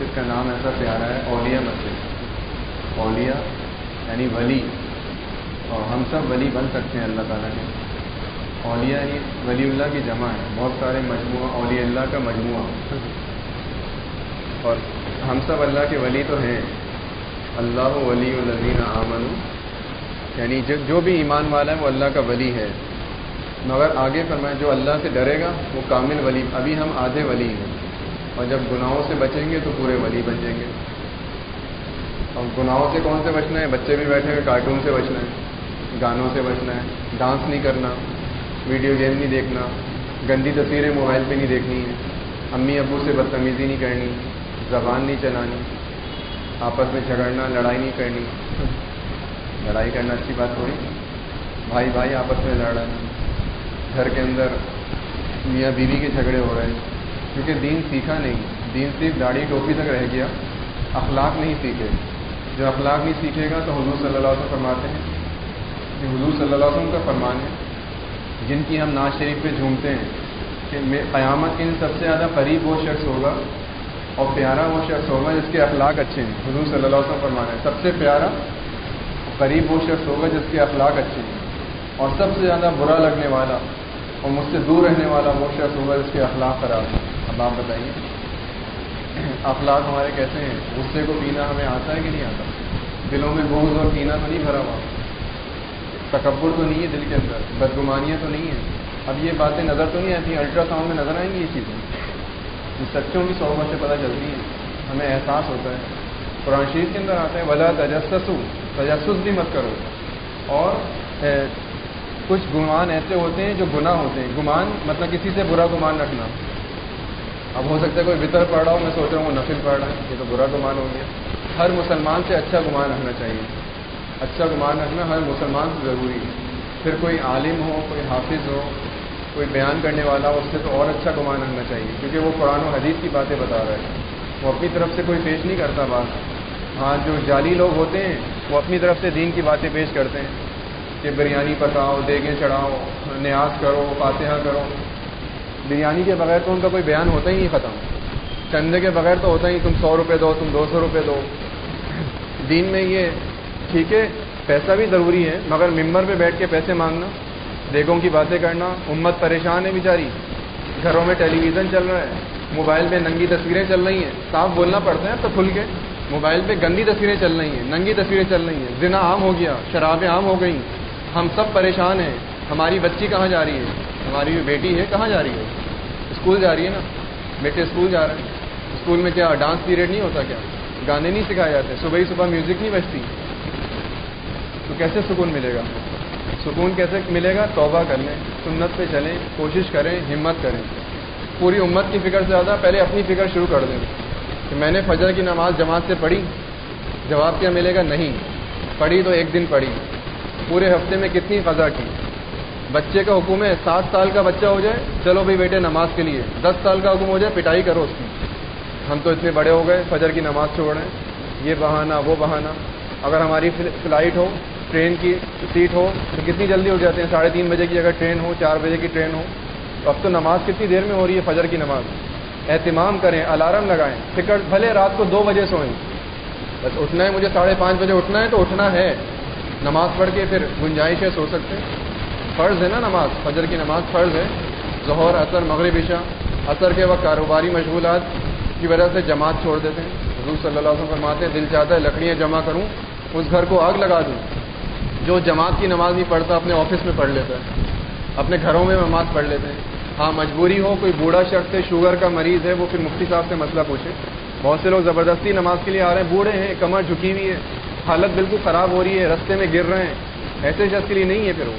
مسجد کا نام ایسا پیارا ہے، اولیا مسجد۔ اولیا یعنی ولی۔ اور ہم سب ولی بن سکتے ہیں اللہ تعالیٰ کے۔ اولیا ہی ولی اللہ کی جمع ہے۔ بہت سارے مجموعہ اولیاء اللہ کا مجموعہ۔ اور ہم سب اللہ کے ولی تو ہیں۔ اللہ ولی الزین آمن یعنی جو بھی ایمان والا ہے، وہ اللہ کا ولی ہے۔ مگر آگے فرمائیں جو اللہ سے ڈرے گا، وہ کامل ولی۔ ابھی ہم آدھے ولی ہیں۔ اور جب گناہوں سے بچیں گے تو پورے ولی بن جائیں گے۔ اور گناہوں سے کون سے بچنا ہے؟ بچے بھی بیٹھے ہوئے، کارٹون سے بچنا ہے، گانوں سے بچنا ہے، ڈانس نہیں کرنا، ویڈیو گیم نہیں دیکھنا، گندی تصویریں موبائل پہ نہیں دیکھنی ہے امی ابو سے بدتمیزی نہیں کرنی، زبان نہیں چلانی، آپس میں جھگڑنا، لڑائی نہیں کرنی۔ لڑائی کرنا اچھی بات تھوڑی۔ بھائی بھائی آپس میں لڑ رہے ہیں گھر کے اندر میاں بیوی کے جھگڑے ہو رہے ہیں۔ کیونکہ دین سیکھا نہیں۔ دین صرف داڑھی ٹوپی تک رہ گیا۔ اخلاق نہیں سیکھے۔ جو اخلاق نہیں سیکھے گا تو حضور صلی اللہ علیہ وسلم فرماتے ہیں۔ کہ حضور صلی اللہ علیہ وسلم کا فرمان ہے۔ جن کی ہم ناز شریف پہ جھومتے ہیں کہ قیامت کے سب سے زیادہ قریب وہ شخص ہوگا اور پیارا وہ شخص ہوگا جس کے اخلاق اچھے ہیں۔ حضور صلی اللہ علیہ وسلم فرمانا ہے سب سے پیارا قریب وہ شخص ہوگا جس کے اخلاق اچھے ہیں۔ اور سب سے زیادہ برا لگنے والا اور مجھ سے دور رہنے والا وہ شخص ہوگا جس کے اخلاق خراب ہیں۔ اب آپ بتائیے۔ اخلاق ہمارے کیسے ہیں؟ غصے کو پینا ہمیں آتا ہے کہ نہیں آتا؟ دلوں میں بوجھ اور پینا تو نہیں بھرا ہوا؟ تکبر تو نہیں ہے دل کے اندر، بدگمانیاں تو نہیں ہیں۔ اب یہ باتیں نظر تو نہیں آتی الٹرا ساؤنڈ میں نظر آئیں گی یہ چیزیں۔ سچوں کی سو سے پتہ چلتی ہیں۔ ہمیں احساس ہوتا ہے۔ قرآن شریف کے اندر آتا ہے، ولا تجسس تجسس بھی مت کرو۔ اور کچھ گمان ایسے ہوتے ہیں جو گناہ ہوتے ہیں۔ گمان مطلب کسی سے برا گمان رکھنا اب ہو سکتا ہے کوئی بطر پڑھ رہا ہو، میں سوچ رہا ہوں وہ نفل پڑھ رہا ہے، یہ تو برا گمان ہو گیا۔ ہر مسلمان سے اچھا گمان رکھنا چاہیے۔ اچھا گمان رکھنا ہر مسلمان سے ضروری ہے۔ پھر کوئی عالم ہو، کوئی حافظ ہو، کوئی بیان کرنے والا ہو، اس سے تو اور اچھا گمان رکھنا چاہیے۔ کیونکہ وہ قرآن و حدیث کی باتیں بتا رہا ہے۔ وہ اپنی طرف سے کوئی پیش نہیں کرتا بات۔ ہاں جو جعلی لوگ ہوتے ہیں، وہ اپنی طرف سے دین کی باتیں پیش کرتے ہیں۔ کہ بریانی پکاؤ، دیگیں چڑھاؤ نیاز کرو، فاتحہ کرو۔ بریانی کے بغیر تو ان کا کوئی بیان ہوتا ہی نہیں ختم۔ چندے کے بغیر تو ہوتا ہی تم سو روپے دو، تم دو سو روپے دو۔ دین میں یہ ٹھیک ہے، پیسہ بھی ضروری ہے، مگر ممبر پہ بیٹھ کے پیسے مانگنا، دیگوں کی باتیں کرنا، امت پریشان ہے بیچاری۔ گھروں میں ٹیلی ویژن چل رہا ہے، موبائل پہ ننگی تصویریں چل رہی ہیں۔ صاف بولنا پڑتا ہے تو کھل کے۔ موبائل پہ گندی تصویریں چل رہی ہیں، ننگی تصویریں چل رہی ہیں۔ زنا عام ہو گیا، شرابیں عام ہو گئیں۔ ہم سب پریشان ہیں۔ ہماری بچی کہاں جا رہی ہے؟ ہماری جو بیٹی ہے، کہاں جا رہی ہے؟ اسکول جا رہی ہے نا۔ بیٹے اسکول جا رہے ہیں۔ اسکول میں کیا ڈانس پیریڈ نہیں ہوتا کیا؟ گانے نہیں سکھائے جاتے۔ صبح ہی صبح میوزک نہیں بجتی۔ تو کیسے سکون ملے گا؟ سکون کیسے ملے گا؟ توبہ کر لیں، سنت پہ چلیں، کوشش کریں، ہمت کریں۔ پوری امت کی فکر سے زیادہ پہلے اپنی فکر شروع کر دیں۔ کہ میں نے فجر کی نماز جماعت سے پڑھی، جواب کیا ملے گا؟ نہیں۔ پڑھی تو ایک دن پڑھی۔ پورے ہفتے میں کتنی قضا کی؟ بچے کا حکم ہے سات سال کا بچہ ہو جائے، چلو بھائی بیٹے نماز کے لیے۔ دس سال کا حکم ہو جائے، پٹائی کرو اس کی۔ ہم تو اتنے بڑے ہو گئے، فجر کی نماز چھوڑ رہے ہیں۔ یہ بہانہ، وہ بہانہ۔ اگر ہماری فلائٹ ہو، ٹرین کی سیٹ ہو، تو کتنی جلدی ہو جاتے ہیں؟ ساڑھے تین بجے کی اگر ٹرین ہو، چار بجے کی ٹرین ہو۔ تو اب تو نماز کتنی دیر میں ہو رہی ہے؟ فجر کی نماز۔ اہتمام کریں، الارم لگائیں۔ فکر، بھلے رات کو دو بجے سوئیں۔ بس اٹھنا ہے، مجھے ساڑھے پانچ بجے اٹھنا ہے تو اٹھنا ہے۔ نماز پڑھ کے پھر گنجائش ہے، سو سکتے ہیں۔ فرض ہے نا نماز، فجر کی نماز فرض ہے۔ ظہر اثر مغرب، عشاء۔ اثر کے وقت کاروباری مشغولات کی وجہ سے جماعت چھوڑ دیتے ہیں۔ حضور صلی اللہ علیہ وسلم فرماتے ہیں، دل چاہتا ہے لکڑیاں جمع کروں، اس گھر کو آگ لگا دوں۔ جو جماعت کی نماز نہیں پڑھتا، اپنے آفس میں پڑھ لیتا ہے۔ اپنے گھروں میں نماز پڑھ لیتے ہیں۔ ہاں مجبوری ہو، کوئی بوڑھا شخص ہے، شوگر کا مریض ہے، وہ پھر مفتی صاحب سے مسئلہ پوچھے۔ بہت سے لوگ زبردستی نماز کے لیے آ رہے ہیں، بوڑھے ہیں، کمر جھکی ہوئی ہے۔ حالت بالکل خراب ہو رہی ہے، رستے میں گر رہے ہیں۔ ایسے شخص کے لیے نہیں ہے پھر وہ۔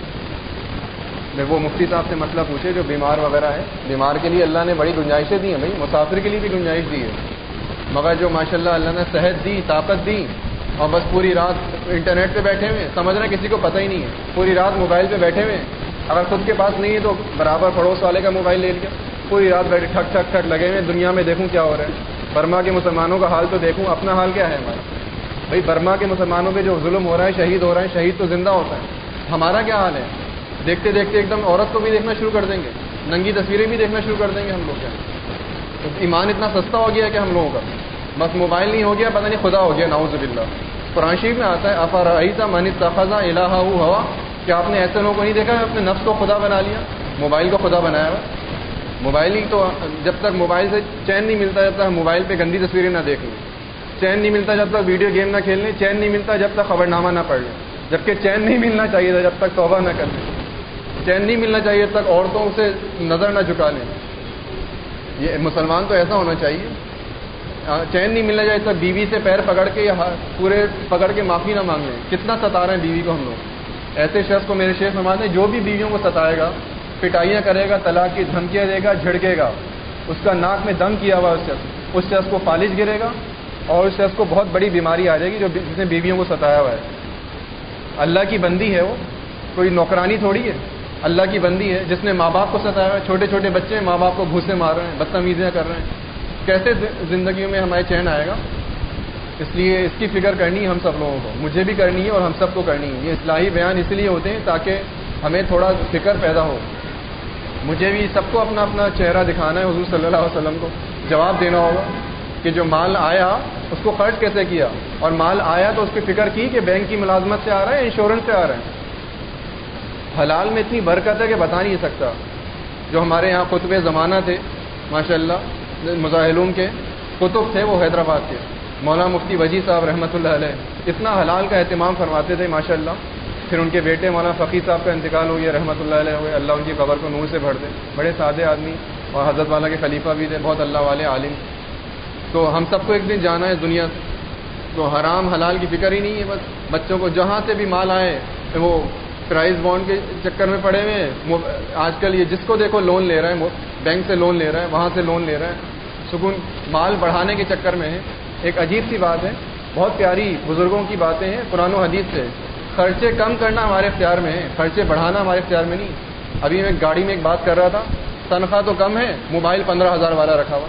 وہ مفتی صاحب سے مسئلہ پوچھے جو بیمار وغیرہ ہے۔ بیمار کے لیے اللہ نے بڑی گنجائشیں دی ہیں بھائی، مسافر کے لیے بھی گنجائش دی ہے۔ مگر جو ماشاء اللہ اللہ نے صحت دی، طاقت دی، اور بس پوری رات انٹرنیٹ پہ بیٹھے ہوئے سمجھ رہے کسی کو پتہ ہی نہیں ہے۔ پوری رات موبائل پہ بیٹھے ہوئے اگر خود کے پاس نہیں ہے تو برابر پڑوس والے کا موبائل لے لیا۔ پوری رات بیٹھے، ٹھک ٹھک ٹھک لگے ہوئے دنیا میں دیکھوں کیا ہو رہا ہے۔ برما کے مسلمانوں کا حال تو دیکھوں، اپنا حال کیا ہے ہمارا؟ بھائی برما کے مسلمانوں پہ جو ظلم ہو رہا ہے، شہید ہو رہا ہے، شہید تو زندہ ہوتا ہے۔ ہمارا کیا حال ہے؟ دیکھتے دیکھتے ایک دم عورت کو بھی دیکھنا شروع کر دیں گے۔ ننگی تصویریں بھی دیکھنا شروع کر دیں گے ہم لوگ کیا؟ تو ایمان اتنا سستا ہو گیا کہ ہم لوگوں کا۔ بس موبائل نہیں ہو گیا، پتہ نہیں خدا ہو گیا ناؤز باللہ۔ قرآن شریف میں آتا ہے افر عیسیٰ من تخذہ الہ ہوا کہ آپ نے ایسے لوگوں کو نہیں دیکھا اپنے نفس کو خدا بنا لیا؟ موبائل کو خدا بنایا ہوا۔ موبائل ہی تو جب تک موبائل سے چین نہیں ملتا، جب تک موبائل پہ گندی تصویریں نہ دیکھ لیں چین نہیں ملتا جب تک ویڈیو گیم نہ کھیل لیں چین نہیں ملتا جب تک خبر نامہ نہ پڑھ لیں جبکہ چین نہیں ملنا چاہیے تھا جب تک توبہ نہ کر لیں چین نہیں ملنا چاہیے جب تک عورتوں سے نظر نہ جھکا لیں یہ مسلمان تو ایسا ہونا چاہیے۔ چین نہیں ملنا چاہیے تک بیوی سے پیر پکڑ کے یا پورے پکڑ کے معافی نہ مانگ لیں کتنا ستا رہے ہیں بیوی کو ہم لوگ۔ ایسے شخص کو میرے شیخ نماز جو بھی بیویوں کو ستائے گا، پٹائیاں کرے گا طلاق کی دھمکیاں دے گا، جھڑکے گا، اس کا ناک میں دم کیا ہوا اس شخص اس شخص کو فالش گرے گا اور اس شخص کو بہت بڑی بیماری آ جائے گی جو جس نے بیویوں کو ستایا ہوا ہے۔ اللہ کی بندی ہے وہ۔ کوئی نوکرانی تھوڑی ہے۔ اللہ کی بندی ہے۔ جس نے ماں باپ کو ستایا ہوا ہے۔ چھوٹے چھوٹے بچے ماں باپ کو گھوسے مار رہے ہیں، بدتمیزیاں کر رہے ہیں۔ کیسے زندگیوں میں ہمارے چین آئے گا؟ اس لیے اس کی فکر کرنی ہے ہم سب لوگوں کو۔ مجھے بھی کرنی ہے اور ہم سب کو کرنی ہے۔ یہ اصلاحی بیان اس لیے ہوتے ہیں تاکہ ہمیں تھوڑا فکر پیدا ہو۔ مجھے بھی سب کو اپنا اپنا چہرہ دکھانا ہے حضور صلی اللہ علیہ وسلم کو۔ جواب دینا ہوگا۔ کہ جو مال آیا اس کو خرچ کیسے کیا؟ اور مال آیا تو اس کی فکر کی کہ بینک کی ملازمت سے آ رہا ہے، انشورنس سے آ رہا ہے۔ حلال میں اتنی برکت ہے کہ بتا نہیں سکتا۔ جو ہمارے یہاں خطب زمانہ تھے ماشاء اللہ مظاہلوم کے کتب تھے وہ حیدرآباد کے۔ مولانا مفتی وجی صاحب رحمۃ اللہ علیہ اتنا حلال کا اہتمام فرماتے تھے ماشاء اللہ پھر ان کے بیٹے مولانا فقیر صاحب کا انتقال ہو گیا، رحمۃ اللہ علیہ ہوئے۔ اللہ ان کی قبر کو نور سے بھر دے۔ بڑے سادے آدمی اور حضرت والا کے خلیفہ بھی تھے، بہت اللہ والے عالم۔ تو ہم سب کو ایک دن جانا ہے دنیا تو حرام حلال کی فکر ہی نہیں ہے، بس بچوں کو جہاں سے بھی مال آئے، وہ پرائز بانڈ کے چکر میں پڑے ہوئے ہیں۔ آج کل یہ جس کو دیکھو لون لے رہا ہے بینک سے لون لے رہا ہے، وہاں سے لون لے رہا ہے۔ سکون، مال بڑھانے کے چکر میں ہے ایک عجیب سی بات ہے، بہت پیاری بزرگوں کی باتیں ہیں، قرآن و حدیث سے۔ خرچے کم کرنا ہمارے اختیار میں ہے خرچے بڑھانا ہمارے اختیار میں نہیں۔ ابھی میں گاڑی میں ایک بات کر رہا تھا، تنخواہ تو کم ہے، موبائل پندرہ ہزار والا رکھا ہوا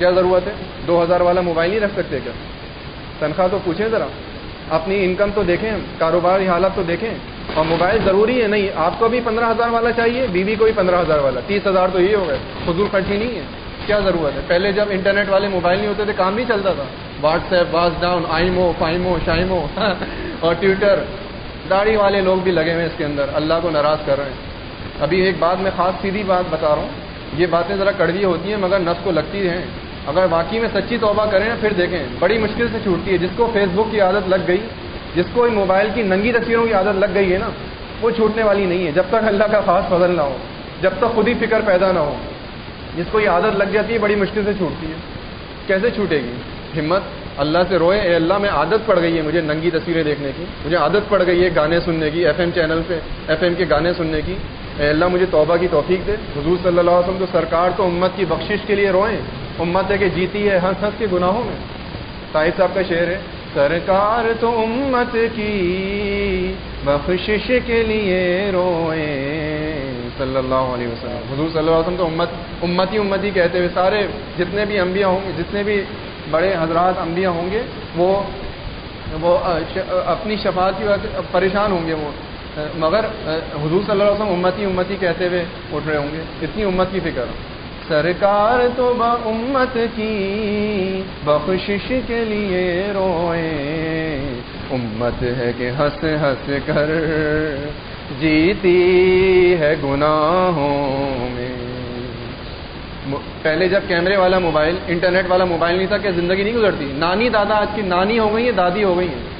کیا ضرورت ہے؟ دو ہزار والا موبائل نہیں رکھ سکتے کیا؟ تنخواہ تو پوچھیں ذرا۔ اپنی انکم تو دیکھیں، کاروباری حالت تو دیکھیں۔ اور موبائل ضروری ہے؟ نہیں، آپ کو بھی پندرہ ہزار والا چاہیے، بیوی کو بھی پندرہ ہزار والا۔ تیس ہزار تو یہ ہو گئے فضول خرچی نہیں ہے۔ کیا ضرورت ہے؟ پہلے جب انٹرنیٹ والے موبائل نہیں ہوتے تھے، کام نہیں چلتا تھا۔ واٹس ایپ واس ڈاؤن آئیمو فائمو شائمو اور ٹویٹر داڑھی والے لوگ بھی لگے ہوئے اس کے اندر۔ اللہ کو ناراض کر رہے ہیں۔ ابھی ایک بات میں خاص سیدھی بات بتا رہا ہوں۔ یہ باتیں ذرا کڑوی ہوتی ہیں، مگر نس کو لگتی ہیں۔ اگر واقعی میں سچی توبہ کریں پھر دیکھیں، بڑی مشکل سے چھوٹتی ہے۔ جس کو فیس بک کی عادت لگ گئی، جس کو موبائل کی ننگی تصویروں کی عادت لگ گئی ہے نا، وہ چھوٹنے والی نہیں ہے۔ جب تک اللہ کا خاص فضل نہ ہو، جب تک خود ہی فکر پیدا نہ ہو، جس کو یہ عادت لگ جاتی ہے، بڑی مشکل سے چھوٹتی ہے۔ کیسے چھوٹے گی؟ ہمت، اللہ سے روئے، اے اللہ، میں عادت پڑ گئی ہے مجھے ننگی تصویریں دیکھنے کی۔ مجھے عادت پڑ گئی ہے گانے سننے کی ایف ایم چینل پہ ایف ایم کے گانے سننے کی۔ اے اللہ مجھے توبہ کی توفیق دے۔ حضور صلی اللہ علیہ وسلم تو سرکار تو امت کی بخشش کے لیے روئیں امت ہے کہ جیتی ہے ہنس ہنس کے گناہوں میں۔ طاہر صاحب کا شعر ہے، سرکار تو امت کی بخشش کے لیے روئیں صلی اللہ علیہ وسلم۔ حضور صلی اللہ علیہ وسلم تو امت، امتی امتی کہتے ہوئے سارے جتنے بھی انبیاء ہوں گے، جتنے بھی بڑے حضرات انبیاء ہوں گے، وہ وہ اپنی شفاعت کی وجہ پریشان ہوں گے وہ۔ مگر حضور صلی اللہ علیہ وسلم امتی امتی کہتے ہوئے اٹھ رہے ہوں گے۔ اتنی امت کی فکر۔ سرکار تو با امت کی بخشش کے لیے روئے۔ امت ہے کہ ہنس ہنس کر جیتی ہے گناہوں میں۔ پہلے جب کیمرے والا موبائل، انٹرنیٹ والا موبائل نہیں تھا کہ زندگی نہیں گزرتی۔ نانی دادا آج کی نانی ہو گئی ہیں، دادی ہو گئی ہیں۔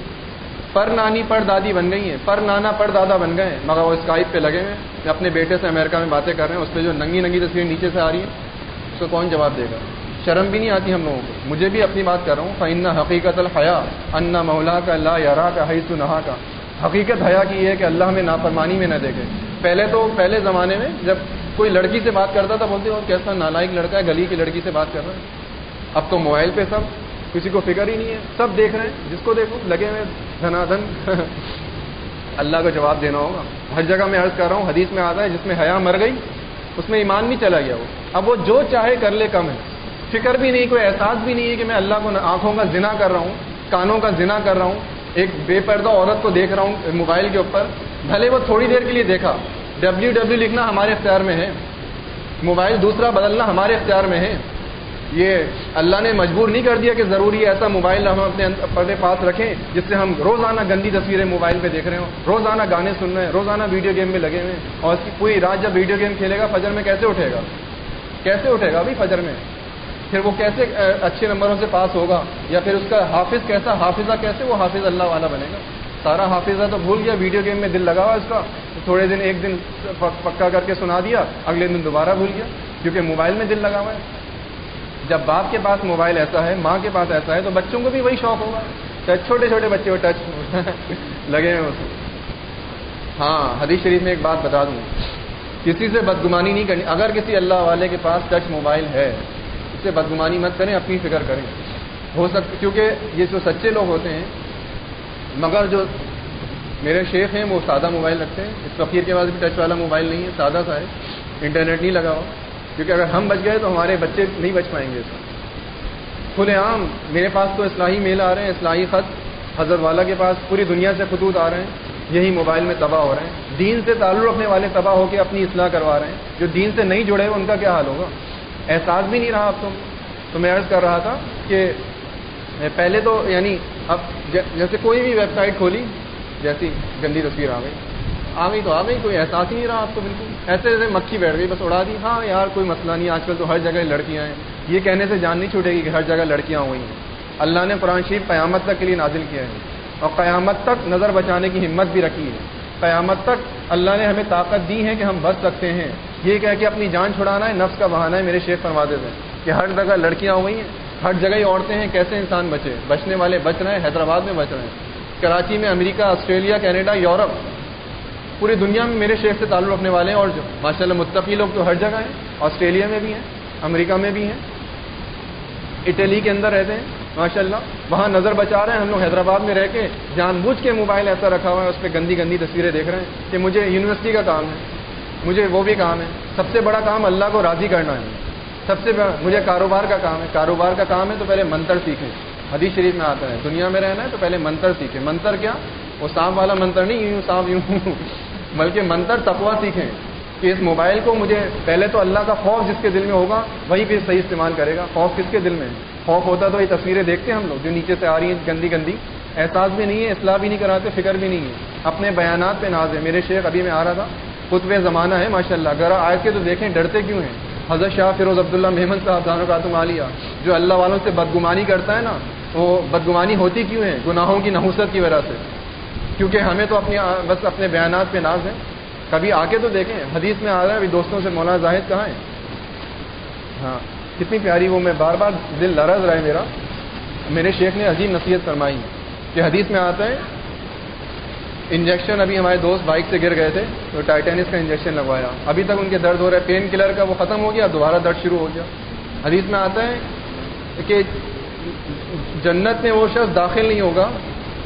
پر نانی پر دادی بن گئی ہیں، پر نانا پر دادا بن گئے ہیں۔ مگر وہ اسکائپ پہ لگے ہوئے اپنے بیٹے سے امریکہ میں باتیں کر رہے ہیں، اس پہ جو ننگی ننگی تصویر نیچے سے آ رہی ہے اس کو کون جواب دے گا؟ شرم بھی نہیں آتی ہم لوگوں کو۔ مجھے بھی اپنی بات کر رہا ہوں فائن حقیقت الحیا انا مولا کا اللہ یارا کا حیث نہا کا حقیقت حیا کی ہے کہ اللہ ہمیں نافرمانی میں نہ دیکھے۔ پہلے تو، پہلے زمانے میں جب کوئی لڑکی سے بات کرتا تھا، بولتے وہ کیسا نالائک لڑکا ہے، گلی کی لڑکی سے بات کر رہا ہے۔ اب تو موبائل پہ سب کسی کو فکر ہی نہیں ہے، سب دیکھ رہے ہیں۔ جس کو دیکھو، لگے ہوئے دھنا دھن اللہ کو جواب دینا ہوگا۔ ہر جگہ میں عرض کر رہا ہوں، حدیث میں آتا ہے، جس میں حیا مر گئی، اس میں ایمان بھی چلا گیا وہ۔ اب وہ جو چاہے کر لے کم ہے۔ فکر بھی نہیں، کوئی احساس بھی نہیں ہے کہ میں اللہ کو آنکھوں کا ذنا کر رہا ہوں، کانوں کا ذنا کر رہا ہوں۔ ایک بے پردہ عورت کو دیکھ رہا ہوں، موبائل کے اوپر۔ بھلے وہ تھوڑی دیر کے لیے دیکھا۔ ڈبلو ڈبلو لکھنا ہمارے اختیار میں ہے۔ موبائل دوسرا بدلنا ہمارے اختیار میں ہے۔ یہ اللہ نے مجبور نہیں کر دیا کہ ضروری ایسا موبائل ہم اپنے اپنے پاس رکھیں، جس سے ہم روزانہ گندی تصویریں موبائل پہ دیکھ رہے ہوں، روزانہ گانے سن رہے ہیں، روزانہ ویڈیو گیم میں لگے ہوئے ہیں اور پوری رات جب ویڈیو گیم کھیلے گا، فجر میں کیسے اٹھے گا؟ کیسے اٹھے گا بھائی فجر میں؟ پھر وہ کیسے اچھے نمبروں سے پاس ہوگا؟ یا پھر اس کا حافظ کیسا، حافظہ کیسے؟ وہ حافظ اللہ والا بنے گا۔ سارا حافظہ تو بھول گیا، ویڈیو گیم میں دل لگا ہوا اس کا۔ تھوڑے دن، ایک دن پکا کر کے سنا دیا، اگلے دن دوبارہ بھول گیا، کیونکہ موبائل میں دل لگا ہوا ہے۔ جب باپ کے پاس موبائل ایسا ہے، ماں کے پاس ایسا ہے، تو بچوں کو بھی وہی شوق ہوگا۔ ٹچ چھوٹے چھوٹے بچے وہ ٹچ لگے ہیں اس ہاں حدیث شریف میں ایک بات بتا دوں۔ کسی سے بدگمانی نہیں کرنی۔ اگر کسی اللہ والے کے پاس ٹچ موبائل ہے، اس سے بدگمانی مت کریں، اپنی فکر کریں۔ ہو سکتا کیونکہ یہ جو سچے لوگ ہوتے ہیں، مگر جو میرے شیخ ہیں، وہ سادہ موبائل رکھتے ہیں۔ اس فقیر کے پاس بھی ٹچ والا موبائل نہیں ہے، سادہ سا ہے۔ انٹرنیٹ نہیں لگا ہوا۔ کیونکہ اگر ہم بچ گئے تو ہمارے بچے نہیں بچ پائیں گے اس میں کھلے عام، میرے پاس تو اصلاحی میل آ رہے ہیں، اصلاحی خط۔ حضرت والا کے پاس پوری دنیا سے خطوط آ رہے ہیں، یہی موبائل میں تباہ ہو رہے ہیں۔ دین سے تعلق رکھنے والے تباہ ہو کے اپنی اصلاح کروا رہے ہیں۔ جو دین سے نہیں جڑے، ان کا کیا حال ہوگا؟ احساس بھی نہیں رہا اب تم تو میں عرض کر رہا تھا کہ پہلے تو یعنی اب جیسے کوئی بھی ویب سائٹ کھولی، جیسی گندی تصویر آ گئی۔ آ گئی تو آ گئی کوئی احساس ہی نہیں رہا آپ کو بالکل۔ ایسے ایسے مکھی بیٹھ گئی، بس اڑا دی۔ ہاں یار، کوئی مسئلہ نہیں، آج کل تو ہر جگہ لڑکیاں ہیں۔ یہ کہنے سے جان نہیں چھوٹے گی کہ ہر جگہ لڑکیاں ہوئی ہیں۔ اللہ نے قرآن شریف قیامت تک کے لیے نازل کیا ہے۔ اور قیامت تک نظر بچانے کی ہمت بھی رکھی ہے۔ قیامت تک اللہ نے ہمیں طاقت دی ہے کہ ہم بچ سکتے ہیں۔ یہ کہہ کہ اپنی جان چھڑانا ہے، نفس کا بہانا ہے، میرے شیخ فرما دیتے ہیں کہ ہر جگہ لڑکیاں ہوئی ہیں، ہر جگہ ہی عورتیں ہیں، کیسے انسان بچے؟ بچنے والے بچ رہے ہیں، حیدرآباد میں بچ رہے ہیں۔ کراچی میں امریکہ، آسٹریلیا، کینیڈا، یورپ۔ پوری دنیا میں میرے شیخ سے تعلق رکھنے والے ہیں اور جو ماشاء اللہ متفی لوگ تو ہر جگہ ہیں، آسٹریلیا میں بھی ہیں، امریکہ میں بھی ہیں، اٹلی کے اندر رہتے ہیں ماشاء اللہ وہاں نظر بچا رہے ہیں، ہم لوگ حیدرآباد میں رہ کے جان بوجھ کے موبائل ایسا رکھا ہوا ہے، اس پہ گندی گندی تصویریں دیکھ رہے ہیں کہ مجھے یونیورسٹی کا کام ہے، مجھے وہ بھی کام ہے، سب سے بڑا کام اللہ کو راضی کرنا ہے، سب سے مجھے کاروبار کا کام ہے، کاروبار کا کام ہے تو پہلے منتر سیکھیں۔ حدیث شریف میں آتا ہے، دنیا میں رہنا ہے تو پہلے منتر سیکھیں۔ منتر کیا؟ وہ سانپ والا منتر نہیں، یوں سانپ یوں۔ بلکہ منتر تقوا سیکھیں کہ اس موبائل کو مجھے پہلے تو اللہ کا خوف جس کے دل میں ہوگا وہی پھر صحیح استعمال کرے گا۔ خوف کس کے دل میں؟ خوف ہوتا تو یہ تصویریں دیکھتے ہیں ہم لوگ جو نیچے سے آ رہی ہیں، گندی گندی۔ احساس بھی نہیں ہے، اصلاح بھی نہیں کراتے، فکر بھی نہیں ہے۔ اپنے بیانات پہ ناز ہے۔ میرے شیخ ابھی میں آ رہا تھا خطب زمانہ ہے ماشاء اللہ اگر آئے کے تو دیکھیں، ڈرتے کیوں ہیں؟ حضرت شاہ فیروز عبداللہ محمد صاحب، دانو کا عالیہ جو اللہ والوں سے بدگمانی کرتا ہے نا، وہ بدگمانی ہوتی کیوں ہے؟ گناہوں کی نحوست کی وجہ سے۔ کیونکہ ہمیں تو اپنی، بس اپنے بیانات پہ ناز ہے۔ کبھی آ کے تو دیکھیں، حدیث میں آ رہا ہے، ابھی دوستوں سے مولانا زاہد کہاں ہے ہاں کتنی پیاری وہ میں بار بار دل لرز رہا ہے میرا۔ میرے شیخ نے عظیم نصیحت فرمائی کہ حدیث میں آتا ہے، انجیکشن ابھی ہمارے دوست بائک سے گر گئے تھے، تو ٹائٹینس کا انجیکشن لگوایا۔ ابھی تک ان کے درد ہو رہا ہے پین کلر کا وہ ختم ہو گیا، دوبارہ درد شروع ہو گیا۔ حدیث میں آتا ہے کہ جنت میں وہ شخص داخل نہیں ہوگا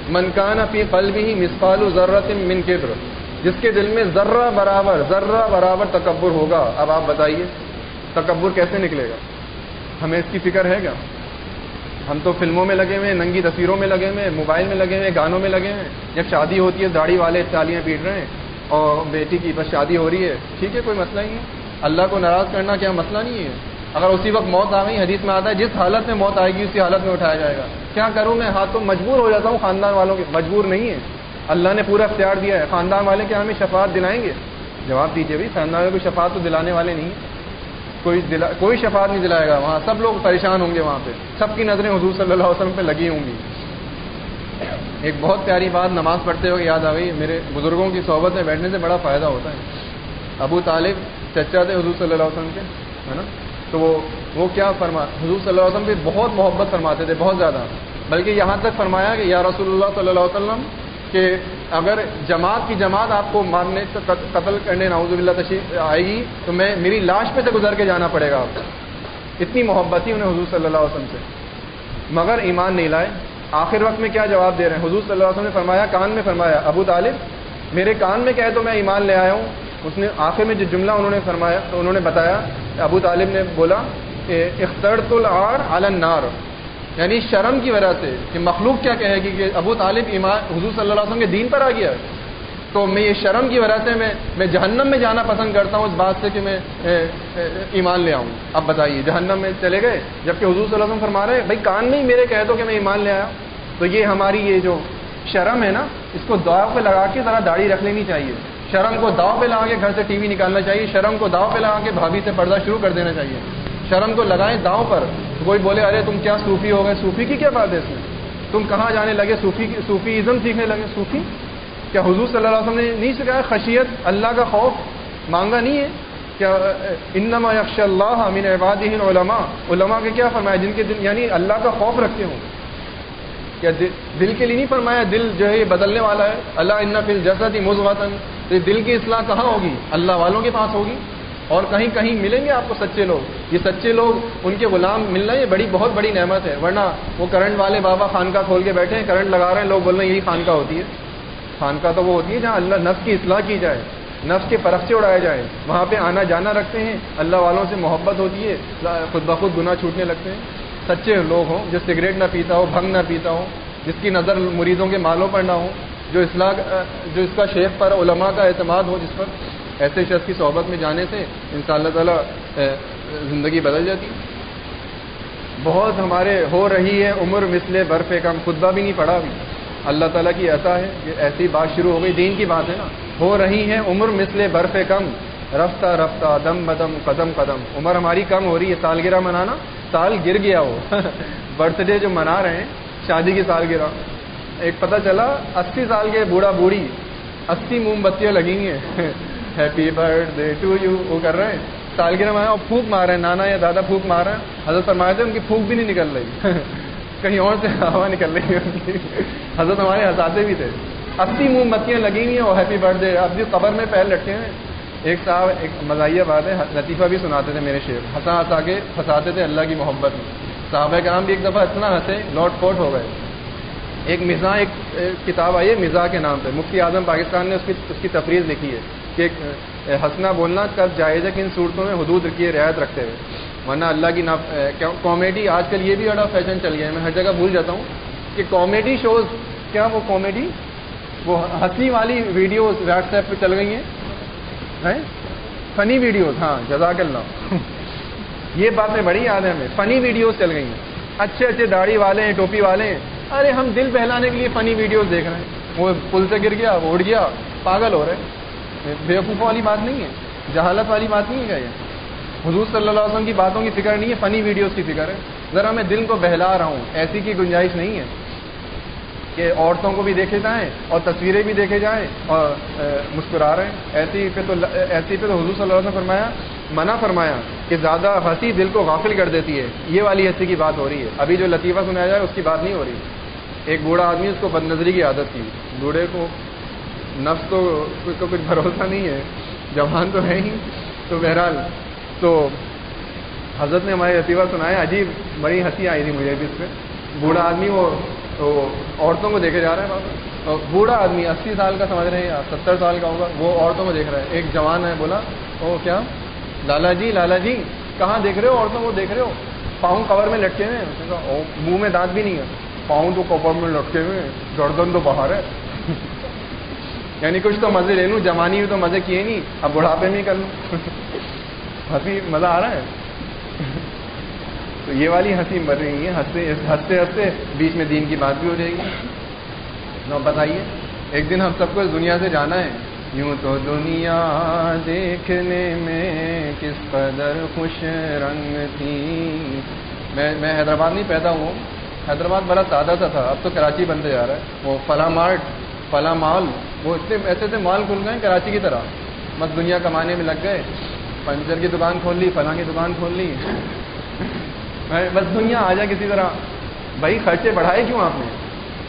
منکان اپنی قلب بھی ہی مسفال و من کے جس کے دل میں ذرہ برابر ذرہ برابر تکبر ہوگا۔ اب آپ بتائیے، تکبر کیسے نکلے گا؟ ہمیں اس کی فکر ہے کیا؟ ہم تو فلموں میں لگے ہوئے ہیں، ننگی تصویروں میں لگے ہوئے ہیں، موبائل میں لگے ہوئے ہیں، گانوں میں لگے ہوئے ہیں۔ جب شادی ہوتی ہے، داڑھی والے تالیاں پیٹ رہے ہیں اور بیٹی کی بس شادی ہو رہی ہے، ٹھیک ہے، کوئی مسئلہ نہیں۔ ہے اللہ کو ناراض کرنا کیا مسئلہ نہیں ہے؟ اگر اسی وقت موت آ گئی، حدیث میں آتا ہے، جس حالت میں موت آئے گی، اسی حالت میں اٹھایا جائے گا۔ کیا کروں میں؟ ہاتھ تو مجبور ہو جاتا ہوں خاندان والوں کے۔ مجبور نہیں ہے۔ اللہ نے پورا اختیار دیا ہے۔ خاندان والے کیا ہمیں شفاعت دلائیں گے؟ جواب دیجیے بھائی، خاندان والے کو شفاعت تو دلانے والے نہیں کوئی دلا، کوئی شفاعت نہیں دلائے گا وہاں۔ سب لوگ پریشان ہوں گے وہاں پہ۔ سب کی نظریں حضور صلی اللہ علیہ وسلم پہ لگی ہوں گی۔ ایک بہت پیاری بات نماز پڑھتے ہوئے یاد آ گئی۔ میرے بزرگوں کی صحبت میں بیٹھنے سے بڑا فائدہ ہوتا ہے۔ ابو طالب چچا تھے حضور صلی اللہ علیہ وسلم کے، ہے نا؟ تو وہ وہ کیا فرما، حضور صلی اللہ علیہ وسلم پہ بہت محبت فرماتے تھے، بہت زیادہ۔ بلکہ یہاں تک فرمایا کہ یا رسول اللہ صلی اللہ علیہ وسلم کہ اگر جماعت کی جماعت آپ کو مارنے قتل کرنے ناؤز اللہ تشریف آئے گی، تو میں، میری لاش پہ سے گزر کے جانا پڑے گا آپ کو۔ اتنی محبت ہی انہیں حضور صلی اللہ علیہ وسلم سے۔ مگر ایمان نہیں لائے۔ آخر وقت میں کیا جواب دے رہے ہیں؟ حضور صلی اللہ علیہ وسلم نے فرمایا، کان میں فرمایا، ابو طالب، میرے کان میں کہے تو میں ایمان لے آیا ہوں۔ اس نے آخر میں جو جملہ انہوں نے فرمایا انہوں نے بتایا، ابو طالب نے بولا کہ اخترت العار علن نار یعنی شرم کی وجہ سے کہ مخلوق کیا کہے گی کہ ابو طالب ایمان، حضور صلی اللہ علیہ وسلم کے دین پر آ گیا تو میں یہ شرم کی وجہ سے میں میں جہنم میں جانا پسند کرتا ہوں، اس بات سے کہ میں ایمان لے آؤں۔ اب بتائیے، جہنم میں چلے گئے، جبکہ حضور صلی اللہ علیہ وسلم فرما رہے ہیں، بھائی، کان میں ہی میرے کہہ دو کہ میں ایمان لے آیا۔ تو یہ ہماری یہ جو شرم ہے نا، اس کو دعا پہ لگا کے ذرا داڑھی رکھ لینی چاہیے۔ شرم کو داؤ پہ لگا کے گھر سے ٹی وی نکالنا چاہیے، شرم کو داؤ پہ لگا کے بھابھی سے پردہ شروع کر دینا چاہیے۔ شرم کو لگائیں داؤں پر۔ کوئی بولے، ارے تم کیا صوفی ہو گئے؟ صوفی کی کیا بات ہے اس میں؟ تم کہاں جانے لگے؟ صوفی صوفی ازم سیکھنے لگے؟ صوفی؟ کیا حضور صلی اللہ علیہ وسلم نے نہیں سکھایا؟ خشیت، اللہ کا خوف؟ مانگا نہیں ہے؟ کیا انما یکش اللہ امین عباد علماء علماء کے کیا فرمایا؟ جن کے دل یعنی اللہ کا خوف رکھتے ہوں۔ کیا دل کے لیے نہیں فرمایا دل جو ہے یہ بدلنے والا ہے۔ اللہ ان فل جسد ہی مضوطن تو دل کی اصلاح کہاں ہوگی؟ اللہ والوں کے پاس ہوگی۔ اور کہیں کہیں ملیں گے آپ کو سچے لوگ۔ یہ سچے لوگ، ان کے غلام ملنا یہ بڑی بہت بڑی نعمت ہے۔ ورنہ وہ کرنٹ والے بابا خانقاہ کھول کے بیٹھے ہیں، کرنٹ لگا رہے ہیں، لوگ بول رہے ہیں یہی خانقاہ ہوتی ہے۔ خانقاہ تو وہ ہوتی ہے جہاں اللہ نفس کی اصلاح کی جائے، نفس کے پرخچے اڑائے جائے۔ وہاں پہ آنا جانا رکھتے ہیں۔ اللہ والوں سے محبت ہوتی ہے، خود بخود گناہ چھوٹنے لگتے ہیں۔ سچے لوگ ہوں، جو سگریٹ نہ پیتا ہو، بھنگ نہ پیتا ہو، جس کی نظر مریضوں کے مالوں پر نہ ہو، جو اصلاح، جو اس کا شیخ پر علماء کا اعتماد ہو، جس پر ایسے شخص کی صحبت میں جانے سے ان شاء اللہ تعالیٰ زندگی بدل جاتی۔ بہت ہمارے ہو رہی ہے عمر مثل برف کم، خطبہ بھی نہیں پڑا ابھی۔ اللہ تعالیٰ کی ایسا ہے کہ ایسی بات شروع ہو گئی، دین کی بات ہے نا۔ ہو رہی ہے عمر مثل برف کم رفتہ رفتہ، دم بدم، قدم قدم۔ عمر ہماری کم ہو رہی ہے، سالگرہ منانا، سال گر گیا وہ۔ برتھ ڈے جو منا رہے ہیں، شادی کی سالگرہ۔ ایک پتہ چلا، اسی سال کے بوڑھا بوڑھی، اسی موم بتیاں لگیں گے happy birthday to you وہ کر رہے ہیں۔ سالگرہ میں اور پھونک مار رہے ہیں۔ نانا یا دادا پھونک مار رہے ہیں۔ حضرت فرمائے تھے ان کی پھونک بھی نہیں نکل رہی۔ کہیں اور سے ہوا نکل رہی ہے حضرت ہمارے ہساتے بھی تھے۔ اسی موم بتیاں لگی ہوئی ہیں اور ہیپی برتھ ڈے اب جو قبر میں پہل لٹکے ہیں۔ ایک صاحب، ایک مزاحیہ بات ہے، لطیفہ بھی سناتے تھے میرے شیر ہنسا ہنسا کے پھنساتے تھے اللہ کی محبت میں۔ صحابہ کرام بھی ایک دفعہ اتنا ہنسے، لوٹ پوٹ ہو گئے۔ ایک مزاح ایک کتاب آئی ہے مزاح کے نام پہ۔ مفتی اعظم پاکستان نے اس کی اس کی تفریح لکھی ہے کہ ہنسنا بولنا کب جائز ہے کہ ان صورتوں میں حدود کی رعایت رکھتے ہوئے۔ ورنہ اللہ کی نا کامیڈی آج کل یہ بھی بڑا فیشن چل گیا ہے۔ میں ہر جگہ بھول جاتا ہوں کہ کامیڈی شوز کیا وہ کامیڈی؟ وہ ہنسی والی ویڈیوز واٹس ایپ پہ چل گئی ہیں۔ فنی ویڈیوز ہاں جزاک اللہ یہ باتیں بڑی یاد ہیں ہمیں۔ فنی ویڈیوز چل گئی ہیں اچھے اچھے داڑھی والے ہیں، ٹوپی والے ہیں۔ ارے، ہم دل بہلانے کے لیے فنی ویڈیوز دیکھ رہے ہیں۔ وہ پل سے گر گیا، وہ اڑ گیا، پاگل ہو رہے بیوقوفوں والی بات نہیں ہے۔ جہالت والی بات نہیں ہے کیا یہ؟ حضور صلی اللہ علیہ وسلم کی باتوں کی فکر نہیں ہے فنی ویڈیوز کی فکر ہے۔ ذرا میں دل کو بہلا رہا ہوں۔ ایسی کی گنجائش نہیں ہے۔ کہ عورتوں کو بھی دیکھے جائیں اور تصویریں بھی دیکھے جائیں اور مسکرا رہے ہیں۔ ایسی پہ تو ایسی پہ تو حضور صلی اللہ علیہ وسلم فرمایا، منع فرمایا کہ زیادہ ہنسی دل کو غافل کر دیتی ہے۔ یہ والی ہنسی کی بات ہو رہی ہے۔ ابھی جو لطیفہ سنایا جائے، اس کی بات نہیں ہو رہی۔ ایک بوڑھا آدمی اس کو بد نظری کی عادت تھی۔ بوڑھے کو نفس تو کو کچھ بھروسہ نہیں ہے۔ جوان تو ہے ہی۔ تو بہرحال، تو حضرت نے ہمارے لطیفہ سنایا عجیب، بڑی ہنسی آئی تھی مجھے بھی اس پہ۔ بوڑھا آدمی وہ تو عورتوں کو دیکھے جا رہے ہیں بوڑھا آدمی اسی سال کا سمجھ رہے ہیں یا ستر سال کا ہوگا، وہ عورتوں کو دیکھ رہا ہے۔ ایک جوان ہے، بولا او کیا؟ لالا جی لالا جی کہاں دیکھ رہے ہو؟ عورتوں کو دیکھ رہے ہو۔ پاؤں کور میں لٹکے ہوئے ہیں۔ منہ میں دانت بھی نہیں ہے۔ پاؤں تو کور میں لٹکے ہوئے ہیں۔ گردن تو باہر ہے۔ یعنی کچھ تو مزے لے لوں، جوانی میں تو مزے کیے نہیں، اب بڑھاپے میں کر لوں۔ ہنسی مزہ آ رہا ہے۔ تو یہ والی ہنسی مر رہی ہے ہنستے ہنستے ہنستے بیچ میں دین کی بات بھی ہو جائے گی۔ نو، بتائیے، ایک دن ہم سب کو اس دنیا سے جانا ہے۔ یوں تو دنیا دیکھنے میں کس قدر خوش رنگ تھی۔ میں میں حیدرآباد نہیں پیدا ہوں۔ حیدرآباد بڑا سادہ سا تھا۔ اب تو کراچی بنتے جا رہا ہے۔ وہ فلاں مارٹ، فلاں مال، وہ اتنے، ایسے ایسے مال کھل گئے کراچی کی طرح۔ بس دنیا کمانے میں لگ گئے۔ پنچر کی دکان کھول لی، فلاں کی دکان کھول لی۔ بس دنیا آ جائے کسی طرح۔ بھائی خرچے بڑھائے کیوں آپ نے؟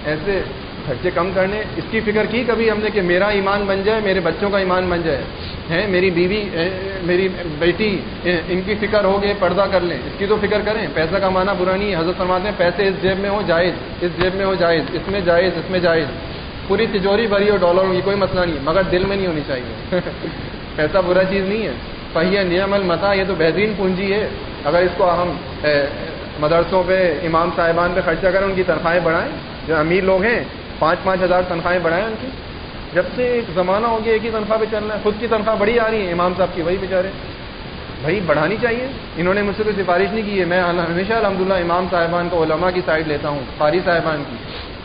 ایسے خرچے کم کرنے۔ اس کی فکر کی کبھی ہم نے کہ میرا ایمان بن جائے، میرے بچوں کا ایمان بن جائے۔ ہیں، میری بیوی میری بیٹی ان کی فکر ہو گئے، پردہ کر لیں۔ اس کی تو فکر کریں۔ پیسہ کمانا برا نہیں، حضرت فرماتے ہیں، پیسے اس جیب میں ہو، جائز۔ اس جیب میں ہو، جائز۔ اس میں جائز، اس میں جائز۔ پوری تجوری بھری ہو ڈالروں کی کوئی مسئلہ نہیں مگر دل میں نہیں ہونی چاہیے۔ پیسہ برا چیز نہیں ہے۔ پہیہ نیم المتا، یہ تو بہترین پونجی ہے۔ اگر اس کو ہم مدرسوں پہ، امام صاحبان پہ خرچہ کریں، ان کی تنخواہیں بڑھائیں، جو امیر لوگ ہیں پانچ پانچ ہزار تنخواہیں بڑھائیں ان کی، جب سے ایک زمانہ ہو گیا، ایک ہی تنخواہ پہ چلنا ہے، خود کی تنخواہ بڑی آ رہی ہے، امام صاحب کی، وہی بیچارے۔ بھائی، بڑھانی چاہیے۔ انہوں نے مجھ سے کوئی سفارش نہیں کی ہے، میں ہمیشہ الحمد امام صاحبان کو علماء کی سائڈ لیتا ہوں، قاری صاحبان کی۔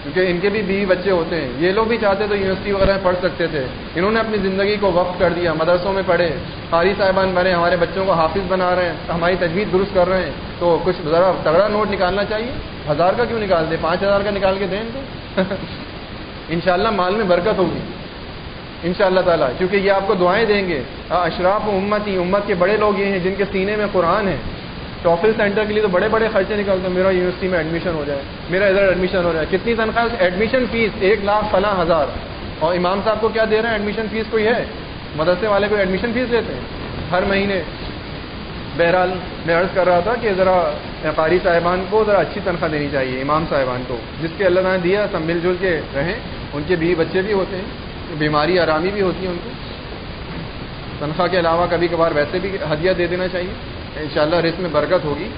کیونکہ ان کے بھی بیوی بچے ہوتے ہیں۔ یہ لوگ بھی چاہتے تو یونیورسٹی وغیرہ میں پڑھ سکتے تھے۔ انہوں نے اپنی زندگی کو وقف کر دیا، مدرسوں میں پڑھے، قاری صاحبان بنے، ہمارے بچوں کو حافظ بنا رہے ہیں، ہماری تجویز درست کر رہے ہیں۔ تو کچھ ذرا تگڑا نوٹ نکالنا چاہیے؟ ہزار کا کیوں نکال دے؟ پانچ ہزار کا نکال کے دیں تو ان مال میں برکت ہوگی۔ ان شاء اللہ تعالیٰ، کیونکہ یہ آپ کو دعائیں دیں گے۔ اشراف و امت ہی امت کے بڑے لوگ یہ ہیں جن کے سینے میں قرآن ہے۔ ٹافل سینٹر کے لیے تو بڑے بڑے خرچے نکالتے ہیں۔ میرا یونیورسٹی میں ایڈمیشن ہو جائے، میرا ادھر ایڈمیشن ہو جائے۔ کتنی تنخواہ ایڈمیشن فیس ایک لاکھ فلاں ہزار۔ اور امام صاحب کو کیا دے رہے ہیں؟ ایڈمیشن فیس کوئی ہے؟ مدرسے والے کو ایڈمیشن فیس دیتے ہیں؟ ہر مہینے۔ بہرحال میں عرض کر رہا تھا کہ ذرا قاری صاحبان کو ذرا اچھی تنخواہ دینی چاہیے، امام صاحبان کو۔ جس کے اللہ نے دیا، سب مل جل کے رہیں۔ ان کے بیوی بچے بھی ہوتے ہیں، بیماری آرامی بھی ہوتی ہے ان کو۔ تنخواہ کے علاوہ کبھی کبھار ویسے بھی ہدیہ دے دینا چاہیے۔ انشاءاللہ شاء اللہ میں برکت ہوگی۔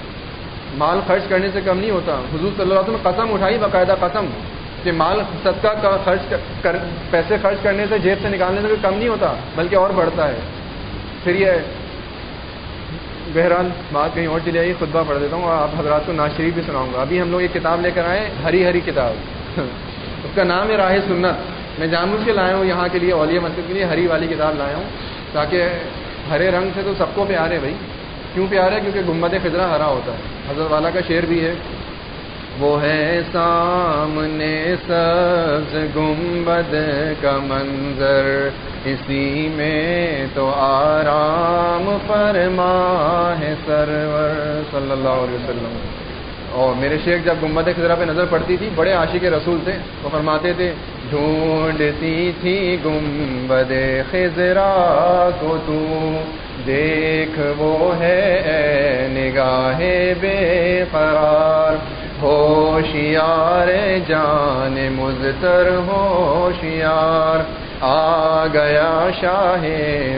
مال خرچ کرنے سے کم نہیں ہوتا۔ حضور صلی اللہ علیہ وسلم قسم اٹھائی، باقاعدہ قسم، کہ مال صدقہ کا خرچ کر، پیسے خرچ کرنے سے جیب سے نکالنے سے کم نہیں ہوتا، بلکہ اور بڑھتا ہے۔ پھر یہ بہرحال بات کہیں اور چلی آئی، خطبہ پڑھ دیتا ہوں اور آپ حضرات کو ناشریف بھی سناؤں گا۔ ابھی ہم لوگ یہ کتاب لے کر آئے، ہری ہری کتاب۔ اس کا نام ہے راہ سنت۔ میں جان بوجھ کے لایا ہوں، یہاں کے لیے اولیا مسجد کے لیے ہری والی کتاب لایا ہوں، تاکہ ہرے رنگ سے تو سب کو پیارے بھائی۔ کیوں پیارا ہے؟ کیونکہ گمبد خزرہ ہرا ہوتا ہے۔ حضرت والا کا شعر بھی ہے۔ وہ ہے سامنے سبز گمبد کا منظر۔ اسی میں تو آرام فرما ہے سرور۔ صلی اللہ علیہ وسلم۔ اور میرے شیخ جب گمبد خزرہ پہ نظر پڑتی تھی، بڑے عاشق رسول تھے۔ وہ فرماتے تھے ڈھونڈتی تھی گمبد خزرا کو تو۔ دیکھ وہ ہے نگاہ بے قرار ہوشیار جان مزتر ہوشیار۔ آ گیا شاہ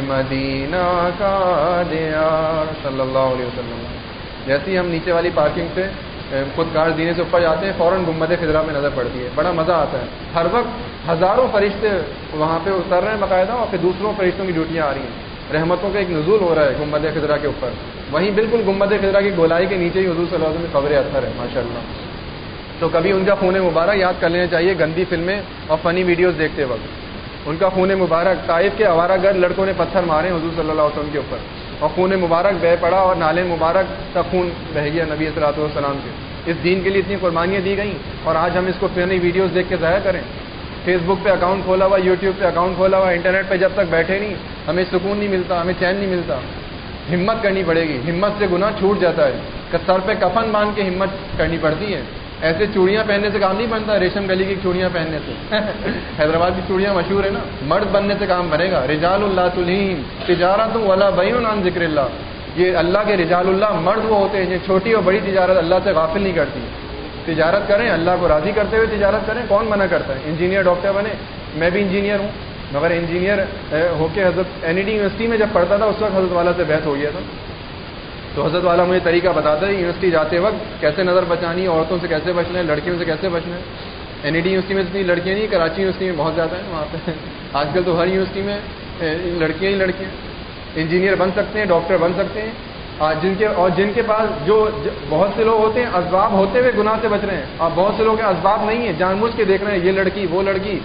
مدینہ کا دیار۔ صلی اللہ علیہ وسلم۔ جیسے ہم نیچے والی پارکنگ سے خود کار دینے سے اوپر جاتے ہیں، فوراً گمبد خزرہ میں نظر پڑتی ہے۔ بڑا مزہ آتا ہے۔ ہر وقت ہزاروں فرشتے وہاں پہ اتر رہے ہیں باقاعدہ اور پھر دوسروں فرشتوں کی ڈیوٹیاں آ رہی ہیں۔ رحمتوں کا ایک نزول ہو رہا ہے گمبد خزرا کے اوپر۔ وہیں بالکل گمبد خزرا کی گولائی کے نیچے ہی حضور صلی اللہ علیہ وسلم خبریں اثر ہے ماشاء اللہ تو کبھی ان کا خون مبارک یاد کر لینا چاہیے گندی فلمیں اور فنی ویڈیوز دیکھتے وقت۔ ان کا خون مبارک، طائف کے آوارہ گرد لڑکوں نے پتھر مارے حضور صلی اللہ علیہ وسلم کے اوپر۔ اور خون مبارک بہ پڑا اور نالے مبارک کا خون بہ گیا نبی صلاحت والسلام کے۔ اس دین کے لیے اتنی قربانیاں دی گئیں اور آج ہم اس کو فنی ویڈیوز دیکھ کے ضائع کریں۔ فیس بک پہ اکاؤنٹ کھولا ہوا یوٹیوب پہ اکاؤنٹ کھولا ہوا، انٹرنیٹ پہ جب تک بیٹھے نہیں، ہمیں سکون نہیں ملتا، ہمیں چین نہیں ملتا۔ ہمت کرنی پڑے گی، ہمت سے گناہ چھوٹ جاتا ہے۔ سر پہ کفن باندھ کے ہمت کرنی پڑتی ہے۔ ایسے چوڑیاں پہننے سے کام نہیں بنتا، ریشم گلی کی چوڑیاں پہننے سے۔ حیدرآباد کی چوڑیاں مشہور ہے نا۔ مرد بننے سے کام بنے گا۔ رجال اللہ تلیم تجارت اللہ بین نام ذکر اللہ۔ یہ اللہ کے رجال اللہ مرد وہ ہوتے ہیں، یہ چھوٹی اور بڑی تجارت اللہ سے غافل نہیں کرتی۔ تجارت کریں، اللہ کو راضی کرتے ہوئے تجارت کریں، کون منع کرتا ہے؟ انجینئر، ڈاکٹر بنے۔ میں بھی انجینئر ہوں، مگر انجینئر ہو کے حضرت این ای ڈی یونیورسٹی میں جب پڑھتا تھا، اس وقت حضرت والا سے بحث ہو گیا تھا۔ تو حضرت والا مجھے طریقہ بتاتا ہے یونیورسٹی جاتے وقت کیسے نظر بچانی ہے عورتوں سے کیسے بچنا ہے، لڑکیوں سے کیسے بچنا ہے۔ این ای ڈی یونیورسٹی میں اتنی لڑکیاں نہیں، کراچی یونیورسٹی میں بہت زیادہ ہیں وہاں پہ۔ آج کل تو ہر یونیورسٹی میں لڑکیاں ہی لڑکیاں انجینئر بن سکتے ہیں، ڈاکٹر بن سکتے ہیں۔ جن کے، اور جن کے پاس جو بہت سے لوگ ہوتے ہیں، اسباب ہوتے ہوئے گناہ سے بچ رہے ہیں۔ اور بہت سے لوگ ہیں اسباب نہیں ہیں، جان بوجھ کے دیکھ رہے ہیں، یہ لڑکی، وہ لڑکی۔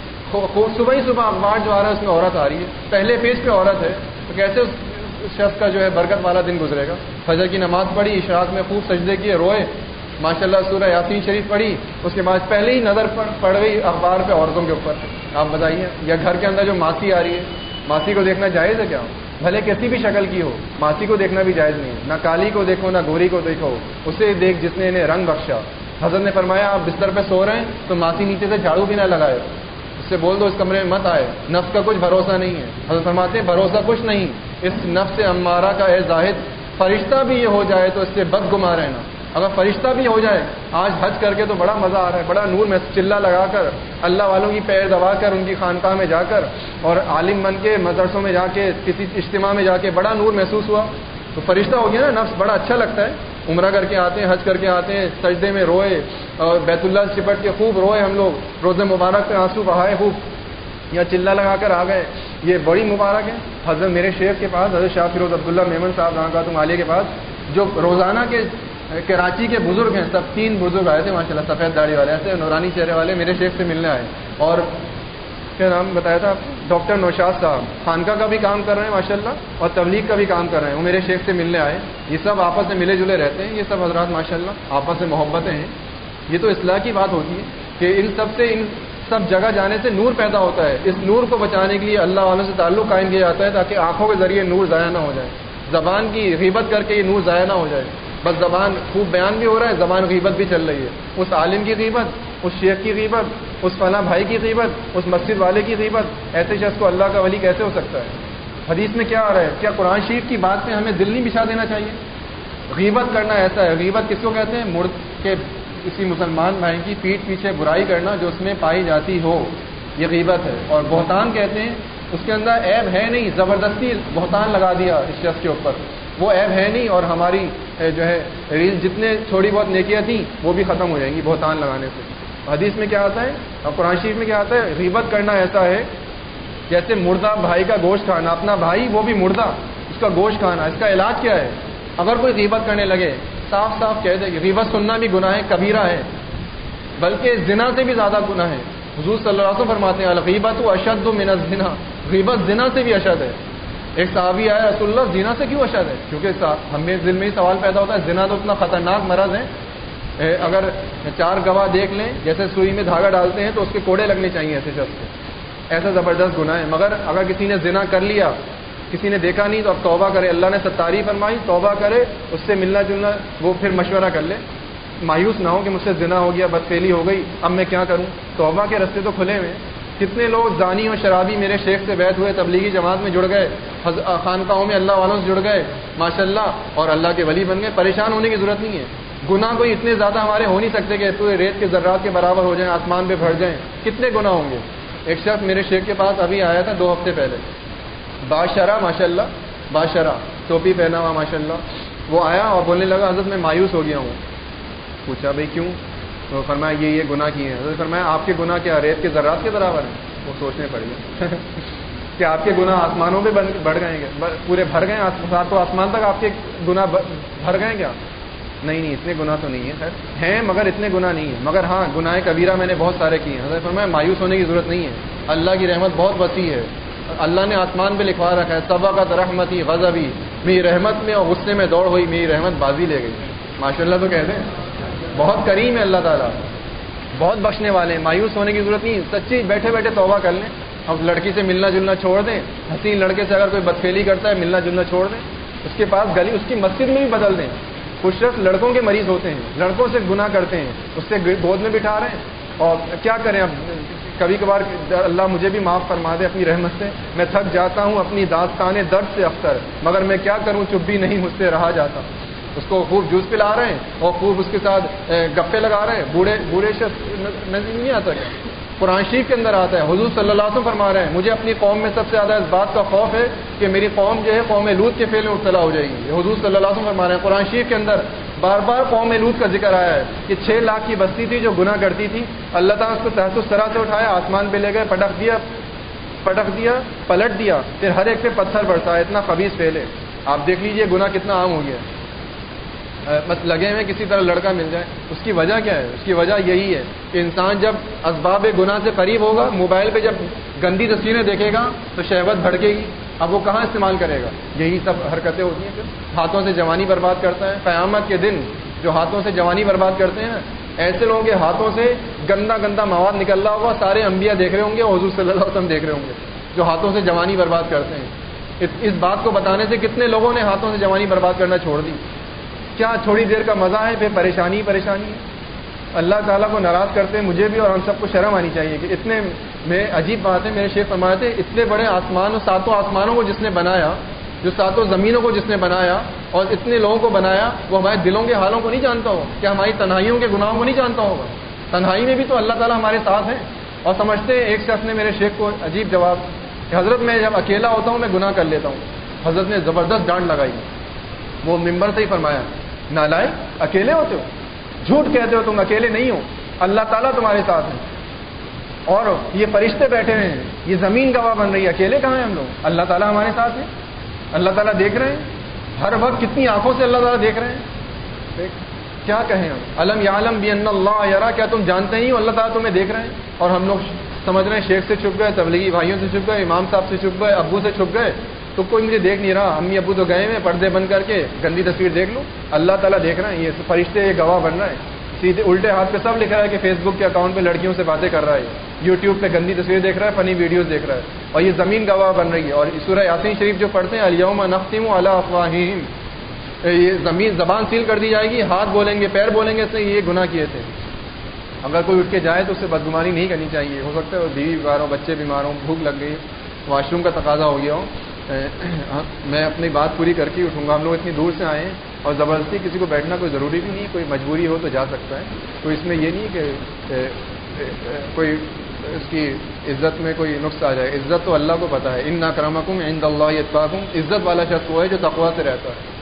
صبح ہی صبح اخبار جو آ رہا ہے، اس میں عورت آ رہی ہے۔ پہلے پیج پہ عورت ہے، تو کیسے اس شخص کا جو ہے برکت والا دن گزرے گا۔ فجر کی نماز پڑھی، اشراق میں خوب سجدے کیے، روئے۔ ماشاء اللہ سورہ یاسین شریف پڑھی۔ اس کے بعد پہلے ہی نظر پڑ گئی اخبار پہ عورتوں کے اوپر۔ آپ بتائیے، یا گھر کے اندر جو ماسی آ رہی ہے، ماسی کو دیکھنا جائز ہے کیا؟ بھلے کسی بھی شکل کی ہو، ماسی کو دیکھنا بھی جائز نہیں نہ کالی کو دیکھو، نہ گوری کو دیکھو۔ اسے دیکھ جس نے انہیں رنگ بخشا۔ حضرت نے فرمایا، آپ بستر پہ سو رہے ہیں، تو ماسی نیچے سے جھاڑو بھی نہ لگائے۔ سے بول دو اس کمرے میں مت آئے۔ نفس کا کچھ بھروسہ نہیں ہے۔ حضرت فرماتے ہیں، بھروسہ کچھ نہیں۔ اس نفس سے کا اے زاہد، فرشتہ بھی یہ ہو جائے تو اس سے بد گما رہنا۔ اگر فرشتہ بھی ہو جائے، آج حج کر کے تو بڑا مزہ آ رہا ہے، بڑا نور میں چلا لگا کر، اللہ والوں کی پیر دبا کر، ان کی خانقاہ میں جا کر، اور عالم بن کے مدرسوں میں جا کے، کسی اجتماع میں جا کے بڑا نور محسوس ہوا۔ تو فرشتہ ہو گیا نا، نفس بڑا اچھا لگتا ہے۔ عمرہ کر کے آتے ہیں، حج کر کے آتے ہیں، سجدے میں روئے اور بیت اللہ چپٹ کے خوب روئے ہم لوگ۔ روز مبارک پہ آنسو بہائے خوب۔ یا چلا لگا کر آ گئے۔ یہ بڑی مبارک ہے۔ حضرت میرے شیخ کے پاس، حضرت شاہ فیروز عبداللہ میمن صاحب رہا تم عالیہ کے پاس، جو روزانہ کے کراچی کے بزرگ ہیں، سب تین بزرگ آئے تھے ماشاء اللہ سفید داڑھی والے، ایسے نورانی چہرے والے میرے شیخ سے ملنے آئے۔ اور کیا نام بتایا تھا ڈاکٹر نوشاد صاحب، خانقاہ کا بھی کام کر رہے ہیں ماشاء اللہ اور تبلیغ کا بھی کام کر رہے ہیں۔ وہ میرے شیخ سے ملنے آئے۔ یہ سب آپس میں ملے جلے رہتے ہیں، یہ سب حضرات ماشاء اللہ آپس میں محبتیں ہیں۔ یہ تو اصلاح کی بات ہوتی ہے کہ ان سب سے، ان سب جگہ جانے سے نور پیدا ہوتا ہے۔ اس نور کو بچانے کے لیے اللہ والوں سے تعلق قائم کیا جاتا ہے تاکہ آنکھوں کے ذریعے نور ضائع نہ ہو جائے۔ زبان کی غیبت کر کے یہ نور ضائع نہ ہو جائے۔ بس زبان خوب بیان بھی ہو رہا ہے، زبان غیبت بھی چل رہی ہے۔ اس عالم کی غیبت، اس شیخ کی غیبت، اس فلاں بھائی کی غیبت، اس مسجد والے کی غیبت، ایسے شخص کو اللہ کا ولی کیسے ہو سکتا ہے؟ حدیث میں کیا آ رہا ہے؟ کیا قرآن شریف کی بات پہ ہمیں دل نہیں بچھا دینا چاہیے؟ غیبت کرنا ایسا ہے۔ غیبت کس کو کہتے ہیں؟ مرد کے کسی مسلمان بھائی کی پیٹ پیچھے برائی کرنا جو اس میں پائی جاتی ہو۔ یہ غیبت ہے۔ اور بہتان کہتے ہیں، اس کے اندر عیب ہے نہیں، زبردستی بہتان لگا دیا اس شخص کے اوپر۔ وہ عیب ہے نہیں اور ہماری جو ہے ریل جتنے تھوڑی بہت نیکیاں تھیں، وہ بھی ختم ہو جائیں گی، بہتان لگانے سے۔ حدیث میں کیا آتا ہے؟ اور قرآن شریف میں کیا آتا ہے؟ غیبت کرنا ایسا ہے جیسے مردہ بھائی کا گوشت کھانا، اپنا بھائی وہ بھی مردہ، اس کا گوشت کھانا، اس کا علاج کیا ہے؟ اگر کوئی غیبت کرنے لگے، صاف صاف کہہ دے کہ غیبت سننا بھی گناہ ہے، کبیرہ ہے، بلکہ زنا سے بھی زیادہ گناہ ہے۔ حضور صلی اللہ علیہ وسلم فرماتے ہیں الغیبت و اشد و من الزنا۔ غیبت زنا سے بھی اشد ہے۔ ایک صحابی آیا، رسول اللہ، زنا سے کیوں اشد ہے؟ کیونکہ ہمیں دل میں ہی سوال پیدا ہوتا ہے، زنا تو اتنا خطرناک مرض ہے۔ اگر چار گواہ دیکھ لیں، جیسے سوئی میں دھاگا ڈالتے ہیں، تو اس کے کوڑے لگنے چاہیے ایسے شخص کو۔ ایسا زبردست گناہ ہے۔ مگر اگر کسی نے زنا کر لیا، کسی نے دیکھا نہیں، تو اب توبہ کرے۔ اللہ نے ستاری فرمائی، توبہ کرے، اس سے ملنا جلنا وہ پھر مشورہ کر لے۔ مایوس نہ ہو کہ مجھ سے زنا ہو گیا بدفیلی ہو گئی، اب میں کیا کروں؟ توبہ کے رستے تو کھلے ہوئے کتنے لوگ زانی اور شرابی میرے شیخ سے بیت ہوئے تبلیغی جماعت میں جڑ گئے خانقاہوں میں اللہ والوں سے جڑ گئے ماشاء اللہ اور اللہ کے ولی بن گئے، پریشان ہونے کی ضرورت نہیں ہے۔ گناہ کوئی اتنے زیادہ ہمارے ہو نہیں سکتے کہ پورے ریت کے ذرات کے برابر ہو جائیں، آسمان پہ بھر جائیں۔ کتنے گناہ ہوں گے؟ ایک شخص میرے شیخ کے پاس ابھی آیا تھا دو ہفتے پہلے۔ بادشاہ ماشاء اللہ بادشاہ ٹوپی پہنا ہوا ماشاء اللہ وہ آیا اور بولنے لگا، حضرت میں مایوس ہو گیا ہوں۔ پوچھا، بھائی کیوں؟ تو فرمایا یہ یہ گناہ کیے ہیں۔ حضرت فرمایا آپ کے گناہ کیا ریت کے ذرات کے برابر ہیں؟ وہ سوچنے پڑ گئے کہ آپ کے گناہ آسمانوں پہ بڑھ گئے گے پورے بھر گئے ہیں۔ تو آسمان تک آپ کے گناہ بھر گئے کیا؟ نہیں نہیں، اتنے گناہ تو نہیں ہے خیر، ہیں مگر اتنے گناہ نہیں ہیں۔ مگر ہاں گناہ کبیرہ میں نے بہت سارے کیے ہیں۔ حضرت فرمایا، مایوس ہونے کی ضرورت نہیں ہے۔ اللہ کی رحمت بہت وسیع ہے۔ اللہ نے آسمان پہ لکھوا رکھا ہے سبا کا رحمتی غزبی میری رحمت میں اور غصے میں دوڑ ہوئی، میری رحمت بازی لے گئی۔ ماشاء اللہ تو کہتے ہیں بہت کریم ہے اللہ تعالیٰ۔ بہت بخشنے والے ہیں، مایوس ہونے کی ضرورت نہیں، سچی بیٹھے بیٹھے توبہ کر لیں۔ اب لڑکی سے ملنا جلنا چھوڑ دیں۔ حسین لڑکے سے اگر کوئی بدفیلی کرتا ہے، ملنا جلنا چھوڑ دیں۔ اس کے پاس گلی، اس کی مسجد میں بھی بدل دیں۔ کچھ لڑکوں کے مریض ہوتے ہیں، لڑکوں سے گناہ کرتے ہیں، اس سے گود میں بٹھا رہے ہیں۔ اور کیا کریں اب؟ کبھی کبھار اللہ مجھے بھی معاف فرما دے اپنی رحمت سے۔ میں تھک جاتا ہوں، اپنی داستان درد سے اختر، مگر میں کیا کروں؟ چپ بھی نہیں، مجھ سے رہا جاتا۔ اس کو خوب جوس پلا رہے ہیں اور خوب اس کے ساتھ گپے لگا رہے ہیں. بوڑھے بوڑھے شخص نظر نہیں آتا کیا؟ قرآن شریف کے اندر آتا ہے. حضور صلی اللہ علیہ وسلم فرما رہے ہیں، مجھے اپنی قوم میں سب سے زیادہ اس بات کا خوف ہے کہ میری قوم جو ہے، قوم لوت کے فیل میں مبتلا ہو جائے گی. حضور صلی اللہ علیہ وسلم فرما رہے ہیں. قرآن شریف کے اندر بار بار قوم لوت کا ذکر آیا ہے کہ چھ لاکھ کی بستی تھی جو گناہ کرتی تھی. اللہ تعالیٰ اس کو تحت طرح سے اٹھایا، آسمان پہ لے گئے پٹک دیا پٹک دیا، پلٹ دیا، پھر ہر ایک پہ پتھر برسا ہے. اتنا خبیص پھیلے آپ دیکھ لیجیے، گناہ کتنا عام ہو گیا ہے. بس لگے ہوئے کسی طرح لڑکا مل جائے۔ اس کی وجہ کیا ہے؟ اس کی وجہ یہی ہے کہ انسان جب اسباب گناہ سے قریب ہوگا، موبائل پہ جب گندی تصویریں دیکھے گا، تو شہوت بھڑکے گی۔ اب وہ کہاں استعمال کرے گا؟ یہی سب حرکتیں ہوتی ہیں۔ پھر ہاتھوں سے جوانی برباد کرتا ہے۔ قیامت کے دن جو ہاتھوں سے جوانی برباد کرتے ہیں نا ایسے لوگوں کے ہاتھوں سے گندا گندا مواد نکل رہا ہوگا۔ سارے انبیاء دیکھ رہے ہوں گے حضور صلی اللہ علیہ وسلم دیکھ رہے ہوں گے جو ہاتھوں سے جوانی برباد کرتے ہیں۔ اس بات کو بتانے سے کتنے لوگوں نے ہاتھوں سے جوانی برباد کرنا چھوڑ دی؟ کیا تھوڑی دیر کا مزہ ہے؟ پھر پریشانی پریشانی۔ ہے اللہ تعالیٰ کو ناراض کرتے ہیں، مجھے بھی اور ہم سب کو شرم آنی چاہیے کہ اتنے میں عجیب بات ہے، میرے شیخ فرمائے تھے اتنے بڑے آسمان اور ساتوں آسمانوں کو جس نے بنایا، جو ساتوں زمینوں کو جس نے بنایا اور اتنے لوگوں کو بنایا، وہ ہمارے دلوں کے حالوں کو نہیں جانتا ہو کیا ہماری تنہائیوں کے گناہوں کو نہیں جانتا ہوگا؟ تنہائی میں بھی تو اللہ تعالیٰ ہمارے ساتھ ہیں۔ اور سمجھتے ہیں، ایک شخص نے میرے شیخ کو عجیب جواب کہ حضرت میں جب اکیلا ہوتا ہوں، میں گناہ کر لیتا ہوں۔ حضرت نے زبردست ڈانٹ لگائی۔ وہ ممبر سے ہی فرمایا نالائے اکیلے ہوتے ہو۔ جھوٹ کہتے ہو تم اکیلے نہیں ہو۔ اللہ تعالیٰ تمہارے ساتھ ہے اور یہ فرشتے بیٹھے ہوئے ہیں۔ یہ زمین گواہ بن رہی ہے۔ اکیلے کہاں ہیں ہم لوگ؟ اللہ تعالیٰ ہمارے ساتھ ہیں۔ اللہ تعالیٰ دیکھ رہے ہیں۔ ہر وقت کتنی آنکھوں سے اللہ تعالیٰ دیکھ رہے ہیں۔ کیا کہیں ہم؟ علم یا علم بھی اللہ یارا کیا تم جانتے ہی ہو؟ اللہ تعالیٰ تمہیں دیکھ رہے ہیں۔ اور ہم لوگ سمجھ رہے ہیں، شیخ سے چھپ گئے، تبلیغی بھائیوں سے چھپ گئے، امام صاحب سے چھپ گئے، ابو سے چھپ گئے۔ تو کوئی مجھے دیکھ نہیں رہا۔ امی ابو تو گئے ہیں، پردے بند کر کے گندی تصویر دیکھ لوں۔ اللہ تعالیٰ دیکھ رہے ہیں یہ فرشتے، یہ گواہ بن رہا ہے۔ سیدھے الٹے ہاتھ پہ سب لکھ رہا ہے کہ فیس بک کے اکاؤنٹ پہ لڑکیوں سے باتیں کر رہا ہے۔ یوٹیوب پہ گندی تصویر دیکھ رہا ہے فنی ویڈیوز دیکھ رہا ہے۔ اور یہ زمین گواہ بن رہی ہے۔ اور سورہ یاسین شریف جو پڑھتے ہیں علیہم نفتیم اللہ افواہیم یہ زمین زبان سیل کر دی جائے گی، ہاتھ بولیں گے، پیر بولیں گے سے یہ گناہ کیے تھے۔ اگر کوئی اٹھ کے جائے تو اسے بدگمانی نہیں کرنی چاہیے۔ ہو سکتا ہے بیوی بیمار ہوں بچے بیمار ہوں، بھوک لگ گئی، واش روم کا تقاضا ہو گیا ہو۔ ہاں، میں اپنی بات پوری کر کے اٹھوں گا۔ ہم لوگ اتنی دور سے آئے ہیں اور زبردستی کسی کو بیٹھنا کوئی ضروری بھی نہیں، کوئی مجبوری ہو تو جا سکتا ہے۔ تو اس میں یہ نہیں کہ کوئی اس کی عزت میں کوئی نقص آ جائے۔ عزت تو اللہ کو پتا ہے۔ ان نہ کرمکم ان اللہ اتفاقوں عزت والا شخص وہ ہے جو تقوا سے رہتا ہے۔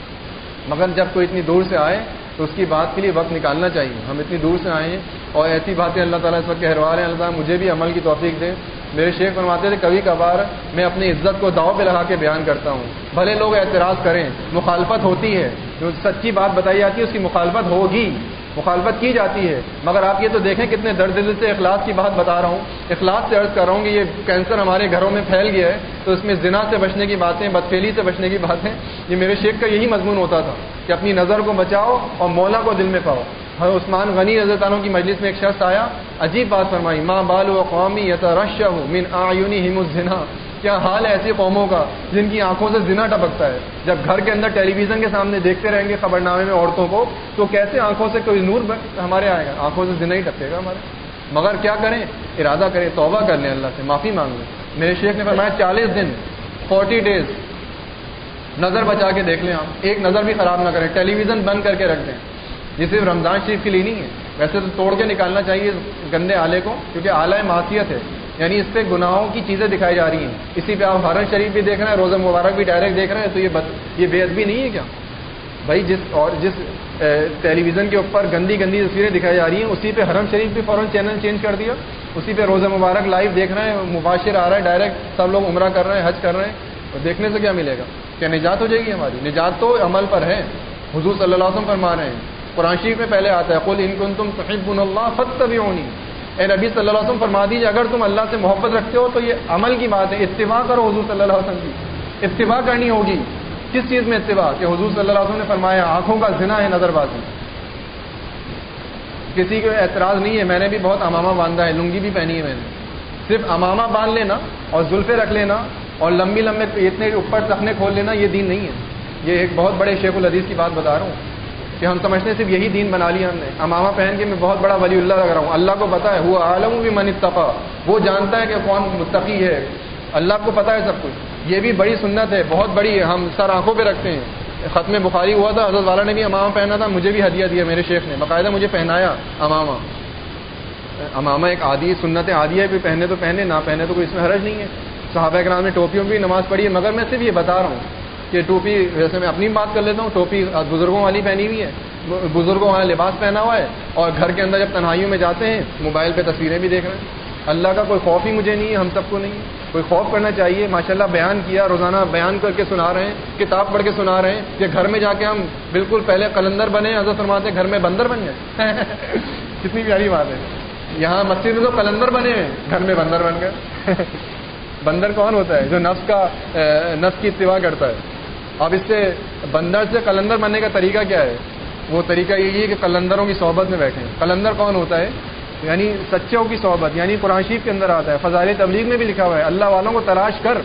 مگر جب کوئی اتنی دور سے آئے تو اس کی بات کے لیے وقت نکالنا چاہیے۔ ہم اتنی دور سے آئے ہیں اور ایسی باتیں اللہ تعالیٰ اس وقت کہروا رہے ہیں۔ اللہ تعالیٰ مجھے بھی عمل کی توفیق دے۔ میرے شیخ فرماتے تھے کبھی کبھار میں اپنی عزت کو داؤ پہ لگا کے بیان کرتا ہوں۔ بھلے لوگ اعتراض کریں، مخالفت ہوتی ہے۔ جو سچی بات بتائی جاتی ہے، اس کی مخالفت ہوگی۔ مخالفت کی جاتی ہے۔ مگر آپ یہ تو دیکھیں کتنے درد دل سے اخلاص کی بات بتا رہا ہوں۔ اخلاص سے عرض کر رہا ہوں کہ یہ کینسر ہمارے گھروں میں پھیل گیا ہے۔ تو اس میں زنا سے بچنے کی باتیں، بدفیلی سے بچنے کی باتیں، یہ میرے شیخ کا یہی مضمون ہوتا تھا کہ اپنی نظر کو بچاؤ اور مولا کو دل میں پاؤ۔ ہر عثمان غنی رضی عنہ کی مجلس میں ایک شخص آیا، عجیب بات فرمائی ماں بالو قومی یا من آیونی ہم کیا حال ہے ایسی قوموں کا جن کی آنکھوں سے زنا ٹپکتا ہے؟ جب گھر کے اندر ٹیلی ویژن کے سامنے دیکھتے رہیں گے خبر نامے میں عورتوں کو، تو کیسے آنکھوں سے کوئی نور ہمارے آئے گا؟ آنکھوں سے زنا ہی ٹپکے گا ہمارے۔ مگر کیا کریں؟ ارادہ کریں، توبہ کر لیں اللہ سے، معافی مانگ لیں۔ میرے شیخ نے فرمایا، چالیس دن، فورٹی ڈیز، نظر بچا کے دیکھ لیں آپ۔ ایک نظر بھی خراب نہ کریں ٹیلی ویژن بند کر کے رکھ دیں۔ یہ صرف رمضان شریف کے لیے نہیں ہے۔ ویسے تو توڑ کے نکالنا چاہیے گندے آلے کو، کیونکہ آلہ معاشیت ہے۔ یعنی اس پہ گناہوں کی چیزیں دکھائی جا رہی ہیں۔ اسی پہ آپ حرم شریف بھی دیکھ رہے ہیں، روزہ مبارک بھی ڈائریکٹ دیکھ رہے ہیں، تو یہ بد یہ بے ادبی نہیں ہے کیا؟ بھائی، جس اور جس ٹیلی ویژن کے اوپر گندی گندی تصویریں دکھائی جا رہی ہیں، اسی پہ حرم شریف بھی فوراً چینل چینج کر دیا۔ اسی پہ روزہ مبارک لائیو دیکھ رہے ہیں، مباشر آ رہا ہے ڈائریکٹ سب لوگ عمرہ کر رہے ہیں، حج کر رہے ہیں۔ تو دیکھنے سے کیا ملے گا؟ کیا نجات ہو جائے گی ہماری؟ نجات تو عمل پر ہے۔ حضور صلی اللہ علیہ وسلم فرما رہے ہیں۔ قرآن شریف میں پہلے آتا ہے، قل ان کن تم تحب اللہ فت اے نبی صلی اللہ علیہ وسلم فرما دیجیے اگر تم اللہ سے محبت رکھتے ہو تو یہ عمل کی بات ہے۔ اتباع کرو حضور صلی اللہ علیہ وسلم کی۔ اتباع کرنی ہوگی۔ کس چیز میں اتباع کہ حضور صلی اللہ علیہ وسلم نے فرمایا، آنکھوں کا ذنا ہے نظر بازی۔ کسی کو اعتراض نہیں ہے، میں نے بھی بہت امامہ باندھا ہے، لنگی بھی پہنی ہے میں نے۔ صرف امامہ باندھ لینا اور زلفے رکھ لینا اور لمبی لمبے اتنے اوپر تخنے کھول لینا، یہ دین نہیں ہے۔ یہ ایک بہت بڑے شیخ الحدیث کی بات بتا رہا ہوں۔ کہ ہم سمجھتے ہیں صرف یہی دین بنا لیا ہم نے۔ امامہ پہن کے میں بہت بڑا ولی اللہ لگ رہا ہوں۔ اللہ کو پتا ہے وہ عالم بھی من اتفا وہ جانتا ہے کہ کون متقی ہے۔ اللہ کو پتا ہے سب کچھ۔ یہ بھی بڑی سنت ہے، بہت بڑی ہے۔ ہم سر آنکھوں پہ رکھتے ہیں۔ ختم بخاری ہوا تھا، حضرت والا نے بھی امامہ پہنا تھا۔ مجھے بھی ہدیہ دیا میرے شیخ نے۔ باقاعدہ مجھے پہنایا امامہ۔ امامہ ایک عادی سنت عادی ہے، کوئی پہنے تو پہنے، نہ پہنے تو کوئی اس میں حرج نہیں ہے۔ صحابہ کرام نے ٹوپیوں بھی نماز پڑھی ہے۔ مگر میں صرف یہ بتا رہا ہوں کہ ٹوپی ویسے میں اپنی بات کر لیتا ہوں، ٹوپی بزرگوں والی پہنی ہوئی ہے، بزرگوں والا لباس پہنا ہوا ہے، اور گھر کے اندر جب تنہائیوں میں جاتے ہیں، موبائل پہ تصویریں بھی دیکھ رہے ہیں۔ اللہ کا کوئی خوف ہی مجھے نہیں ہے، ہم سب کو نہیں کوئی خوف کرنا چاہیے، ماشاءاللہ بیان کیا، روزانہ بیان کر کے سنا رہے ہیں، کتاب پڑھ کے سنا رہے ہیں، کہ گھر میں جا کے ہم بالکل پہلے قلندر بنے، حضرت فرماتے ہیں گھر میں بندر بن گئے۔ کتنی پیاری بات ہے۔ یہاں مسجد میں تو قلندر بنے ہیں، گھر میں بندر بن گئے۔ بندر کون ہوتا ہے؟ جو نفس کا نفس کی اتباع کرتا ہے۔ اب اس سے بندر سے قلندر بننے کا طریقہ کیا ہے؟ وہ طریقہ یہی ہے کہ قلندروں کی صحبت میں بیٹھیں۔ قلندر کون ہوتا ہے؟ یعنی سچوں کی صحبت یعنی قرآن شریف کے اندر آتا ہے، فضائل تبلیغ میں بھی لکھا ہوا ہے۔ اللہ والوں کو تلاش کر،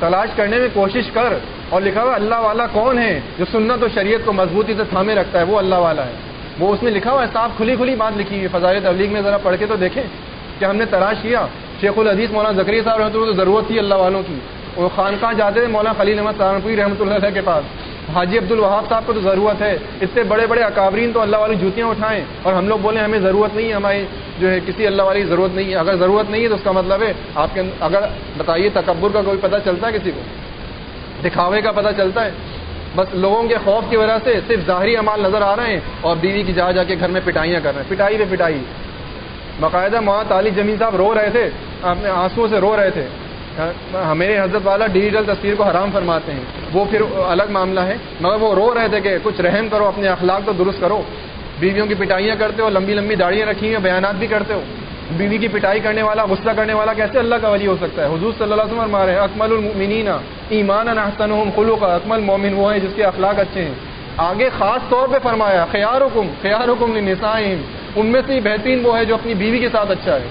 تلاش کرنے میں کوشش کر۔ اور لکھا ہوا اللہ والا کون ہے؟ جو سنت و شریعت کو مضبوطی سے تھامے رکھتا ہے، وہ اللہ والا ہے۔ وہ اس میں لکھا ہوا ہے صاف کھلی کھلی بات لکھی ہے۔ فضائل تبلیغ میں ذرا پڑھ کے تو دیکھیں کہ ہم نے تلاش کیا۔ شیخ الحدیث مولانا زکری صاحب رحمۃ اللہ ضرورت تھی اللہ والوں کی۔ وہ خانقاہ جاتے تھے؟ مولانا خلیل احمد سہارنپوری رحمۃ اللہ علیہ کے پاس۔ حاجی عبد الوہاب صاحب کو تو ضرورت ہے۔ اس سے بڑے بڑے اکابرین تو اللہ والی جوتیاں اٹھائیں اور ہم لوگ بولیں ہمیں ضرورت نہیں ہے، ہماری جو ہے کسی اللہ والی ضرورت نہیں ہے۔ اگر ضرورت نہیں ہے تو اس کا مطلب ہے آپ کے اگر بتائیے تکبر کا کوئی پتہ چلتا ہے کسی کو؟ دکھاوے کا پتہ چلتا ہے۔ بس لوگوں کے خوف کی وجہ سے صرف ظاہری امال نظر آ رہے ہیں اور بیوی کی جا جا کے گھر میں پٹائیاں کر رہے ہیں۔ پٹائی پہ پٹائی۔ باقاعدہ مواد علی جمی صاحب رو رہے تھے، اپنے آنسو سے رو رہے تھے۔ ہمارے حضرت والا ڈیجیٹل تصویر کو حرام فرماتے ہیں۔ وہ پھر الگ معاملہ ہے۔ مگر وہ رو رہے تھے کہ کچھ رحم کرو، اپنے اخلاق کو درست کرو۔ بیویوں کی پٹائیاں کرتے ہو، لمبی لمبی داڑیاں رکھی ہیں، بیانات بھی کرتے ہو۔ بیوی کی پٹائی کرنے والا غصہ کرنے والا کیسے اللہ کا ولی ہو سکتا ہے؟ حضور صلی اللہ علیہ وسلم مارے اکمل المؤمنین ایمان احسن خلو کا اکمل مومن وہ ہیں جس کے اخلاق اچھے ہیں۔ آگے خاص طور پہ فرمایا خیار حکم خیار حکم نسائم ان میں سے بہترین وہ ہے جو اپنی بیوی کے ساتھ اچھا ہے۔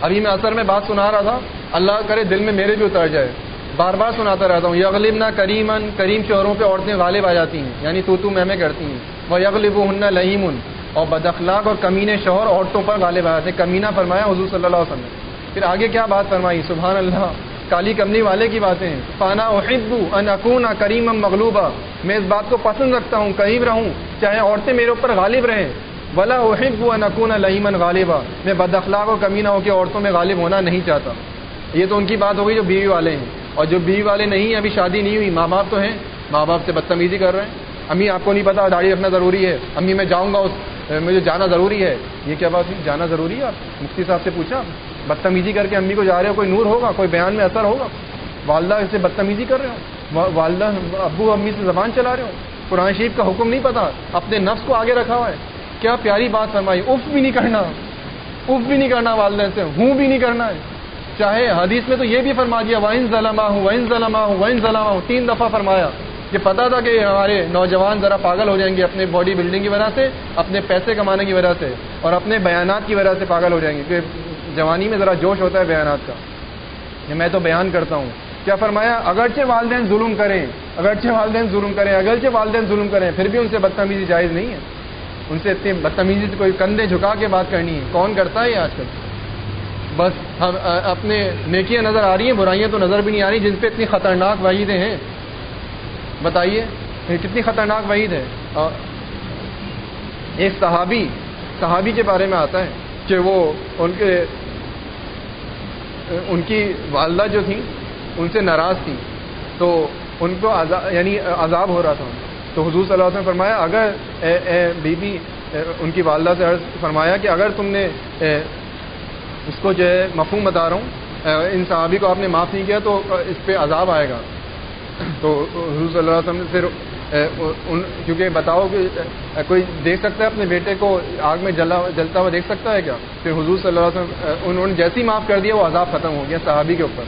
ابھی میں اثر میں بات سنا رہا تھا، اللہ کرے دل میں میرے بھی اتر جائے۔ بار بار سناتا رہتا ہوں یغلب نہ کریمن، کریم شہروں پہ عورتیں غالب آ جاتی ہیں یعنی تو تو میں کرتی ہیں۔ وہ یغلب ہن لہیمن اور بد اخلاق اور کمینے شوہر عورتوں پر غالب آ جاتے ہیں۔ کمینہ فرمایا حضور صلی اللہ علیہ وسلم پھر آگے کیا بات فرمائی؟ سبحان اللہ، کالی کمنی والے کی باتیں فانا احبو ان اکون کریم مغلوبہ میں اس بات کو پسند رکھتا ہوں، قریب رہوں، چاہے عورتیں میرے اوپر غالب رہیں۔ ولا احب ان اکون لہیمن غالبہ میں بد اخلاق اور کمینہ ہو کے عورتوں میں غالب ہونا نہیں چاہتا۔ یہ تو ان کی بات ہوگی جو بیوی والے ہیں۔ اور جو بیوی والے نہیں ہیں، ابھی شادی نہیں ہوئی، ماں باپ تو ہیں۔ ماں باپ سے بدتمیزی کر رہے ہیں۔ امی، آپ کو نہیں پتا، داڑھی رکھنا ضروری ہے۔ امی، میں جاؤں گا اس، مجھے جانا ضروری ہے۔ یہ کیا بات ہوئی؟ جانا ضروری ہے آپ؟ مفتی صاحب سے پوچھا بدتمیزی کر کے امی کو جا رہے ہو؟ کوئی نور ہوگا؟ کوئی بیان میں اثر ہوگا؟ والدہ اسے بدتمیزی کر رہے ہو؟ والدہ، ابو، امی سے زبان چلا رہے ہو؟ قرآن شریف کا حکم نہیں پتا۔ اپنے نفس کو آگے رکھا ہوا ہے۔ کیا پیاری بات فرمائی۔ اف بھی نہیں کرنا۔ اف بھی نہیں کرنا والدین سے۔ ہوں بھی نہیں کرنا۔ ہے چاہے حدیث میں تو یہ بھی فرما دیا وائن ظلما ہوں وائن ظلما ہوں وائن ظلما ہوں تین دفعہ فرمایا یہ پتا تھا کہ ہمارے نوجوان ذرا پاگل ہو جائیں گے اپنے باڈی بلڈنگ کی وجہ سے، اپنے پیسے کمانے کی وجہ سے اور اپنے بیانات کی وجہ سے پاگل ہو جائیں گے۔ کہ جوانی میں ذرا جوش ہوتا ہے بیانات کا۔ یہ میں تو بیان کرتا ہوں۔ کیا فرمایا؟ اگرچہ والدین ظلم کریں، اگرچہ والدین ظلم کریں، اگرچہ والدین ظلم کریں، پھر بھی ان سے بدتمیزی جائز نہیں ہے۔ ان سے اتنی بدتمیزی سے کوئی کندھے جھکا کے بات کرنی ہے۔ کون کرتا ہے یہ آج کل؟ بس ہم اپنے نیکیاں نظر آ رہی ہیں، برائیاں تو نظر بھی نہیں آ رہی، جن پہ اتنی خطرناک وعیدیں ہیں۔ بتائیے کتنی خطرناک وعید ہے؟ ایک صحابی صحابی کے بارے میں آتا ہے کہ وہ ان کے، ان کی والدہ جو تھیں، ان سے ناراض تھی تو ان کو یعنی عذاب ہو رہا تھا۔ تو حضور صلی اللہ علیہ وسلم فرمایا، اگر اے اے بی بی ان کی والدہ سے عرض فرمایا کہ اگر تم نے اس کو جو ہے مفہوم بتا رہا ہوں ان صحابی کو آپ نے معاف نہیں کیا تو اس پہ عذاب آئے گا۔ تو حضور صلی اللہ علیہ وسلم پھر ان، کیونکہ بتاؤ کہ کوئی دیکھ سکتا ہے اپنے بیٹے کو آگ میں جلا، جلتا ہوا دیکھ سکتا ہے کیا؟ پھر حضور صلی اللہ علیہ وسلم انہوں نے جیسی معاف کر دیا وہ عذاب ختم ہو گیا صحابی کے اوپر۔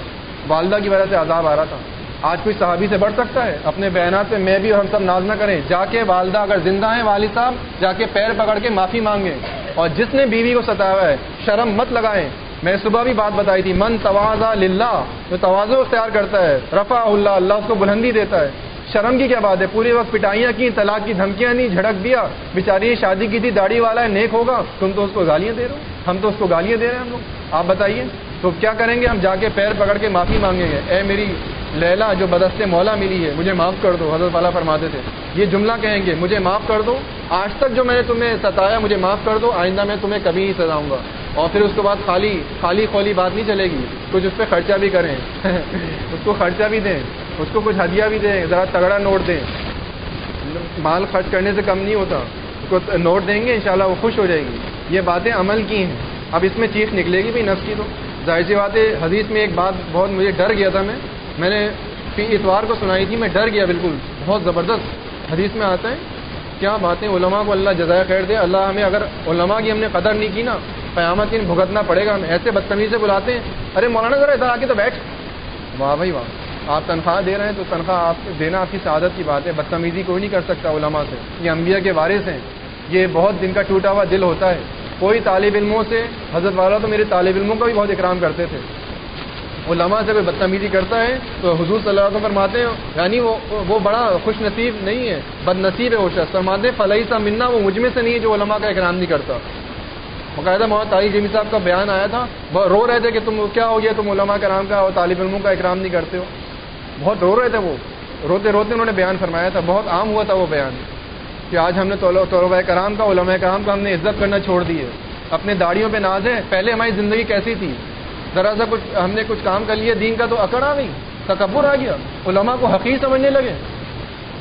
والدہ کی وجہ سے عذاب آ رہا تھا۔ آج کوئی صحابی سے بڑھ سکتا ہے؟ اپنے بیانات پہ میں بھی اور ہم سب ناز نہ کریں۔ جا کے والدہ، اگر زندہ ہیں والد صاحب، جا کے پیر پکڑ کے معافی مانگیں۔ اور جس نے بیوی کو ستایا ہے، شرم مت لگائیں۔ میں صبح بھی بات بتائی تھی، من توازا للہ جو توازو اختیار کرتا ہے رفا اللہ اللہ اس کو بلندی دیتا ہے۔ شرم کی کیا بات ہے؟ پورے وقت پٹائیاں کی طلاق کی دھمکیاں نہیں، جھڑک دیا۔ بیچاری شادی کی تھی، داڑھی والا ہے، نیک ہوگا۔ تم تو اس کو گالیاں دے رہے ہو۔ ہم تو اس کو گالیاں دے رہے ہیں ہم لوگ۔ آپ بتائیے۔ تو کیا کریں گے ہم؟ جا کے پیر پکڑ کے معافی مانگیں گے۔ اے میری لیلا جو بدست مولا ملی ہے، مجھے معاف کر دو، حضرت والا فرماتے تھے۔ یہ جملہ کہیں گے، مجھے معاف کر دو۔ آج تک جو میں نے تمہیں ستایا، مجھے معاف کر دو۔ آئندہ میں تمہیں کبھی نہیں ستاؤں گا۔ اور پھر اس کے بعد خالی خالی خولی بات نہیں چلے گی۔ کچھ اس پہ خرچہ بھی کریں۔ اس کو خرچہ بھی دیں۔ اس کو کچھ ہدیہ بھی دیں۔ ذرا تگڑا نوٹ دیں۔ مال خرچ کرنے سے کم نہیں ہوتا۔ اس کو نوٹ دیں گے، انشاءاللہ وہ خوش ہو جائے گی۔ یہ باتیں عمل کی ہیں۔ اب اس میں چیخ نکلے گی بھی نفس کی تو۔ ظاہر سی بات ہے، حدیث میں ایک بات بہت مجھے ڈر گیا تھا میں۔ میں نے اتوار کو سنائی تھی، میں ڈر گیا بالکل، بہت زبردست۔ حدیث میں آتا ہے، کیا باتیں علماء کو اللہ جزائے خیر دے۔ اللہ ہمیں اگر علماء کی ہم نے قدر نہیں کی نا، قیامت کی بھگتنا پڑے گا، ہم ایسے بدتمیزی سے بلاتے ہیں۔ ارے مولانا ذرا ادھر آ کے تو بیٹھ۔ واہ بھائی واہ، آپ تنخواہ دے رہے ہیں تو تنخواہ آپ دینا آپ کی سعادت کی بات ہے۔ بدتمیزی کوئی نہیں کر سکتا علماء سے، یہ انبیاء کے وارث ہیں۔ یہ بہت دن کا ٹوٹا ہوا دل ہوتا ہے۔ کوئی طالب علموں سے، حضرت والا تو میرے طالب علموں کا بھی بہت اکرام کرتے تھے۔ علماء سے کوئی بدتمیزی کرتا ہے تو حضور صلی اللہ علیہ وسلم فرماتے ہیں یعنی وہ وہ بڑا خوش نصیب نہیں ہے، بد نصیب ہے وہ شخص۔ فرماتے ہیں فلحی سا منا، وہ مجھ میں سے نہیں ہے جو علماء کا اکرام نہیں کرتا۔ باقاعدہ محمد طارق جمی صاحب کا بیان آیا تھا۔ وہ رو رہے تھے کہ تم کیا ہو گیا، تم علماء کرام کا اور طالب علموں کا اکرام نہیں کرتے ہو۔ بہت رو رہے تھے وہ۔ روتے روتے انہوں نے بیان فرمایا تھا۔ بہت عام ہوا تھا وہ بیان۔ کہ آج ہم نے طلباء کرام کا، علماء کرام کا ہم نے عزت کرنا چھوڑ دی ہے۔ اپنے داڑیوں پہ ناز ہے، پہلے ہماری زندگی کیسی تھی؟ ذرا سا کچھ ہم نے کچھ کام کر لیا دین کا تو اکڑ آ گئی تکبر آ گیا۔ علماء کو حقیق سمجھنے لگے۔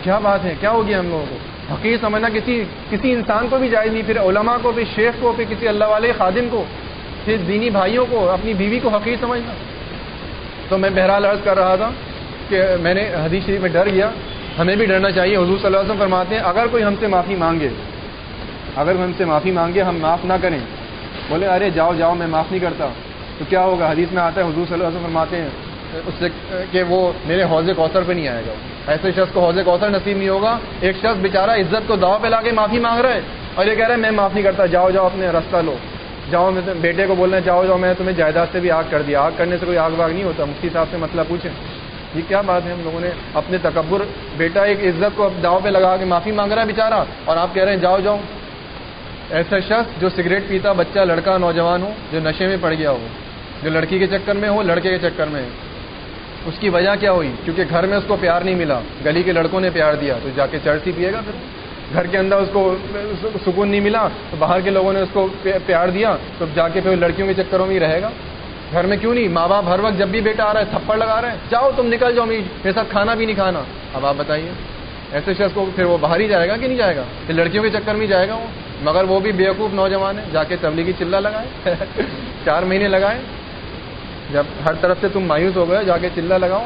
کیا بات ہے؟ کیا ہو گیا ہم لوگوں کو؟ حقیر سمجھنا کسی کسی انسان کو بھی جائز نہیں، پھر علماء کو، پھر شیخ کو، پھر کسی اللہ والے خادم کو، پھر دینی بھائیوں کو، اپنی بیوی کو حقیر سمجھنا۔ تو میں بہرحال عرض کر رہا تھا کہ میں نے حدیث شریف میں ڈر گیا۔ ہمیں بھی ڈرنا چاہیے۔ حضور صلی اللہ علیہ وسلم فرماتے ہیں، اگر کوئی ہم سے معافی مانگے، اگر ہم سے معافی مانگے، ہم معاف نہ کریں۔ بولے، ارے جاؤ جاؤ، میں معاف نہیں کرتا۔ تو کیا ہوگا؟ حدیث میں آتا ہے، حضور صلی اللہ علیہ وسلم فرماتے ہیں، اس سے کہ وہ میرے حوض کوثر پہ نہیں آئے گا۔ ایسے شخص کو حوض کوثر نصیب نہیں ہوگا۔ ایک شخص بیچارہ عزت کو داؤ پہ لا کے معافی مانگ رہا ہے اور یہ کہہ رہا ہے، میں معاف نہیں کرتا، جاؤ جاؤ، اپنے رستہ لو۔ جاؤ، میں بیٹے کو بولنا جاؤ جاؤ، میں تمہیں جائیداد سے بھی آگ کر دیا آگ کرنے سے کوئی آگ واگ نہیں ہوتا۔ مفتی صاحب سے مسئلہ پوچھیں۔ یہ کیا بات ہے ہم لوگوں نے اپنے تکبر، بیٹا ایک عزت کو داؤ پہ لگا کے معافی مانگ رہا ہے بیچارہ اور آپ کہہ رہے ہیں جاؤ جاؤ۔ ایسا شخص جو سگریٹ پیتا، بچہ، لڑکا، نوجوان ہو، جو نشے میں پڑ گیا ہو، جو لڑکی کے چکر میں ہو، لڑکے کے چکر میں۔ اس کی وجہ کیا ہوئی؟ کیونکہ گھر میں اس کو پیار نہیں ملا۔ گلی کے لڑکوں نے پیار دیا۔ تو جا کے چرچ ہی پیے گا پھر۔ گھر کے اندر اس کو سکون نہیں ملا۔ تو باہر کے لوگوں نے اس کو پیار دیا۔ تو جا کے پھر لڑکیوں کے چکروں میں ہی رہے گا۔ گھر میں کیوں نہیں؟ ماں باپ ہر وقت جب بھی بیٹا آ رہا ہے، تھپڑ لگا رہے ہیں۔ جاؤ، تم نکل جاؤ میرے ساتھ کھانا بھی نہیں کھانا۔ اب آپ بتائیے۔ ایسے شخص کو پھر وہ باہر ہی جائے گا کہ نہیں جائے گا؟ پھر لڑکیوں کے چکر میں ہی جائے گا وہ۔ مگر وہ بھی بیوقوف نوجوان ہے جا کے تبلیغی چلہ لگائے چار مہینے لگائے جب ہر طرف سے تم مایوس ہو گئے، جا کے چلہ لگاؤ۔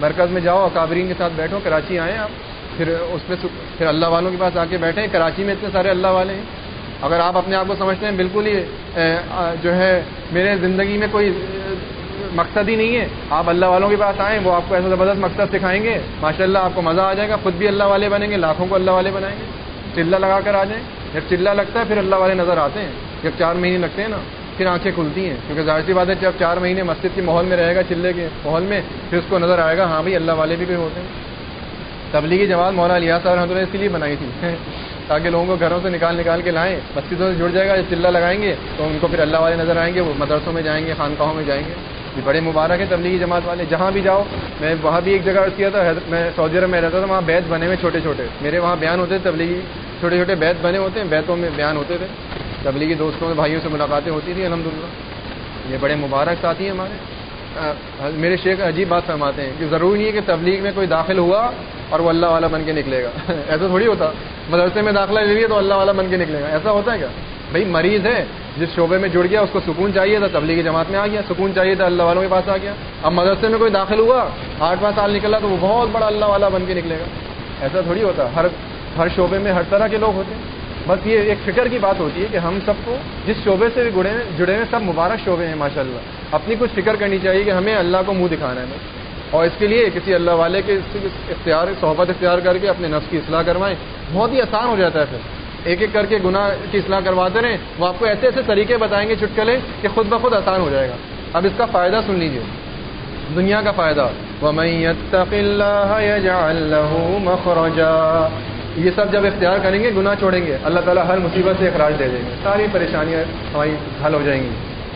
مرکز میں جاؤ، اکابرین کے ساتھ بیٹھو۔ کراچی آئے آپ۔ پھر اس میں پھر اللہ والوں کے پاس آ کے بیٹھے کراچی میں اتنے سارے اللہ والے ہیں۔ اگر آپ اپنے آپ کو سمجھتے ہیں، بالکل ہی جو ہے، میرے زندگی میں کوئی مقصد ہی نہیں ہے۔ آپ اللہ والوں کے پاس آئیں، وہ آپ کو ایسا زبردست مقصد سکھائیں گے۔ ماشاء اللہ آپ کو مزہ آ جائے گا۔ خود بھی اللہ والے بنیں گے، لاکھوں کو اللہ والے بنائیں گے۔ چلہ لگا کر آ جائیں۔ جب چلہ لگتا ہے، پھر اللہ والے نظر آتے ہیں۔ جب چار مہینے لگتے ہیں نا، پھر آنکھیں کھلتی ہیں۔ کیونکہ ظاہر سی بات ہے، جب چار مہینے مسجد کے ماحول میں رہے گا، چلے کے ماحول میں، پھر اس کو نظر آئے گا ہاں بھائی، اللہ والے بھی کوئی ہوتے ہیں۔ تبلیغی جماعت مولانا لیا صاحب رحمۃ اللہ اس کے لیے بنائی تھی۔ تاکہ لوگوں کو گھروں سے نکال نکال کے لائیں، مسجدوں سے جڑ جائے گا، جب چلہ لگائیں گے تو ان کو پھر اللہ والے نظر آئیں گے، وہ مدرسوں میں جائیں گے، خانقاہوں میں جائیں گے۔ یہ بڑے مبارک ہیں تبلیغی جماعت والے، جہاں بھی جاؤ، میں وہاں بھی ایک جگہ کیا تھا میں سعودی عرب میں رہتا تھا، وہاں بیت بنے ہوئے چھوٹے چھوٹے۔ میرے وہاں بیان ہوتے تھے، تبلیغی چھوٹے چھوٹے بیت بنے ہوتے ہیں، بیتوں میں بیان ہوتے تھے۔ تبلیغی دوستوں میں بھائیوں سے ملاقاتیں ہوتی تھیں الحمد یہ بڑے مبارک ساتھی ہیں ہمارے۔ میرے شیخ عجیب بات فرماتے ہیں کہ ضروری نہیں ہے کہ تبلیغ میں کوئی داخل ہوا اور وہ اللہ والا بن کے نکلے گا۔ ایسا تھوڑی ہوتا۔ مدرسے میں داخلہ لے لیا تو اللہ والا بن کے نکلے گا۔ ایسا ہوتا ہے کیا؟ بھائی مریض ہے جس شعبے میں جڑ گیا، اس کو سکون چاہیے تھا، تبلیغی جماعت میں آ گیا، سکون چاہیے تھا، اللہ والوں کے پاس آ گیا۔ اب مدرسے میں کوئی داخل ہوا، آٹھ پانچ سال نکلا تو وہ بہت بڑا اللہ والا بن کے نکلے گا۔ ایسا تھوڑی ہوتا۔ ہر ہر شعبے میں ہر طرح کے لوگ ہوتے ہیں۔ بس یہ ایک فکر کی بات ہوتی ہے کہ ہم سب کو جس شعبے سے بھی گڑے، جڑے ہیں سب مبارک شعبے ہیں ماشاء اللہ اپنی کچھ فکر کرنی چاہیے کہ ہمیں اللہ کو منہ دکھانا ہے۔ اور اس کے لیے کسی اللہ والے کے اختیار، صحبت اختیار کر کے اپنے نفس کی اصلاح کروائیں۔ بہت ہی آسان ہو جاتا ہے پھر۔ ایک ایک کر کے گناہ کی اصلاح کرواتے رہیں۔ وہ آپ کو ایسے ایسے طریقے بتائیں گے چٹکلے کہ خود بخود آسان ہو جائے گا۔ اب اس کا فائدہ سن لیجیے دنیا کا فائدہ۔ یہ سب جب اختیار کریں گے، گناہ چھوڑیں گے۔ اللہ تعالیٰ ہر مصیبت سے اخراج دے دیں گے۔ ساری پریشانیاں ہماری حل ہو جائیں گی۔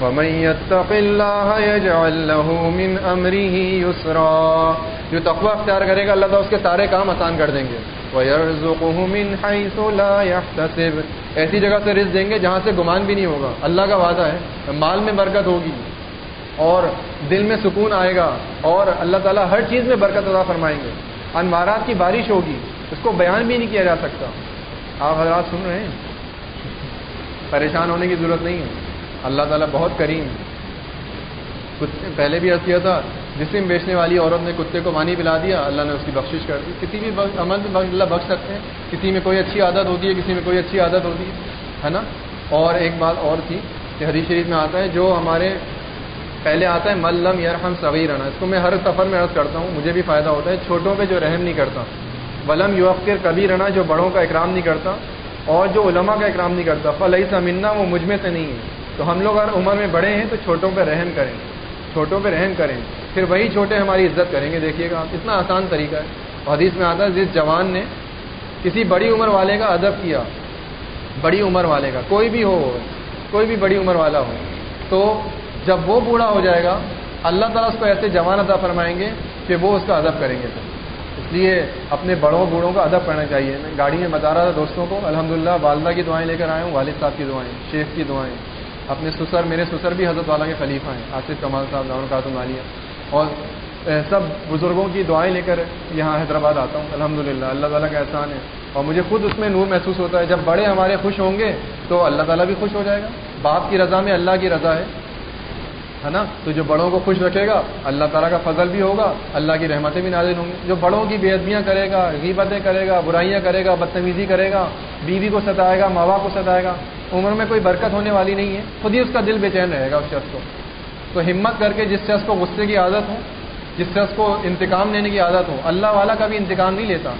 ومن يتق الله يجعل له من امره يسرا. جو تقوی اختیار کرے گا، اللہ تعالیٰ اس کے سارے کام آسان کر دیں گے. ويرزقه من حيث لا يحتسب. ایسی جگہ سے رزق دیں گے جہاں سے گمان بھی نہیں ہوگا. اللہ کا وعدہ ہے، مال میں برکت ہوگی اور دل میں سکون آئے گا اور اللہ تعالیٰ ہر چیز میں برکت ادا فرمائیں گے۔ انوارات کی بارش ہوگی، اس کو بیان بھی نہیں کیا جا سکتا۔ آپ حضرات سن رہے ہیں؟ پریشان ہونے کی ضرورت نہیں ہے۔ اللہ تعالیٰ بہت کریم۔ کتے پہلے بھی عرض کیا تھا جسم بیچنے والی عورت نے کتے کو پانی پلا دیا، اللہ نے اس کی بخشش کر دی۔ کسی بھی عمل میں اللہ بخش سکتے ہیں۔ کسی میں کوئی اچھی عادت ہوتی ہے، کسی میں کوئی اچھی عادت ہوتی ہے ہے نا؟ اور ایک بات اور تھی کہ حدیث شریف میں آتا ہے، جو ہمارے پہلے آتا ہے ملم یرحم صغیر رہنا اس کو میں ہر سفر میں عرض کرتا ہوں، مجھے بھی فائدہ ہوتا ہے، چھوٹوں پہ جو رحم نہیں کرتا۔ ولم یو کبھی رہنا جو بڑوں کا اکرام نہیں کرتا اور جو علماء کا اکرام نہیں کرتا فلحی سمنا وہ مجھ میں سے نہیں ہے۔ تو ہم لوگ اگر عمر میں بڑے ہیں تو چھوٹوں پہ رحم کریں، چھوٹوں پہ رحم کریں۔ پھر وہی چھوٹے ہماری عزت کریں گے۔ دیکھیے گا، اتنا آسان طریقہ ہے۔ حدیث میں آتا ہے، جس جوان نے کسی بڑی عمر والے کا ادب کیا، بڑی عمر والے کا، کوئی بھی ہو، کوئی بھی بڑی عمر والا ہو، تو جب وہ بوڑھا ہو جائے گا، اللہ تعالیٰ اس کو ایسے جوان ادا فرمائیں گے کہ وہ اس کا ادب کریں گے۔ اس لیے اپنے بڑوں بوڑھوں کا ادب کرنا چاہیے۔ میں گاڑی میں بتا رہا تھا دوستوں کو، الحمدللہ، والدہ کی دعائیں لے کر آیا ہوں، والد صاحب کی دعائیں، شیخ کی دعائیں۔ اپنے سسر، میرے سسر بھی حضرت والا کے خلیفہ ہیں، آصف کمال صاحب داؤن خاتون عالیہ۔ اور سب بزرگوں کی دعائیں لے کر یہاں حیدرآباد آتا ہوں الحمد للہ اللہ تعالیٰ کا احسان ہے۔ اور مجھے خود اس میں نور محسوس ہوتا ہے، جب بڑے ہمارے خوش ہوں گے تو اللہ تعالیٰ بھی خوش ہو جائے گا۔ باپ کی رضا میں اللہ کی رضا ہے ہے نا؟ تو جو بڑوں کو خوش رکھے گا، اللہ تعالیٰ کا فضل بھی ہوگا، اللہ کی رحمتیں بھی نازل ہوں گی۔ جو بڑوں کی بے ادبیاں کرے گا، غیبتیں کرے گا، برائیاں کرے گا، بدتمیزی کرے گا، بیوی کو ستائے گا، ماں باپ کو ستائے گا عمر میں کوئی برکت ہونے والی نہیں ہے، خود ہی اس کا دل بے چین رہے گا اس شخص کو۔ تو ہمت کر کے جس شخص کو غصے کی عادت ہو، جس شخص کو انتقام لینے کی عادت ہو، اللہ والا کا بھی انتقام نہیں لیتا۔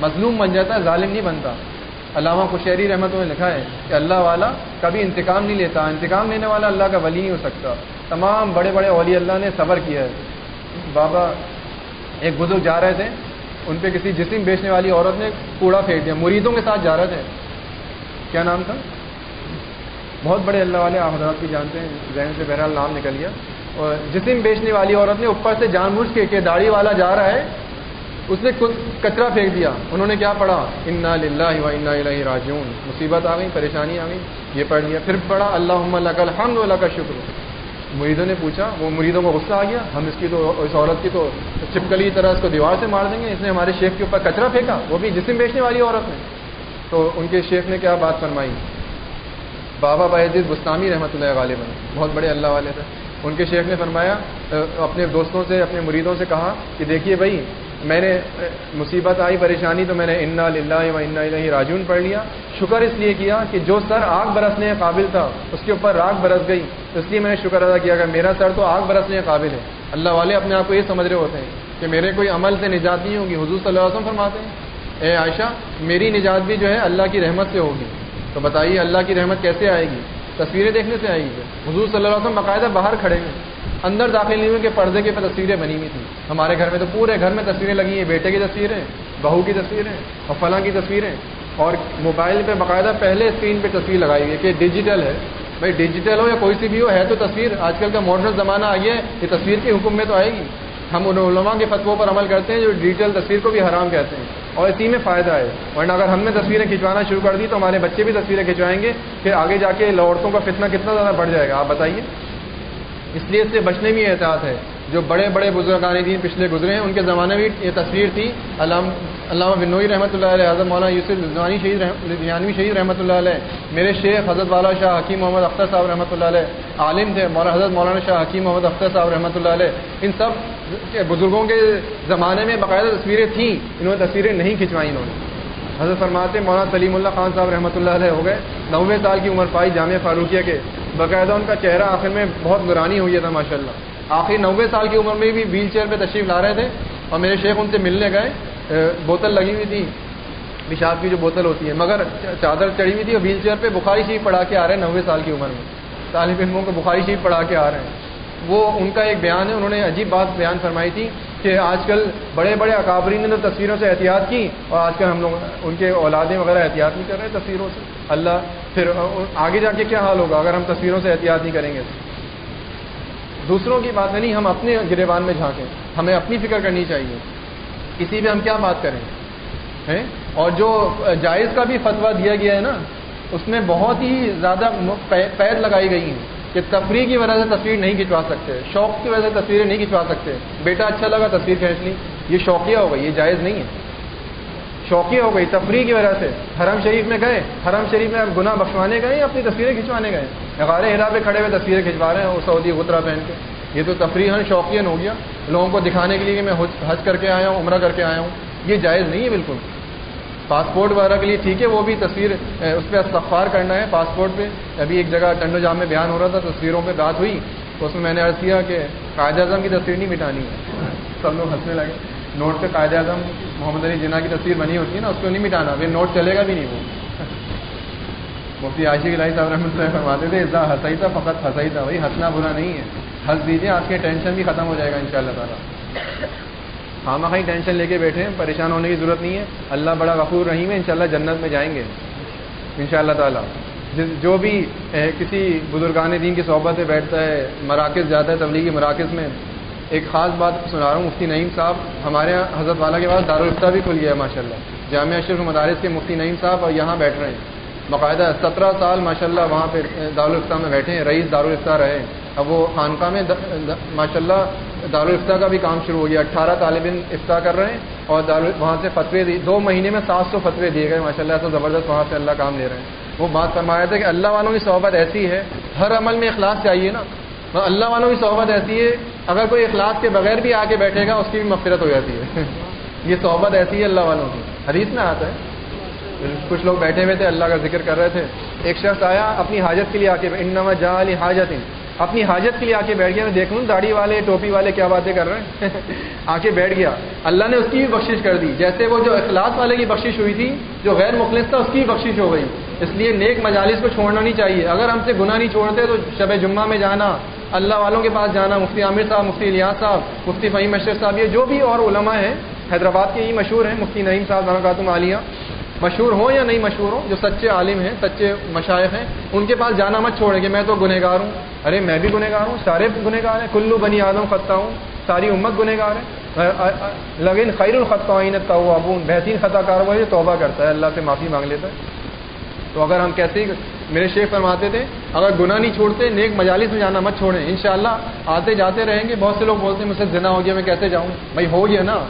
مظلوم بن جاتا ہے، ظالم نہیں بنتا۔ علامہ کشہری رحمت میں لکھا ہے کہ اللہ والا کبھی انتقام نہیں لیتا۔ انتقام لینے والا اللہ کا ولی نہیں ہو سکتا۔ تمام بڑے بڑے ولی اللہ نے صبر کیا ہے۔ بابا ایک بزرگ جا رہے تھے، ان پہ کسی جسم بیچنے والی عورت نے کوڑا پھینک دیا، مریدوں کے ساتھ جا رہے تھے۔ کیا نام تھا؟ بہت بڑے اللہ والے آپ حضرات بھی جانتے ہیں، ذہن سے بہرحال نام نکل گیا۔ اور جسم بیچنے والی عورت نے اوپر سے جان بوجھ کے کہ داڑھی والا جا رہا ہے، اس نے کچرا پھینک دیا۔ انہوں نے کیا پڑھا؟ انا للہ و انا الہ راجعون مصیبت آ گئی، پریشانی آ گئی، یہ پڑھ لیا۔ پھر پڑھا اللہ اللہ کل حمد اللہ کا شکر مریدوں نے پوچھا، وہ مریدوں کو غصہ آ گیا۔ ہم اس کی تو، اس عورت کی تو چپکلی طرح اس کو دیوار سے مار دیں گے، اس نے ہمارے شیخ کے اوپر کچرا پھینکا، وہ بھی جسم بیچنے والی عورت نے۔ تو ان کے شیخ نے کیا بات فرمائی؟ بابا باعزیز بستانی رحمۃ اللہ غالب بہت بڑے اللہ والے تھے۔ ان کے شیخ نے فرمایا اپنے دوستوں سے، اپنے مریدوں سے کہا کہ دیکھیے بھائی، میں نے مصیبت آئی، پریشانی، تو میں نے انا للہ و انا الہ راجون پڑھ لیا۔ شکر اس لیے کیا کہ جو سر آگ برسنے قابل تھا، اس کے اوپر راگ برس گئی۔ اس لیے میں نے شکر ادا کیا کہ میرا سر تو آگ برسنے قابل ہے۔ اللہ والے اپنے آپ کو یہ سمجھ رہے ہوتے ہیں کہ میرے کوئی عمل سے نجات نہیں ہوگی۔ حضور صلی اللہ علیہ وسلم فرماتے ہیں، اے عائشہ، میری نجات بھی جو ہے اللہ کی رحمت سے ہوگی۔ تو بتائیے اللہ کی رحمت کیسے آئے گی؟ تصویریں دیکھنے سے آئے گی۔ حضور صلی اللہ علیہ وسلم باقاعدہ باہر کھڑے ہیں اندر داخل نہیں ہوئے کہ پردے کے تصویریں بنی ہوئی تھیں۔ ہمارے گھر میں تو پورے گھر میں تصویریں لگی ہیں۔ بیٹے کی تصویریں، بہو کی تصویریں اور فلاں کی تصویریں۔ اور موبائل پہ باقاعدہ پہلے اسکرین پہ تصویر لگائی ہوئی ہے کہ ڈیجیٹل ہے۔ بھائی ڈیجیٹل ہو یا کوئی سی بھی ہو، ہے تو تصویر۔ آج کل کا ماڈرن زمانہ آئی ہے یہ تصویر کے حکم میں تو آئے گی۔ ہم ان علماء کے فتووں پر عمل کرتے ہیں جو ڈیجیٹل تصویر کو بھی حرام کہتے ہیں۔ اور اسی میں فائدہ ہے۔ ورنہ اگر ہم نے تصویریں کھنچوانا شروع کر دی تو ہمارے بچے بھی تصویریں کھنچوائیں گے۔ پھر آگے جا کے عورتوں کا فتنہ کتنا زیادہ بڑھ جائے گا، آپ بتائیے۔ اس لیے اس سے بچنے بھی احتیاط ہے۔ جو بڑے بڑے بزرگان دین پچھلے گزرے ہیں، ان کے زمانے میں یہ تصویر تھی، علام، علامہ بنوئی رحمۃ اللہ علیہ، حضرت مولانا یوسف رضوانی شہید لدھیانوی شہید رحمۃ اللہ علیہ، میرے شیخ حضرت والا شاہ حکیم محمد اختر صاحب رحمۃ اللہ علیہ، عالم تھے مولانا حضرت مولانا شاہ حکیم محمد اختر صاحب رحمۃ اللہ علیہ، ان سب بزرگوں کے زمانے میں باقاعدہ تصویریں تھیں، انہوں نے تصویریں نہیں کھنچوائیں انہوں نے۔ حضرت فرماتے مولانا سلیم اللہ خان صاحب رحمۃ اللہ علیہ ہو گئے نوے سال کی عمر پائی جامعہ فاروقیہ کے، باقاعدہ ان کا چہرہ آخر میں بہت نورانی ہوئی تھا ماشاء اللہ آخری نوے سال کی عمر میں بھی ویل چیئر پہ تشریف لا رہے تھے اور میرے شیخ ان سے ملنے گئے بوتل لگی ہوئی تھی، پیشاب کی جو بوتل ہوتی ہے، مگر چادر چڑھی ہوئی تھی اور ویل چیئر پہ بخاری شریف پڑھا کے آ رہے ہیں نوے سال کی عمر میں۔ طالب علموں کو بخاری شریف پڑھا کے آ رہے ہیں۔ وہ ان کا ایک بیان ہے، انہوں نے عجیب بات بیان فرمائی تھی کہ آج کل بڑے بڑے اکابرین نے تو تصویروں سے احتیاط کی اور آج کل ہم لوگ ان کے اولادیں وغیرہ احتیاط نہیں کر رہے تصویروں سے۔ اللہ پھر آگے جا کے کیا حال ہوگا اگر ہم تصویروں سے احتیاط نہیں کریں گے؟ دوسروں کی بات نہیں، ہم اپنے گریبان میں جھانکیں۔ ہمیں اپنی فکر کرنی چاہیے۔ کسی بھی ہم کیا بات کریں؟ اور جو جائز کا بھی فتویٰ دیا گیا ہے نا، اس میں بہت ہی زیادہ پید لگائی گئی ہیں کہ تفریح کی وجہ سے تصویر نہیں کھنچوا سکتے۔ شوق کی وجہ سے تصویریں نہیں کھنچوا سکتے۔ بیٹا اچھا لگا، تصویر کھینچ لی۔ یہ شوقیہ ہو گئی، یہ جائز نہیں ہے۔ شوقیہ ہو گئی، تفریح کی وجہ سے۔ حرم شریف میں گئے، حرم شریف میں گناہ بخشوانے گئے یا اپنی تصویریں کھنچوانے گئے؟ غار ہرا پہ کھڑے ہوئے تصویریں کھنچوا رہے ہیں، وہ سعودی غترا پہن کے۔ یہ تو تفریح شوقین ہو گیا۔ لوگوں کو دکھانے کے لیے کہ میں حج کر کے آیا ہوں، عمرہ کر کے آیا ہوں۔ یہ جائز نہیں ہے بالکل۔ پاسپورٹ وغیرہ کے لیے ٹھیک ہے، وہ بھی تصویر، اس پہ استغفار کرنا ہے پاسپورٹ پہ۔ ابھی ایک جگہ ٹنڈو جام میں بیان ہو رہا تھا، تصویروں پہ بات ہوئی۔ تو اس میں میں نے عرض کیا کہ قائد اعظم کی تصویر نہیں مٹانی ہے۔ سب لوگ ہنسنے لگے۔ نوٹ پہ قائد اعظم محمد علی جناح کی تصویر بنی ہوتی ہے نا، اس کو نہیں مٹانا، پھر نوٹ چلے گا بھی نہیں وہ۔ مفتی عاشق الہی صاحب رحمۃ اللہ فرماتے تھے اتنا ہنسائی تھا فقط ہنسائی تھا وہی ہنسنا برا نہیں ہے۔ ہنس دیجیے آپ کے ٹینشن بھی ختم ہو جائے گا ان شاء اللہ تعالیٰ۔ ہاں مخائی ٹینشن لے کے بیٹھے ہیں، پریشان ہونے کی ضرورت نہیں ہے۔ اللہ بڑا غفور رحیم ہے، انشاءاللہ جنت میں جائیں گے۔ ان شاء اللہ تعالیٰ جو بھی کسی بزرگان دین کی صحبت سے بیٹھتا ہے، مراکز جاتا ہے، تبلیغی مراکز میں ایک خاص بات سنا رہا ہوں، مفتی نعیم صاحب ہمارے یہاں حضرت والا کے پاس دارالفتہ بھی کھل گیا ہے ماشاء اللہ جامعہ اشرف مدارس کے مفتی نعیم صاحب اور یہاں بیٹھ رہے ہیں۔ باقاعدہ سترہ سال ماشاء اللہ وہاں پہ دارالفتہ میں بیٹھے ہیں، رئیس دارالفتہ رہے اب وہ خانقاہ میں ماشاء اللہ دارالفتا کا بھی کام شروع ہو گیا۔ اٹھارہ طالب علم افتا کر رہے ہیں اور وہاں سے فتوے دی، دو مہینے میں سات سو فتوے دیے گئے ماشاء اللہ سے زبردست وہاں سے اللہ کام لے رہے ہیں۔ وہ بات فرمایا تھا کہ اللہ والوں کی صحبت ایسی ہے، ہر عمل میں اخلاص چاہیے نا۔ اللہ والوں کی صحبت ایسی ہے، اگر کوئی اخلاص کے بغیر بھی آ کے بیٹھے گا، اس کی بھی مفرت ہو جاتی ہے۔ یہ صحبت ایسی ہے اللہ والوں کی۔ حدیث میں آتا ہے۔ کچھ لوگ بیٹھے ہوئے تھے، اللہ کا ذکر کر رہے تھے۔ ایک شخص آیا، اپنی حاجت کے لیے آ کے انما جا علی حاجت اپنی حاجت کے لیے آ کے بیٹھ گیا، میں دیکھ لوں داڑھی والے، ٹوپی والے کیا باتیں کر رہے ہیں؟ آ کے بیٹھ گیا۔ اللہ نے اس کی بھی بخشش کر دی۔ جیسے وہ جو اخلاص والے کی بخشش ہوئی تھی، جو غیر مخلص تھا، اس کی بھی بخشش ہو گئی۔ اس لیے نیک مجالس کو چھوڑنا نہیں چاہیے۔ اگر ہم سے گناہ نہیں چھوڑتے، تو شب جمعہ میں جانا۔ اللہ والوں کے پاس جانا۔ مفتی عامر صاحب، مفتی الیاس صاحب، مفتی فہیم اشرف صاحب، یہ جو بھی اور علماء ہیں، حیدرآباد کے ہی مشہور ہیں، مفتی نعیم صاحب برکاتم عالیہ۔ مشہور ہوں یا نہیں مشہور ہوں، جو سچے عالم ہیں، سچے مشائق ہیں، ان کے پاس جانا مت چھوڑیں کہ میں تو گنہ گار ہوں۔ ارے، میں بھی گنہ گار ہوں، سارے گنہ گار ہیں۔ کلو بنی آدم خطہ ہوں ساری امت گنہ گار ہے لگن خیر الخطین ابون بہترین خطا کار وہ توبہ کرتا ہے۔ اللہ سے معافی مانگ لیتا ہے۔ تو اگر ہم کیسے میرے شیخ فرماتے تھے، اگر گناہ نہیں چھوڑتے، نیک مجالس میں جانا مت چھوڑیں۔ انشاءاللہ آتے جاتے رہیں گے۔ بہت سے لوگ بولتے ہیں، مجھ سے زنا ہو گیا، میں کیسے جاؤں؟ بھائی ہو گیا نا۔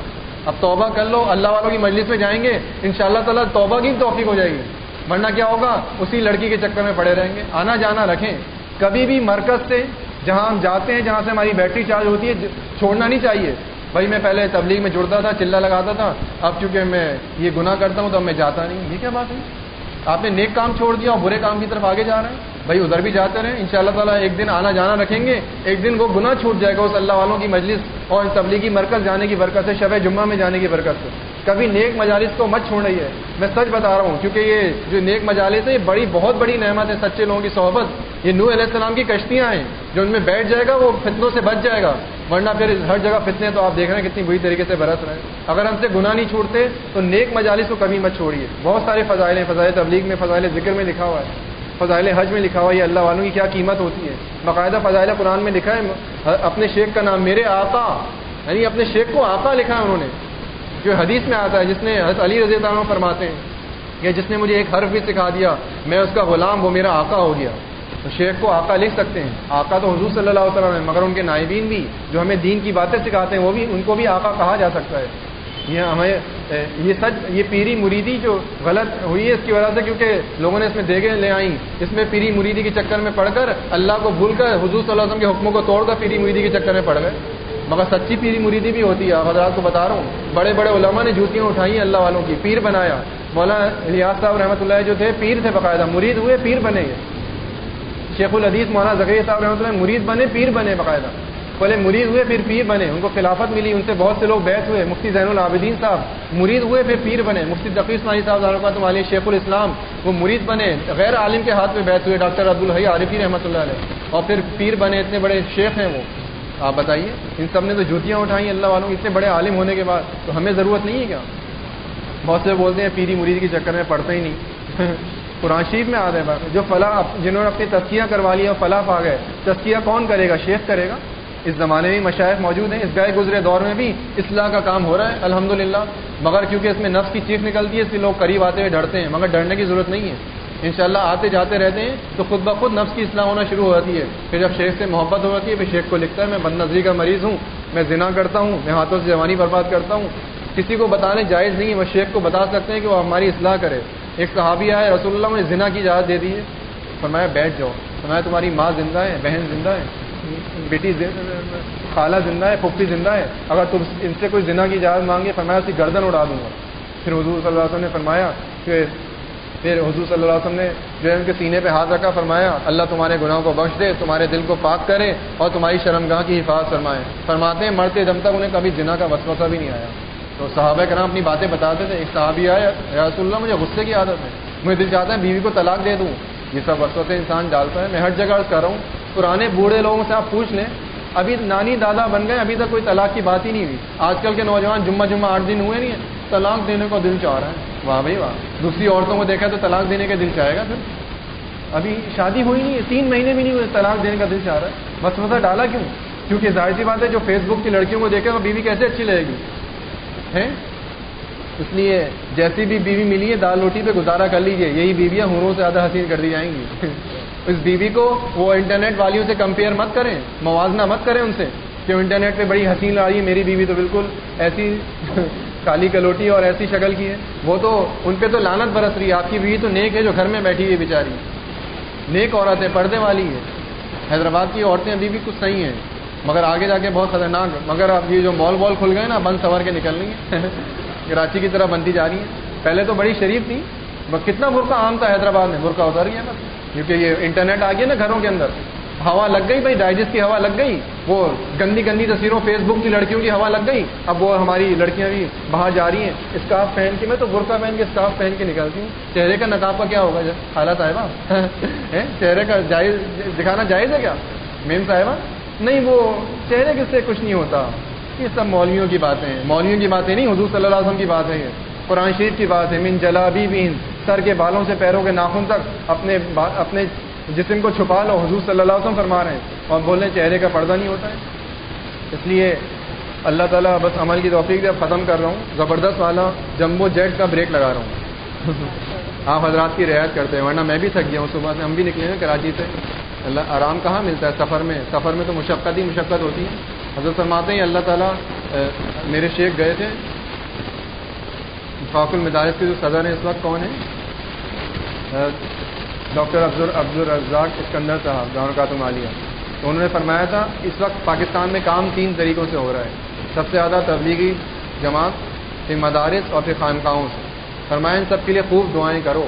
اب توبہ کر لو، اللہ والوں کی مجلس میں جائیں گے ان شاء اللہ تعالیٰ توبہ کی توفیق ہو جائے گی۔ ورنہ کیا ہوگا، اسی لڑکی کے چکر میں پڑے رہیں گے۔ آنا جانا رکھیں۔ کبھی بھی مرکز سے جہاں ہم جاتے ہیں، جہاں سے ہماری بیٹری چارج ہوتی ہے چھوڑنا نہیں چاہیے۔ بھائی، میں پہلے تبلیغ میں جڑتا تھا چلا لگاتا تھا، اب چونکہ میں یہ گناہ کرتا ہوں، تو اب میں جاتا نہیں۔ یہ کیا بات ہے آپ نے نیک کام چھوڑ دیا اور برے کام کی طرف آگے جا رہے ہیں۔ بھائی ادھر بھی جاتے رہیں ان شاء اللہ تعالیٰ ایک دن آنا جانا رکھیں گے، ایک دن وہ گناہ چھوٹ جائے گا اس اللہ والوں کی مجلس اور تبلیغی مرکز جانے کی برکت سے، شب جمعہ میں جانے کی برکت سے۔ کبھی نیک مجالس کو مت چھوڑ رہی ہے، میں سچ بتا رہا ہوں، کیونکہ یہ جو نیک مجالس ہے یہ بڑی، بہت بڑی نعمت ہے سچے لوگوں کی صحبت۔ یہ نور علیہ السلام کی کشتیاں ہیں، جو ان میں بیٹھ جائے گا، وہ فتنوں سے بچ جائے گا۔ ورنہ پھر ہر جگہ فتنے تو آپ دیکھ رہے ہیں، کتنی بری طریقے سے برس رہے ہیں۔ اگر ہم سے گناہ نہیں چھوڑتے تو نیک مجالس کو کبھی مت چھوڑیے۔ بہت سارے فضائل ہیں، فضائل تبلیغ میں، فضائل ذکر میں لکھا ہوا ہے۔ فضائل حج میں لکھا ہوا ہے اللہ والوں کی کیا قیمت ہوتی ہے؟ باقاعدہ فضائل قرآن میں لکھا ہے، اپنے شیخ کا نام میرے آقا یعنی اپنے شیخ کو آقا لکھا ہے انہوں نے، جو حدیث میں آتا ہے، جس نے حضرت علی رضی اللہ عنہ فرماتے ہیں کہ جس نے مجھے ایک حرف بھی سکھا دیا، میں اس کا غلام، وہ میرا آقا ہو گیا۔ تو شیخ کو آقا لکھ سکتے ہیں۔ آقا تو حضور صلی اللہ علیہ وسلم مگر ان کے نائبین بھی جو ہمیں دین کی باتیں سکھاتے ہیں، وہ بھی، ان کو بھی آقا کہا جا سکتا ہے۔ یہ ہمیں یہ سچ، یہ پیری مریدی جو غلط ہوئی ہے، اس کی وجہ سے کیونکہ لوگوں نے اس میں دیگیں لے آئیں۔ اس میں پیری مریدی کے چکر میں پڑھ کر اللہ کو بھول کر حضور صلی اللہ علیہ وسلم کے حکموں کو توڑ کر پیری مریدی کے چکر میں پڑ گئے۔ مگر سچی پیری مریدی بھی ہوتی ہے حضرات کو بتا رہا ہوں۔ بڑے بڑے علماء نے جوتیاں اٹھائی اللہ والوں کی، پیر بنایا۔ مولانا ریاض صاحب رحمۃ اللہ جو تھے، پیر تھے باقاعدہ، مرید ہوئے، پیر بنے۔ شیخ الحدیث مولانا ذکری صاحب رحمۃ اللہ، مرید بنے، پیر بنے باقاعدہ۔ پہلے مرید ہوئے پھر پیر بنے، ان کو خلافت ملی، ان سے بہت سے لوگ بیت ہوئے، مفتی زین العابدین صاحب، مرید ہوئے پھر پیر بنے، مفتی تقی اسماعی صاحب علیہ شیخ الاسلام، وہ مرید بنے، غیر عالم کے ہاتھ میں بیت ہوئے، ڈاکٹر عبدالحی عارفی رحمۃ اللہ علیہ۔ اور پھر پیر بنے، اتنے بڑے شیخ ہیں وہ۔ آپ بتائیے، ان سب نے تو جوتیاں اٹھائی اللہ والوں، اتنے بڑے عالم ہونے کے بعد، تو ہمیں ضرورت نہیں ہے کیا؟ بہت سے بولتے ہیں پیری مرید کے چکر میں پڑھتے ہی نہیں۔ قرآن شریف میں آ رہے جو فلاح جنہوں نے اپنی تسکیاں کروا لیا فلاح پا گئے تسکیہ کون کرے گا؟ شیخ کرے گا؟ اس زمانے میں مشائق موجود ہیں، اس گئے گزرے دور میں بھی اصلاح کا کام ہو رہا ہے الحمد مگر کیونکہ اس میں نفس کی چیخ نکلتی ہے، اس لیے لوگ قریب آتے ہوئے ڈرتے ہیں، مگر ڈرنے کی ضرورت نہیں ہے۔ انشاءاللہ آتے جاتے رہتے ہیں تو خود بخود نفس کی اصلاح ہونا شروع ہو جاتی ہے۔ پھر جب شیخ سے محبت ہو جاتی ہے، پھر شیخ کو لکھتا ہے، میں بد نظری کا مریض ہوں، میں ذنا کرتا ہوں، میں ہاتھوں سے جوانی برباد کرتا ہوں۔ کسی کو بتانے جائز نہیں ہے، وہ شیخ کو بتا سکتے ہیں کہ وہ ہماری اصلاح کرے۔ ایک صحابی آئے رسول اللہ نے ذنا کی اجازت دے دی ہے۔ فرمایا، بیٹھ جاؤ۔ فرمایا، تمہاری ماں زندہ ہے، بہن زندہ ہے۔ بیٹی خالہ زندہ ہے پھپھی زندہ ہے۔ اگر تم ان سے کوئی زنا کی اجازت مانگے، فرمایا اسی گردن اڑا دوں گا۔ پھر حضور صلی اللہ علیہ وسلم نے فرمایا کہ پھر حضور صلی اللہ علیہ وسلم نے جو ہے ان کے سینے پہ ہاتھ رکھا، فرمایا، اللہ تمہارے گناہوں کو بخش دے، تمہارے دل کو پاک کرے اور تمہاری شرمگاہ کی حفاظت فرمائے۔ فرماتے ہیں، مرتے دم تک انہیں کبھی جنا کا وسوسہ بھی نہیں آیا۔ تو صحابہ کرام اپنی باتیں بتاتے تھے، ایک صحابی آیا رسول اللہ، مجھے غصے کی عادت ہے، مجھے دل چاہتا ہے بیوی کو طلاق دے دوں۔ یہ سب وسوسے انسان ڈالتا ہے۔ میں ہر جگہ کر رہا ہوں، پرانے بوڑھے لوگوں سے آپ پوچھ لیں، ابھی نانی دادا بن گئے، ابھی تک کوئی طلاق کی بات ہی نہیں ہوئی۔ آج کل کے نوجوان جمعہ جمعہ آٹھ دن ہوئے نہیں ہیں، طلاق دینے کو دل چاہ رہا ہے۔ واہ بھائی واہ۔ دوسری عورتوں کو دیکھا تو طلاق دینے کا دل چاہے گا پھر۔ ابھی شادی ہوئی نہیں ہے تین مہینے بھی نہیں ہوئے، طلاق دینے کا دل چاہ رہا ہے۔ بس مزہ ڈالا کیوں؟ کیونکہ ظاہر سی بات ہے، جو فیس بک کی لڑکیوں کو دیکھے وہ بیوی کیسے اچھی لگے گی؟ ہے اس لیے جیسی بھی بیوی ملی ہے، دال روٹی پہ گزارا کر لیجیے یہی بیویاں ہوروں سے زیادہ حسین کر دی جائیں گی۔ اس بیوی کو وہ انٹرنیٹ والیوں سے کمپیئر مت کریں، موازنہ مت کریں ان سے کہ انٹرنیٹ پہ بڑی حسین آ رہی ہے، میری بیوی تو بالکل ایسی کالی کلوٹی اور ایسی شکل کی ہے۔ وہ تو ان پہ تو لانت برس رہی ہے۔ آپ کی بیوی تو نیک ہے جو گھر میں بیٹھی ہوئی بیچاری۔ نیک عورت ہے پردے والی ہے حیدرآباد کی عورتیں ابھی بھی کچھ صحیح ہیں۔ مگر آگے جا کے بہت خطرناک مگر اب یہ جو مال وال کھل گئے نا، بند سور کے نکل رہی ہیں۔ کراچی کی طرح بنتی جا رہی ہیں۔ پہلے تو بڑی شریف تھی کتنا برقع عام تھا حیدرآباد میں، برقع اتر گیا بس کیونکہ یہ انٹرنیٹ آ گیا نا گھروں کے اندر۔ ہوا لگ گئی بھائی، ڈائجسٹ کی ہوا لگ گئی۔ وہ گندی گندی تصویروں فیس بک کی لڑکیوں کی ہوا لگ گئی۔ اب وہ ہماری لڑکیاں بھی باہر جا رہی ہیں۔ اسکارف پہن کے، میں تو برقع پہن کے، اسکارف پہن کے نکلتی ہوں۔ چہرے کا نقاب کا کیا ہوگا؟ حالت صاحبہ چہرے کا جائز، دکھانا جائز ہے کیا؟ مین صاحبہ؟ نہیں، وہ چہرے کس سے کچھ نہیں ہوتا۔ یہ سب مولویوں کی باتیں ہیں۔ مولویوں کی باتیں نہیں حضور صلی اللہ علیہ وسلم کی بات ہے یہ قرآن شریف کی بات ہے من جلابی بین سر کے بالوں سے پیروں کے ناخن تک اپنے اپنے جسم کو چھپا لو حضور صلی اللہ علیہ وسلم فرما رہے ہیں۔ اور بول رہے ہیں چہرے کا پردہ نہیں ہوتا ہے۔ اس لیے اللہ تعالیٰ بس عمل کی توفیق سے ختم کر رہا ہوں۔ زبردست والا جمبو جیٹ کا بریک لگا رہا ہوں۔ آپ حضرات کی رعایت کرتے ہیں ورنہ میں بھی تھک گیا ہوں۔ صبح سے ہم بھی نکلے ہیں کراچی سے۔ اللہ آرام کہاں ملتا ہے؟ سفر میں سفر میں تو مشقت ہی مشقت ہوتی ہے۔ حضرت فرماتے ہیں اللہ تعالیٰ میرے شیخ گئے تھے۔ فاق المدارس کے جو صدر ہیں اس وقت کون ہیں ڈاکٹر عبد عبد الرزاق اسکندر صاحب جان کاتم عالیہ۔ تو انہوں نے فرمایا تھا، اس وقت پاکستان میں کام تین طریقوں سے ہو رہا ہے۔ سب سے زیادہ تبلیغی جماعت، پھر مدارس اور پھر خانقاہوں سے۔ فرمایا، ان سب کے لیے خوب دعائیں کرو۔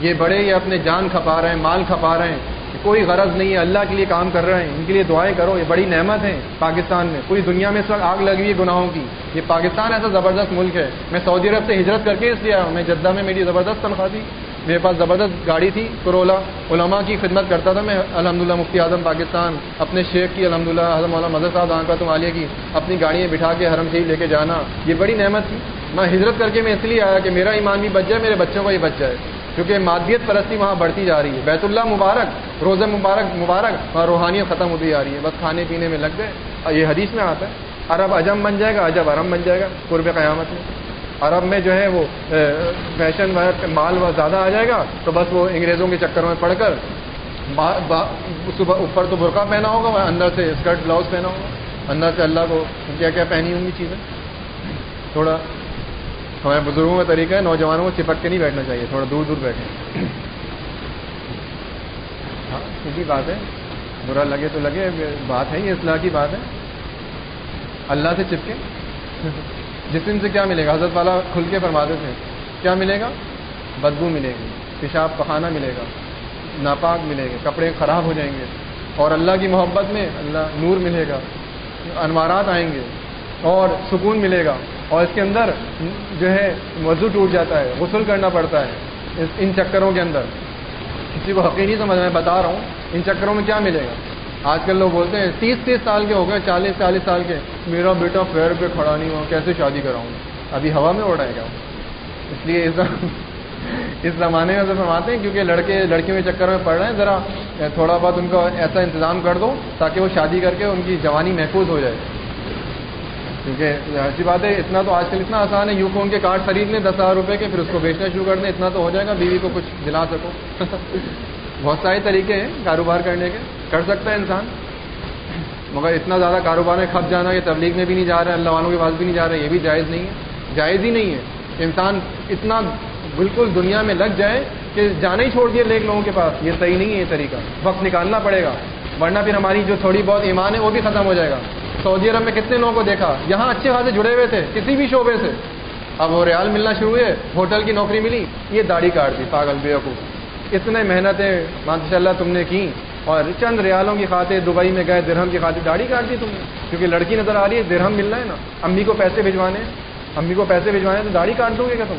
یہ بڑے یہ اپنے جان کھپا رہے ہیں، مال کھپا رہے ہیں۔ کوئی غرض نہیں ہے، اللہ کے لیے کام کر رہے ہیں، ان کے لیے دعائیں کرو، یہ بڑی نعمت ہے پاکستان میں۔ پوری دنیا میں اس وقت آگ لگی ہے گناہوں کی۔ یہ پاکستان ایسا زبردست ملک ہے۔ میں سعودی عرب سے ہجرت کر کے اس لیے آیا ہوں۔ میں جدہ میں میری زبردست تنخواہ تھی۔ میرے پاس زبردست گاڑی تھی، کرولا۔ علماء کی خدمت کرتا تھا میں الحمد للہ مفتی اعظم پاکستان، اپنے شیخ کی الحمد للہ اعظم مولانا مدر صاحب آنکھا تم عالیہ کی اپنی گاڑیاں بٹھا کے حرم شریف لے کے جانا۔ یہ بڑی نعمت تھی۔ میں ہجرت کر کے میں اس لیے آیا کہ میرا ایمان بھی بچ جائے، میرے بچوں کا بھی بچ جائے۔ کیونکہ مادیت پرستی وہاں بڑھتی جا رہی ہے۔ بیت اللہ مبارک روز مبارک مبارک، وہاں روحانیت ختم ہوتی جا رہی ہے۔ بس کھانے پینے میں لگ گئے۔ یہ حدیث میں آتا ہے۔ عرب اجم بن جائے گا، عجب عرم بن جائے گا۔ قرب قیامت میں۔ عرب میں جو ہے وہ فیشن مال زیادہ آ جائے گا، تو بس وہ انگریزوں کے چکر میں پڑ کر صبح اوپر تو برقع پہنا ہوگا وہ اندر سے اسکرٹ، بلاؤز پہنا ہوگا۔ اندر سے اللہ کو کیا کیا پہنی ہوں گی چیزیں؟ تھوڑا ہمارے بزرگوں کا طریقہ ہے، نوجوانوں کو چپک کے نہیں بیٹھنا چاہیے، تھوڑا دور دور بیٹھے ہاں سیدھی بات ہے۔ برا لگے تو لگے، بات ہے یہ اصلاح کی بات ہے۔ اللہ سے چپکے۔ جسم سے کیا ملے گا؟ حضرت والا کھل کے فرماتے تھے، کیا ملے گا؟ بدبو ملے گی، پیشاب پخانا ملے گا، ناپاک ملے گا کپڑے خراب ہو جائیں گے اور اللہ کی محبت میں اللہ نور ملے گا، انوارات آئیں گے۔ اور سکون ملے گا اور اس کے اندر جو ہے وضو ٹوٹ جاتا ہے، غسل کرنا پڑتا ہے ان چکروں کے اندر۔ کسی کو حقیقی سمجھ میں بتا رہا ہوں ان چکروں میں کیا ملے گا۔ آج کل لوگ بولتے ہیں، تیس تیس سال کے ہو گئے، چالیس چالیس سال کے۔ میرا بیٹا پیر پہ کھڑا نہیں ہوا، کیسے شادی کراؤں؟ ابھی ہوا میں اڑائے گا اس لیے اس زمانے میں تو فرماتے ہیں، کیونکہ لڑکے لڑکیوں کے چکر میں پڑ رہے ہیں، ذرا تھوڑا بہت ان کا ایسا انتظام کر دو تاکہ وہ شادی کر کے ان کی جوانی محفوظ ہو جائے۔ کیونکہ ایسی بات ہے، اتنا تو آج کل اتنا آسان ہے یو فون کے کارڈ خرید لیں، دس ہزار روپے کے، پھر اس کو بیچنا شروع کر دیں، اتنا تو ہو جائے گا، بیوی کو کچھ دلا سکو۔ بہت سارے طریقے ہیں کاروبار کرنے کے، کر سکتا ہے انسان۔ مگر اتنا زیادہ کاروبار میں کھپ جانا کہ تبلیغ میں بھی نہیں جا رہا ہے اللہ والوں کے پاس بھی نہیں جا رہا ہے یہ بھی جائز نہیں ہے۔ جائز ہی نہیں ہے۔ انسان اتنا بالکل دنیا میں لگ جائے کہ جانا ہی چھوڑ دیا لیک لوگوں کے پاس۔ یہ صحیح نہیں ہے یہ طریقہ۔ وقت نکالنا پڑے گا۔ ورنہ پھر ہماری جو تھوڑی بہت ایمان ہے، وہ بھی ختم ہو جائے گا۔ سعودی عرب میں کتنے لوگوں کو دیکھا؟ یہاں اچھے خاصے جڑے ہوئے تھے، کسی بھی شعبے سے۔ اب وہ ریال ملنا شروع ہوئے، ہوٹل کی نوکری ملی، یہ داڑھی کاٹ دی پاگل بے اتنے محنتیں ماشاء اللہ تم نے کی اور چند ریالوں کی خاطر دبئی میں گئے، درہم کی خاطر داڑھی کاٹ دی تم نے۔ کیونکہ لڑکی نظر آ رہی ہے، درہم ملنا ہے نا۔ امی کو پیسے بھجوانے امی کو پیسے بھجوانے تو داڑھی کاٹ دو گے کیا تم؟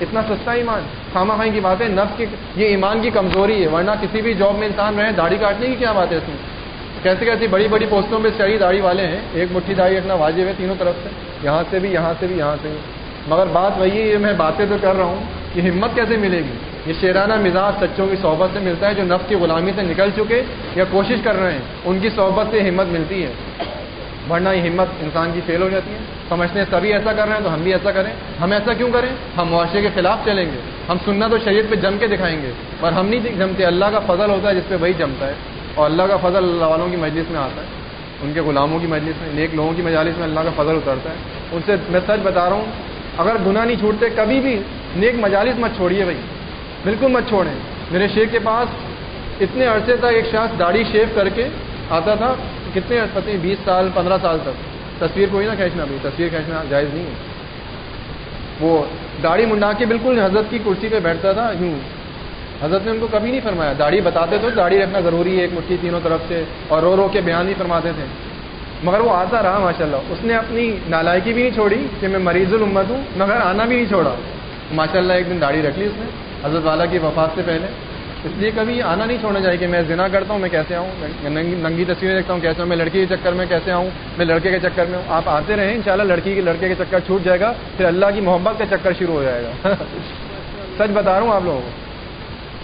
اتنا سستا ایمان۔ خامہ خائی کی بات ہے نفس کی، یہ ایمان کی کمزوری ہے۔ ورنہ کسی بھی جاب میں انسان رہے، داڑھی کاٹنے کی کیا بات ہے اس میں؟ کیسے کیسی بڑی بڑی پوسٹوں پہ شہری داڑھی والے ہیں، ایک مٹھی داڑھی رکھنا واجب ہے تینوں طرف سے۔ یہاں سے بھی، یہاں سے بھی، یہاں سے بھی۔ مگر بات وہی ہے میں باتیں تو کر رہا ہوں کہ ہمت کیسے ملے گی؟ یہ شیرانہ مزاج سچوں کی صحبت سے ملتا ہے جو نفس کی غلامی سے نکل چکے یا کوشش کر رہے ہیں، ان کی صحبت سے ہمت ملتی ہے۔ ورنہ یہ ہمت انسان کی فیل ہو جاتی ہے۔ سمجھتے ہیں سبھی ایسا کر رہے ہیں تو ہم بھی ایسا کریں۔ ہم ایسا کیوں کریں؟ ہم معاشرے کے خلاف چلیں گے۔ ہم سننا تو شریعت پہ جم کے دکھائیں گے۔ پر ہم نہیں جمتے، اللہ کا فضل ہوتا ہے جس پہ وہی جمتا ہے۔ اور اللہ کا فضل اللہ والوں کی مجلس میں آتا ہے۔ ان کے غلاموں کی مجلس میں، نیک لوگوں کی مجالس میں اللہ کا فضل اترتا ہے۔ ان سے میں سچ بتا رہا ہوں، اگر گناہ نہیں چھوٹتے کبھی بھی نیک مجالس مت چھوڑیے بھائی۔ بالکل مت چھوڑیں۔ میرے شیخ کے پاس اتنے عرصے تک ایک شخص داڑھی شیو کر کے آتا تھا، کتنے پتہ بیس سال، پندرہ سال تک۔ تصویر کوئی نہ کھینچنا بھائی، تصویر کھینچنا جائز نہیں ہے۔ وہ داڑھی منڈا کے بالکل حضرت کی کرسی پہ بیٹھتا تھا، یوں حضرت نے ان کو کبھی نہیں فرمایا۔ داڑھی بتاتے تو داڑھی رکھنا ضروری ہے ایک مٹھی تینوں طرف سے اور رو رو کے بیان نہیں فرماتے تھے۔ مگر وہ آتا رہا ماشاء اللہ اس نے اپنی نالائکی بھی نہیں چھوڑی کہ میں مریض الامت ہوں، مگر آنا بھی نہیں چھوڑا۔ ماشاء اللہ ایک دن داڑھی رکھ لی اس نے، حضرت والا کی وفات سے پہلے۔ اس لیے کبھی آنا نہیں چھوڑنا چاہیے کہ میں ذنا کرتا ہوں، میں کیسے آؤں؟ میں ننگی تصویریں دیکھتا ہوں، کیسے ہوں میں لڑکی کے چکر میں کیسے آؤں؟ میں لڑکے کے چکر میں ہوں آپ آتے رہیں، انشاءاللہ لڑکی کے، لڑکے کے چکر چھوٹ جائے گا، پھر اللہ کی محبت کا چکر شروع ہو جائے گا۔ سچ بتا رہا ہوں آپ لوگوں کو۔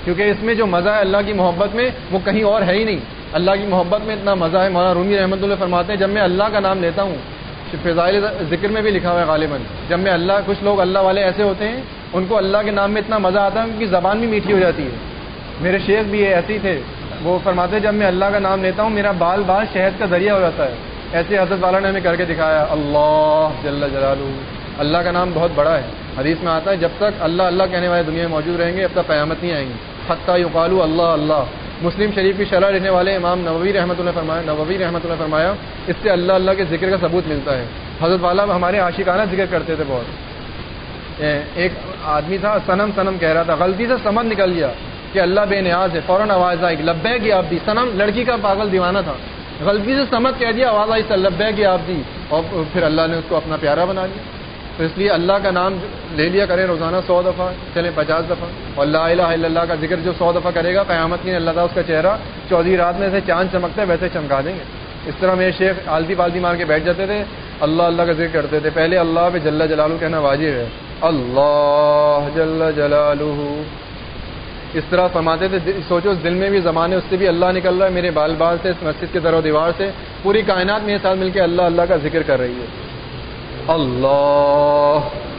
کیونکہ اس میں جو مزہ ہے اللہ کی محبت میں وہ کہیں اور ہے ہی نہیں۔ اللہ کی محبت میں اتنا مزہ ہے۔ مولانا رومی رحمۃ اللہ فرماتے ہیں، جب میں اللہ کا نام لیتا ہوں، فضائل ذکر میں بھی لکھا ہوا ہے غالباً، جب میں اللہ، کچھ لوگ اللہ والے ایسے ہوتے ہیں، ان کو اللہ کے نام میں اتنا مزہ آتا ہے، ان کی زبان بھی میٹھی ہو جاتی ہے۔ میرے شیخ بھی ایسے ہی تھے۔ وہ فرماتے جب میں اللہ کا نام لیتا ہوں، میرا بال بال شہد کا ذریعہ ہو جاتا ہے۔ ایسے حضرت والا نے ہمیں کر کے دکھایا، اللہ جل جلالو اللہ کا نام بہت بڑا ہے۔ حدیث میں آتا ہے، جب تک اللہ اللہ کہنے والے دنیا میں موجود رہیں گے، اب تک قیامت نہیں آئیں گی۔ حتیٰ یقالو اللہ اللہ مسلم شریف کی شرح لکھنے والے امام نووی رحمۃ اللہ فرمایا نووی رحمۃ اللہ فرمایا، اس سے اللہ اللہ کے ذکر کا ثبوت ملتا ہے۔ حضرت والا ہمارے عاشقانہ ذکر کرتے تھے بہت۔ ایک آدمی تھا سنم سنم کہہ رہا تھا، غلطی سے سمجھ نکل گیا کہ اللہ بے نیاز ہے، فوراً آواز آئی لبے کی آپ دی سنم لڑکی کا پاگل دیوانہ تھا۔ غلطی سے سمجھ کہہ دیا، آواز آئی سر لبے کی آپ دی اور پھر اللہ نے اس کو اپنا پیارا بنا دیا تو اس لیے اللہ کا نام لے لیا کریں روزانہ سو دفعہ، چلیں پچاس دفعہ۔ اور اللہ الہ الا اللہ کا ذکر جو سو دفعہ کرے گا، قیامت کی اللہ تعالیٰ اس کا چہرہ چودہ رات میں سے چاند چمکتا ہے ویسے چمکا دیں گے۔ اس طرح میرے شیخ آلتی پالتی مار کے بیٹھ جاتے تھے، اللہ اللہ کا ذکر کرتے تھے۔ پہلے اللہ پہ جل جلالو کہنا واجب ہے۔ اللہ جل جلالہ۔ اس طرح فرماتے تھے سوچو اس دل میں بھی زمانے، اس سے بھی اللہ نکل رہا ہے، میرے بال بال سے اس مسجد کے در و دیوار سے، پوری کائنات میرے ساتھ مل کے اللہ اللہ کا ذکر کر رہی ہے۔ اللہ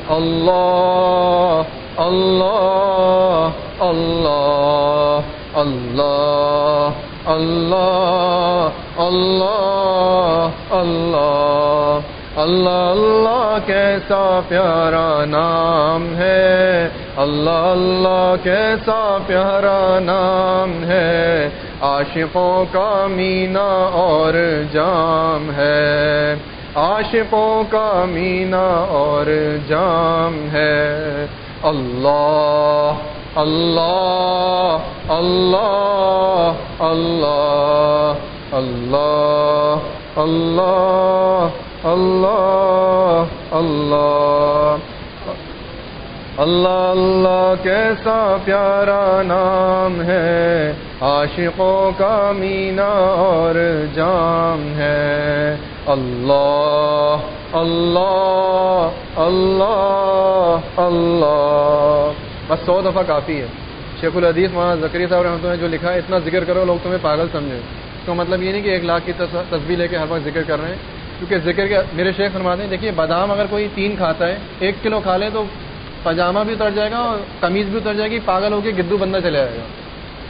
اللہ اللہ اللہ اللہ اللہ اللہ اللہ اللہ اللہ کیسا پیارا نام ہے؟ اللہ اللہ کیسا پیارا نام ہے؟ عاشقوں کا مینا اور جام ہے۔ عاشقوں کا مینا اور جام ہے۔ اللہ اللہ اللہ اللہ اللہ اللہ اللہ اللہ۔ اللہ اللہ کیسا پیارا نام ہے۔ عاشقوں کا مینا اور جام ہے۔ اللہ اللہ اللہ اللہ بس سو دفعہ کافی ہے۔ شیخ الحدیث مولانا زکری صاحب رحمۃ نے جو لکھا ہے، اتنا ذکر کرو، لوگ تمہیں پاگل سمجھے اس کا مطلب یہ نہیں کہ ایک لاکھ کی تصویر لے کے ہر وقت ذکر کر رہے ہیں۔ کیونکہ ذکر کے میرے شیخ فرماتے ہیں، دیکھیے، بادام اگر کوئی تین کھاتا ہے، ایک کلو کھا لے تو پاجامہ بھی اتر جائے گا اور قمیض بھی اتر جائے گی، پاگل ہو کے گدو بندہ چلے جائے گا۔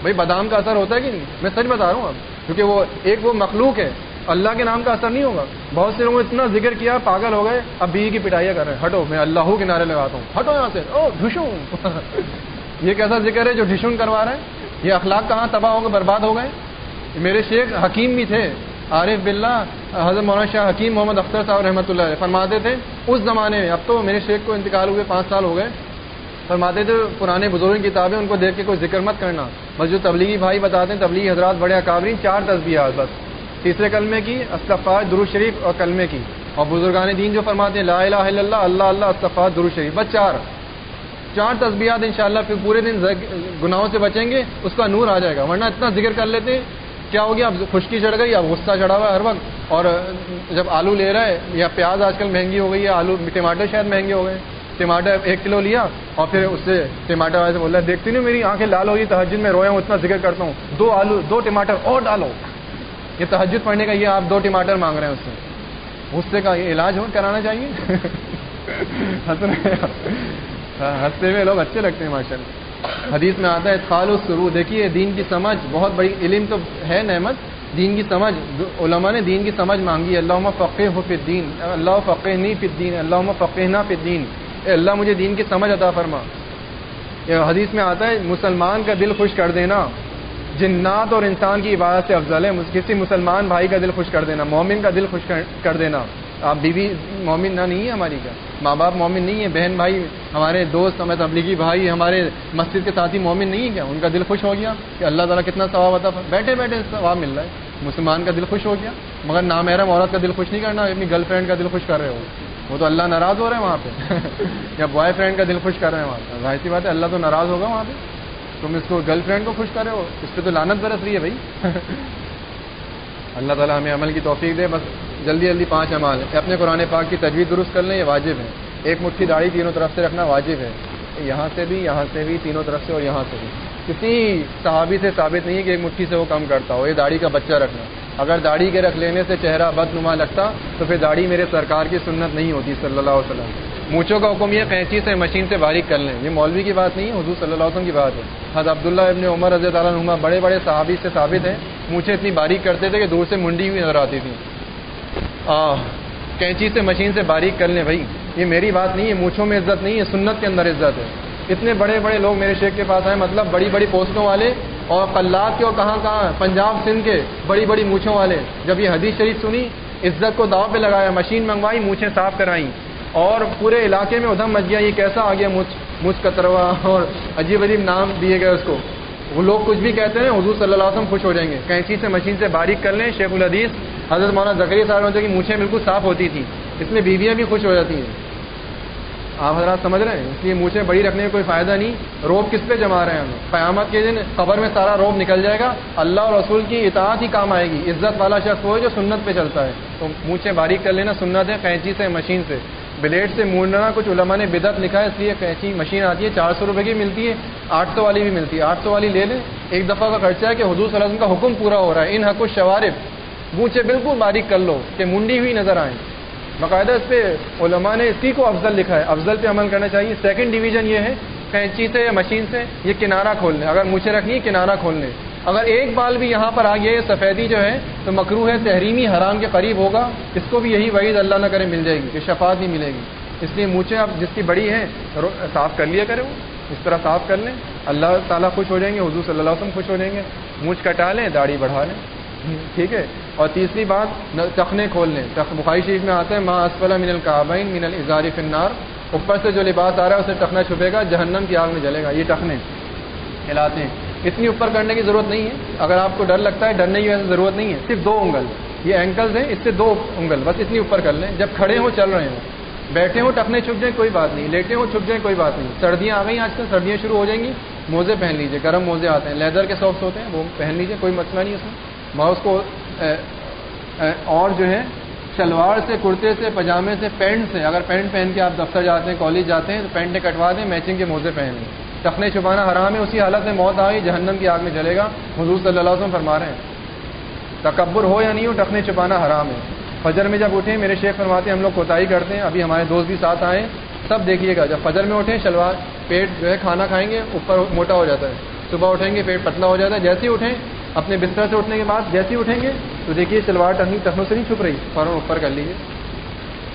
بھائی، بادام کا اثر ہوتا ہے کہ نہیں؟ میں سچ بتا رہا ہوں اب، کیونکہ وہ ایک وہ مخلوق ہے۔ اللہ کے نام کا اثر نہیں ہوگا۔ بہت سے لوگوں نے اتنا ذکر کیا، پاگل ہو گئے۔ اب بیوی کی پٹائیاں کر رہے ہیں۔ ہٹو، میں اللہ کے نعرے لگاتا ہوں۔ ہٹو یہاں سے۔ او، ڈھشوں۔ یہ کیسا ذکر ہے جو ڈھشن کروا رہے ہیں یہ اخلاق کہاں تباہ ہو گئے، برباد ہو گئے؟ میرے شیخ حکیم بھی تھے۔ عارف بلّہ حضرت مولانا شاہ حکیم محمد اختر صاحب رحمۃ اللہ علیہ فرماتے تھے، اس زمانے میں، اب تو میرے شیخ کو انتقال ہوئے، پانچ سال ہو گئے۔ فرماتے تھے، پرانے بزرگ کتابیں، ان کو دیکھ کے کوئی ذکر مت کرنا۔ بس جو تبلیغی بھائی بتاتے ہیں، تبلیغی حضرات بڑے اکابرین، چار تصبیات بس۔ تیسرے کلمے کی استفاد درو شریف اور کلمے کی۔ اور بزرگان دین جو فرماتے ہیں، لا الہ الا اللہ اللہ اللہ استفاد درو شریف۔ بس چار۔ چار تصبیات انشاءاللہ پھر پورے دن گناہوں سے بچیں گے، اس کا نور آ جائے گا۔ ورنہ اتنا ذکر کر لیتے ہیں کیا ہو گیا؟ اب خشکی چڑھ گئی، اب غصہ چڑھا ہوا ہے ہر وقت۔ اور جب آلو لے رہا ہے، یا پیاز آج کل مہنگی ہو گئی ہے، آلو، ٹماٹر شاید مہنگے ہو گئے۔ ٹماٹر ایک کلو لیا اور پھر اس سے ٹماٹر والے سے بول رہا ہے دیکھتی نہیں میری آنکھیں لال ہو گئی تحجد میں رویا ہوں، اتنا ذکر کرتا ہوں۔ دو آلو، دو ٹماٹر اور ڈالو۔ یہ تحجد پڑھنے کا یہ آپ دو ٹماٹر مانگ رہے ہیں اس سے غصے کا یہ علاج ہو کرانا چاہیے۔ ہاں، ہنستے ہوئے لوگ اچھے لگتے ہیں ماشاء اللہ حدیث میں آتا ہے خال و سرو دیکھیے دین کی سمجھ، بہت بڑی علم تو ہے، نعمت۔ دین کی سمجھ، علماء نے دین کی سمجھ مانگی اللہ فقح ہو فی الدین۔ اللہ فقح نہیں فی الدین اللہ فقح نہ فی الدین۔ اے اللہ، مجھے دین کی سمجھ عطا فرما۔ یہ حدیث میں آتا ہے، مسلمان کا دل خوش کر دینا۔ جنات اور انسان کی عبادت سے افضل ہے۔ کسی مسلمان بھائی کا دل خوش کر دینا، مومن کا دل خوش کر دینا۔ آپ بیوی مومن نہ نہیں ہے ہماری کا۔ ماں باپ مومن نہیں ہے، بہن بھائی، ہمارے دوست ہمیں تبلیغی بھائی، ہمارے مسجد کے ساتھی مومن نہیں ہے کیا؟ ان کا دل خوش ہو گیا کہ اللہ تعالیٰ کتنا ثواب ہوتا بیٹھے بیٹھے ثواب مل رہا ہے۔ مسلمان کا دل خوش ہو گیا، مگر نامحرم عورت کا دل خوش نہیں کرنا، اپنی گرل فرینڈ کا دل خوش کر رہے ہو۔ وہ تو اللہ ناراض ہو رہے ہیں وہاں پہ۔ یا بوائے فرینڈ کا دل خوش کر رہے ہیں وہاں پہ۔ ظاہر سی بات ہے، اللہ تو ناراض ہوگا وہاں پہ۔ تم اس کو گرل فرینڈ کو خوش کر رہے ہو؟ اس پہ تو لانت برس رہی ہے بھائی۔ اللہ تعالیٰ ہمیں عمل کی توفیق دے۔ بس جلدی جلدی پانچ عمال ہے اپنے قرآن پاک کی تجویز درست کر لیں، یہ واجب ہے۔ ایک مٹھی داڑھی تینوں طرف سے رکھنا واجب ہے۔ یہاں سے بھی، یہاں سے بھی، تینوں طرف سے اور یہاں سے بھی۔ کسی صحابی سے ثابت نہیں ہے کہ ایک مٹھی سے وہ کم کرتا ہو، یہ داڑھی کا بچہ رکھنا۔ اگر داڑھی کے رکھ لینے سے چہرہ بد نما لگتا تو پھر داڑھی میرے سرکار کی سنت نہیں ہوتی صلی اللہ علیہ وسلم۔ مونچوں کا حکم یہ قینچی سے مشین سے باریک کر لیں۔ یہ مولوی کی بات نہیں ہے، حضور صلی اللہ علیہ وسلم کی بات ہے۔ حضرت عبداللہ ابن عمر رضی اللہ عنہ بڑے بڑے صحابی سے ثابت ہیں، مونچھیں اتنی باریک کرتے تھے کہ دور سے منڈی ہوئی نظر آتی تھی۔ کینچی سے مشین سے باریک کر لیں بھائی۔ یہ میری بات نہیں ہے مونچھوں میں عزت نہیں ہے، سنت کے اندر عزت ہے۔ اتنے بڑے بڑے لوگ میرے شیخ کے پاس آئے مطلب بڑی بڑی پوسٹوں والے اور قلات کے اور کہاں کہاں، پنجاب سندھ کے بڑی بڑی مونچھوں والے۔ جب یہ حدیث شریف سنی، عزت کو داؤ پہ لگایا، مشین منگوائی، مونچھیں صاف کرائیں اور پورے علاقے میں ادھم مچ گیا، یہ کیسا آ گیا مجھ مجھ کتروا اور عجیب عجیب نام دیے گئے اس کو۔ وہ لوگ کچھ بھی کہتے ہیں، حضور صلی اللہ علیہ وسلم خوش ہو جائیں گے۔ کینچی سے مشین سے باریک کر لیں، شیخ الحدیث، حضرت مولانا زکری صاحب ہوتے کہ مونچھیں بالکل صاف ہوتی تھی اس میں بیویاں بھی خوش ہو جاتی ہیں۔ آپ حضرات سمجھ رہے ہیں؟ اس لیے مونچھیں بڑی رکھنے میں کوئی فائدہ نہیں۔ روب کس پہ جما رہے ہیں ہم قیامت کے دن خبر میں سارا روب نکل جائے گا۔ اللہ اور رسول کی اطاعت ہی کام آئے گی۔ عزت والا شخص وہ جو سنت پہ چلتا ہے۔ تو مونچھیں باریک کر لینا سنت ہے قینچی سے، مشین سے۔ بلیڈ سے مونڈنا کچھ علماء نے بدت لکھا ہے، اس لیے کینچی مشین آتی ہے، چار سو روپے کی ملتی ہے، آٹھ سو والی بھی ملتی ہے۔ آٹھ سو والی لے لیں، ایک دفعہ کا خرچہ ہے کہ حضور صلی اللہ علیہ وسلم کا حکم پورا ہو رہا ہے۔ ان حق شوارب مونچے بالکل باریک کر لو کہ منڈی ہوئی نظر آئیں۔ باقاعدہ اس پہ علماء نے اسی کو افضل لکھا ہے۔ افضل پہ عمل کرنا چاہیے۔ سیکنڈ ڈویژن یہ ہے کینچی سے یا مشین سے یہ کنارہ کھول لیں۔ اگر مونچھے رکھنی ہے، کنارہ کھول لیں۔ اگر ایک بال بھی یہاں پر آ گیا سفیدی جو ہے، تو مکرو ہے تحریمی حرام کے قریب ہوگا۔ اس کو بھی یہی وعید اللہ نہ کرے، مل جائے گی کہ شفاعت نہیں ملے گی۔ اس لیے مونچھیں اب جس کی بڑی ہیں صاف کر لیا کرے وہ اس طرح صاف کر لیں۔ اللہ تعالیٰ خوش ہو جائیں گے، حضور صلی اللہ علیہ وسلم خوش ہو جائیں گے۔ مونچھ کٹا لیں، داڑھی بڑھا لیں۔ ٹھیک ہے؟ اور تیسری بات ٹخنے کھول لیں۔ بخاری شریف میں آتے ہیں ماں اسفلا من القابین من الزاری فنار اوپر سے جو لباس آ رہا ہے، اسے ٹخنا چھپے گا، جہنم کی آگ میں جلے گا۔ یہ ٹخنے ہلاتے ہیں۔ اتنی اوپر کرنے کی ضرورت نہیں ہے۔ اگر آپ کو ڈر لگتا ہے ڈرنے کی وجہ سے ضرورت نہیں ہے۔ صرف دو انگل۔ یہ اینکلز ہیں، اس سے دو انگل۔ بس اتنی اوپر کر لیں۔ جب کھڑے ہوں، چل رہے ہوں۔ بیٹھے ہوں ٹکنے چھپ جائیں، کوئی بات نہیں۔ لیٹے ہوں، چھپ جائیں، کوئی بات نہیں۔ سردیاں آ گئی آج کل، سردیاں شروع ہو جائیں گی۔ موزے پہن لیجیے گرم موزے آتے ہیں۔ لیدر کے سافٹ ہوتے ہیں، وہ پہن لیجیے کوئی مسئلہ نہیں اس میں۔ میں کو اور جو ہے، شلوار سے، کرتے سے، پجامے سے، پینٹ سے۔ اگر پینٹ پہن کے آپ دفتر جاتے ہیں، کالج جاتے ہیں، تو پینٹیں کٹوا دیں، میچنگ کے موزے پہن لیں۔ ٹکنے چھپانا حرام ہے، اسی حالت میں موت آئی جہنم کی آگ میں جلے گا۔ حضور صلی اللہ علیہ وسلم فرما رہے ہیں۔ تکبر ہو یا نہیں ہو ٹکنے چھپانا حرام ہے۔ فجر میں جب اٹھیں میرے شیخ فرماتے ہیں، ہم لوگ کوتاہی کرتے ہیں۔ ابھی ہمارے دوست بھی ساتھ آئے سب دیکھیے گا، جب فجر میں اٹھیں، شلوار، پیٹ جو ہے، کھانا کھائیں گے، اوپر موٹا ہو جاتا ہے۔ صبح اٹھیں گے، پیٹ پتلا ہو جاتا ہے۔ جیسے ہی اٹھیں، اپنے بستر سے اٹھنے کے بعد جیسے ہی اٹھیں گے، تو دیکھیے شلوار ٹکنی ٹخنوں سے نہیں چھپ رہی۔ فوراً اوپر کر لیجیے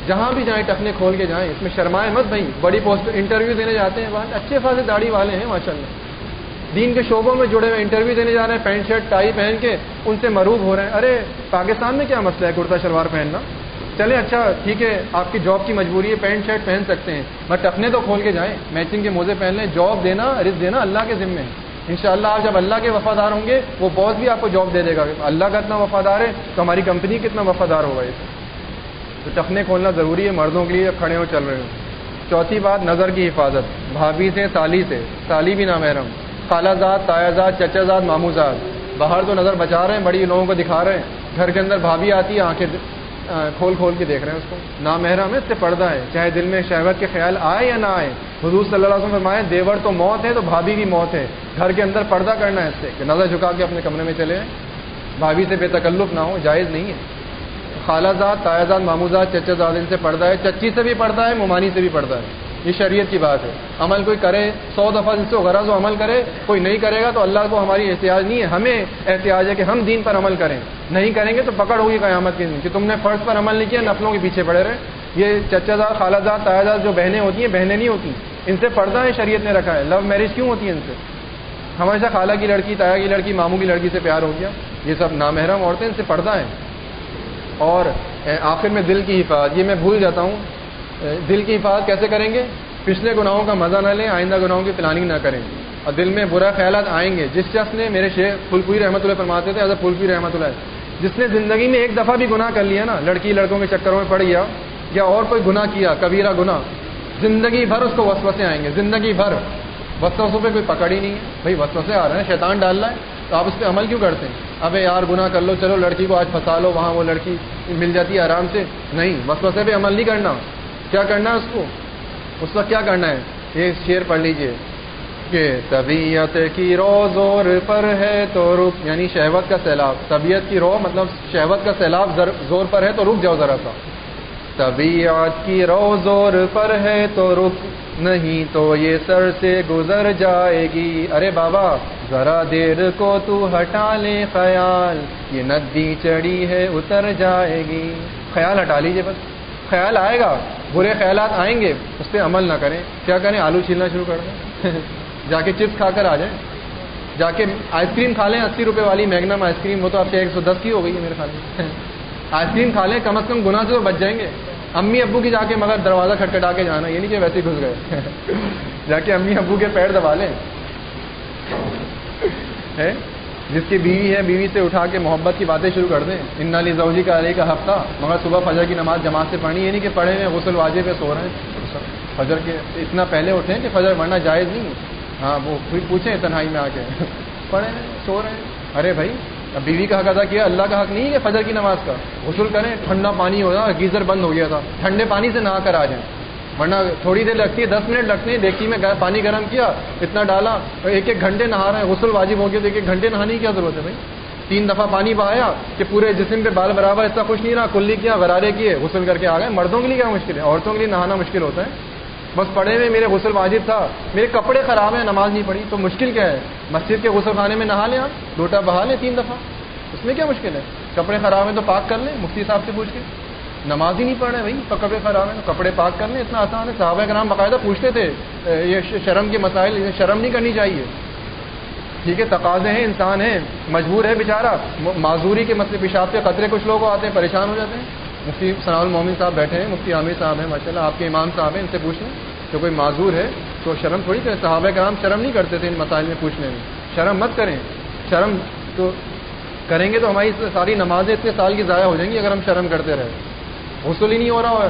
جہاں بھی جائیں ٹخنے کھول کے جائیں، اس میں شرمائے مت بھائی، بڑی پوسٹ انٹرویو دینے جاتے ہیں وہاں اچھے خاصے داڑھی والے ہیں ماشاء اللہ دین کے شعبوں میں جڑے ہوئے انٹرویو دینے جا رہے ہیں، پینٹ شرٹ، ٹائی پہن کے ان سے مروب ہو رہے ہیں۔ ارے، پاکستان میں کیا مسئلہ ہے، کرتا شلوار پہننا؟ چلے اچھا ٹھیک ہے، آپ کی جاب کی مجبوری ہے، پینٹ شرٹ پہن سکتے ہیں بٹ ٹکنے تو کھول کے جائیں۔ میچنگ کے موزے پہن لیں، جاب دینا، رزق دینا اللہ کے ذمے ان شاء اللہ آپ جب اللہ کے وفادار ہوں گے، وہ باس بھی آپ کو جاب دے دے گا۔ اللہ کا اتنا وفادار ہے تو ہماری کمپنی کتنا وفادار ہوگا اس تو ٹکنے کھولنا ضروری ہے مردوں کے لیے جب کھڑے ہو چل رہے ہوں۔ چوتھی بات، نظر کی حفاظت۔ بھابھی سے، سالی سے۔ سالی بھی نام احرم خالہ زاد، تایا زاد، چچا زاد، مامو زاد۔ باہر تو نظر بچا رہے ہیں، بڑی لوگوں کو دکھا رہے ہیں۔ گھر کے اندر بھابھی آتی ہے، آنکھیں کھول کھول کے دیکھ رہے ہیں اس کو۔ نامحرم ہے، اس سے پردہ ہے۔ چاہے دل میں شہوت کے خیال آئے یا نہ آئے۔ حضور صلی اللہ علیہ وسلم فرمائے، دیور تو موت ہے تو بھابھی بھی موت ہے۔ گھر کے اندر پردہ کرنا ہے اس سے کہ نظر جھکا کے اپنے کمرے میں چلے بھابھی سے بے تکلف نہ ہو، جائز نہیں ہے۔ خالہ زاد تایا زاد مامو زاد چچا زاد ان سے پردہ ہے، چچی سے بھی پردہ ہے، ممانی سے بھی پردہ ہے۔ یہ شریعت کی بات ہے۔ عمل کوئی کرے، سو دفعہ جس سے غرض و عمل کرے، کوئی نہیں کرے گا تو اللہ کو ہماری احتیاط نہیں ہے۔ ہمیں احتیاط ہے کہ ہم دین پر عمل کریں۔ نہیں کریں گے تو پکڑ ہوگی قیامت کے دن کہ تم نے فرض پر عمل نہیں کیا، نفلوں کے پیچھے پڑے رہے۔ یہ چچا دار خالہ دار تایا دار جو بہنیں ہوتی ہیں، بہنیں نہیں ہوتی۔ ان سے پردہ ہے، شریعت نے رکھا ہے۔ لو میرج کیوں ہوتی ہے ان سے؟ ہمیشہ خالہ کی لڑکی، تایا کی لڑکی، ماموں کی لڑکی سے پیار ہو گیا۔ یہ سب نامحرم عورتیں ان سے پردہ ہیں۔ اور آخر میں دل کی حفاظت. یہ میں بھول جاتا ہوں. دل کی حفاظت کیسے کریں گے؟ پچھلے گناہوں کا مزہ نہ لیں، آئندہ گناہوں کی پلاننگ نہ کریں. اور دل میں برا خیالات آئیں گے. جس شخص نے میرے شیخ پھلپوئی رحمۃ اللہ فرماتے تھے ایز پھلپوئی رحمۃ اللہ، جس نے زندگی میں ایک دفعہ بھی گناہ کر لیا نا، لڑکی لڑکوں کے چکروں میں پڑ گیا یا اور کوئی گناہ کیا، کبیرہ گناہ، زندگی بھر اس کو وسوسے آئیں گے. زندگی بھر. وسوسوں پہ کوئی پکڑ ہی نہیں ہے. بھائی، وسوسے آ رہے ہیں، شیطان ڈال رہا ہے. تو آپ اس پہ عمل کیوں کرتے ہیں؟ ابے یار گناہ کر لو، چلو لڑکی کو آج پھنسا لو، وہاں وہ لڑکی مل جاتی ہے آرام سے۔ نہیں، وسوسے پہ عمل نہیں کرنا۔ کیا کرنا ہے اس کو؟ اس وقت کیا کرنا ہے؟ یہ شعر پڑھ لیجیے۔ کہ طبیعت کی رو زور پر ہے تو رک یعنی شہوت کا سیلاب۔ طبیعت کی رو مطلب شہوت کا سیلاب زور پر ہے تو رک جاؤ ذرا سا۔ طبیعت کی رو زور پر ہے تو رک، نہیں تو یہ سر سے گزر جائے گی۔ ارے بابا ذرا دیر کو تو ہٹا لے خیال، یہ ندی چڑی ہے، اتر جائے گی۔ خیال ہٹا لیجیے بس۔ خیال آئے گا، برے خیالات آئیں گے، اس پہ عمل نہ کریں۔ کیا کریں؟ آلو چھیلنا شروع کر دیں۔ جا کے چپس کھا کر آ جائیں۔ جا کے آئس کریم کھا لیں، اسی روپے والی میگنم آئس کریم، وہ تو آپ کے ایک سو دس کی ہو گئی ہے میرے خیال میں۔ آئس کریم کھا لیں، کم از کم گنا سے تو بچ جائیں گے۔ امی ابو کی جا کے مگر دروازہ کھٹکھٹا کے جانا، یہ نہیں کہ ویسے ہی گھس گئے۔ جا کے امی ابو کے پیر دبا لیں۔ ہے جس کی بیوی ہے، بیوی سے اٹھا کے محبت کی باتیں شروع کر دیں۔ ان نالی زوجی کا علی کا ہفتہ مگر صبح فجر کی نماز جماعت سے پڑھنی یہ نہیں کہ پڑھے ہوئے غسل واجب پہ سو رہے ہیں۔ فجر کے اتنا پہلے اٹھیں کہ فجر ورنہ جائز نہیں ہاں وہ پھر پوچھیں تنہائی میں آ کے۔ پڑھے ہیں سو رہے ہیں۔ ارے بھائی، اب بیوی کا حق ادا کیا، اللہ کا حق نہیں ہے فجر کی نماز کا۔ غسل کریں، ٹھنڈا پانی ہو جائے گیزر بند ہو گیا تھا۔ ٹھنڈے پانی سے نہا کر آ جائیں۔ ورنہ تھوڑی دیر لگتی ہے، دس منٹ لگتے ہیں، دیکھی میں پانی گرم کیا، اتنا ڈالا، ایک ایک گھنٹے نہا رہے ہیں، غسل واجب ہو گیا تو ایک ایک گھنٹے نہانے کی کیا ضرورت ہے بھائی؟ تین دفعہ پانی بہایا کہ پورے جسم پہ بال برابر اتنا خوش نہیں رہا، کلی کیا غرارے کیے، غسل کر کے آ گئے۔ مردوں کے لیے کیا مشکل ہے؟ عورتوں کے لیے نہانا مشکل ہوتا ہے۔ بس پڑھے ہوئے میرے غسل واجب تھا۔ میرے کپڑے خراب ہیں، نماز نہیں پڑھی، تو مشکل کیا ہے؟ مسجد کے غسل خانے میں نہا لیں آپ لوٹا، بہا لیں تین دفعہ۔ اس میں کیا مشکل ہے؟ کپڑے خراب ہیں تو پاک کر لیں، مفتی صاحب سے پوچھ کے۔ نماز ہی نہیں پڑھ رہے بھائی، کپڑے خراب ہیں تو کپڑے پاک کر لیں اتنا آسان ہے۔ صحابہ کے نام باقاعدہ پوچھتے تھے یہ شرم کے مسائل شرم نہیں کرنی چاہیے۔ ٹھیک ہے، تقاضے ہیں، انسان ہیں، مجبور ہے بیچارہ۔ معذوری کے مسئلے پیشاب کے خطرے کچھ لوگ آتے ہیں، پریشان ہو جاتے ہیں۔ مفتی ثناء المومن صاحب بیٹھے ہیں، مفتی عامر صاحب ہیں ماشاء اللہ آپ کے امام صاحب ہیں، ان سے پوچھ لیں۔ جو کوئی معذور ہے تو شرم تھوڑی کرے صحابہ کرام شرم نہیں کرتے تھے ان مسائل میں پوچھنے میں۔ شرم مت کریں۔ شرم تو کریں گے تو ہماری ساری نمازیں اتنے سال کی ضائع ہو جائیں گی اگر ہم شرم کرتے رہے۔ غسل ہی نہیں ہو رہا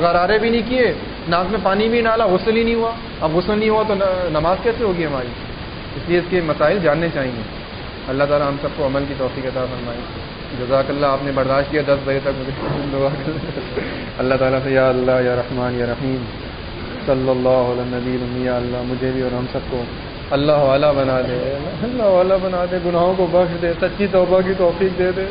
غرارے بھی نہیں کیے، ناک میں پانی بھی ڈالا، غسل ہی نہیں ہوا۔ اب غسل نہیں ہوا تو نماز کیسے ہوگی ہماری؟ اس لیے اس کے مسائل جاننے چاہیے۔ اللہ تعالیٰ ہم سب کو عمل کی توفیق عطا فرمائے۔ جزاک اللہ، آپ نے برداشت کیا دس بجے تک مجھے۔ اللہ تعالیٰ سے، یا اللہ، یا رحمان، یا رحیم۔ صلی اللہ علیہ نبی اللہ، مجھے بھی اور ہم سب کو اللہ والا بنا دے۔ اللہ والا بنا دے، گناہوں کو بخش دے، سچی توبہ کی توفیق دے دے۔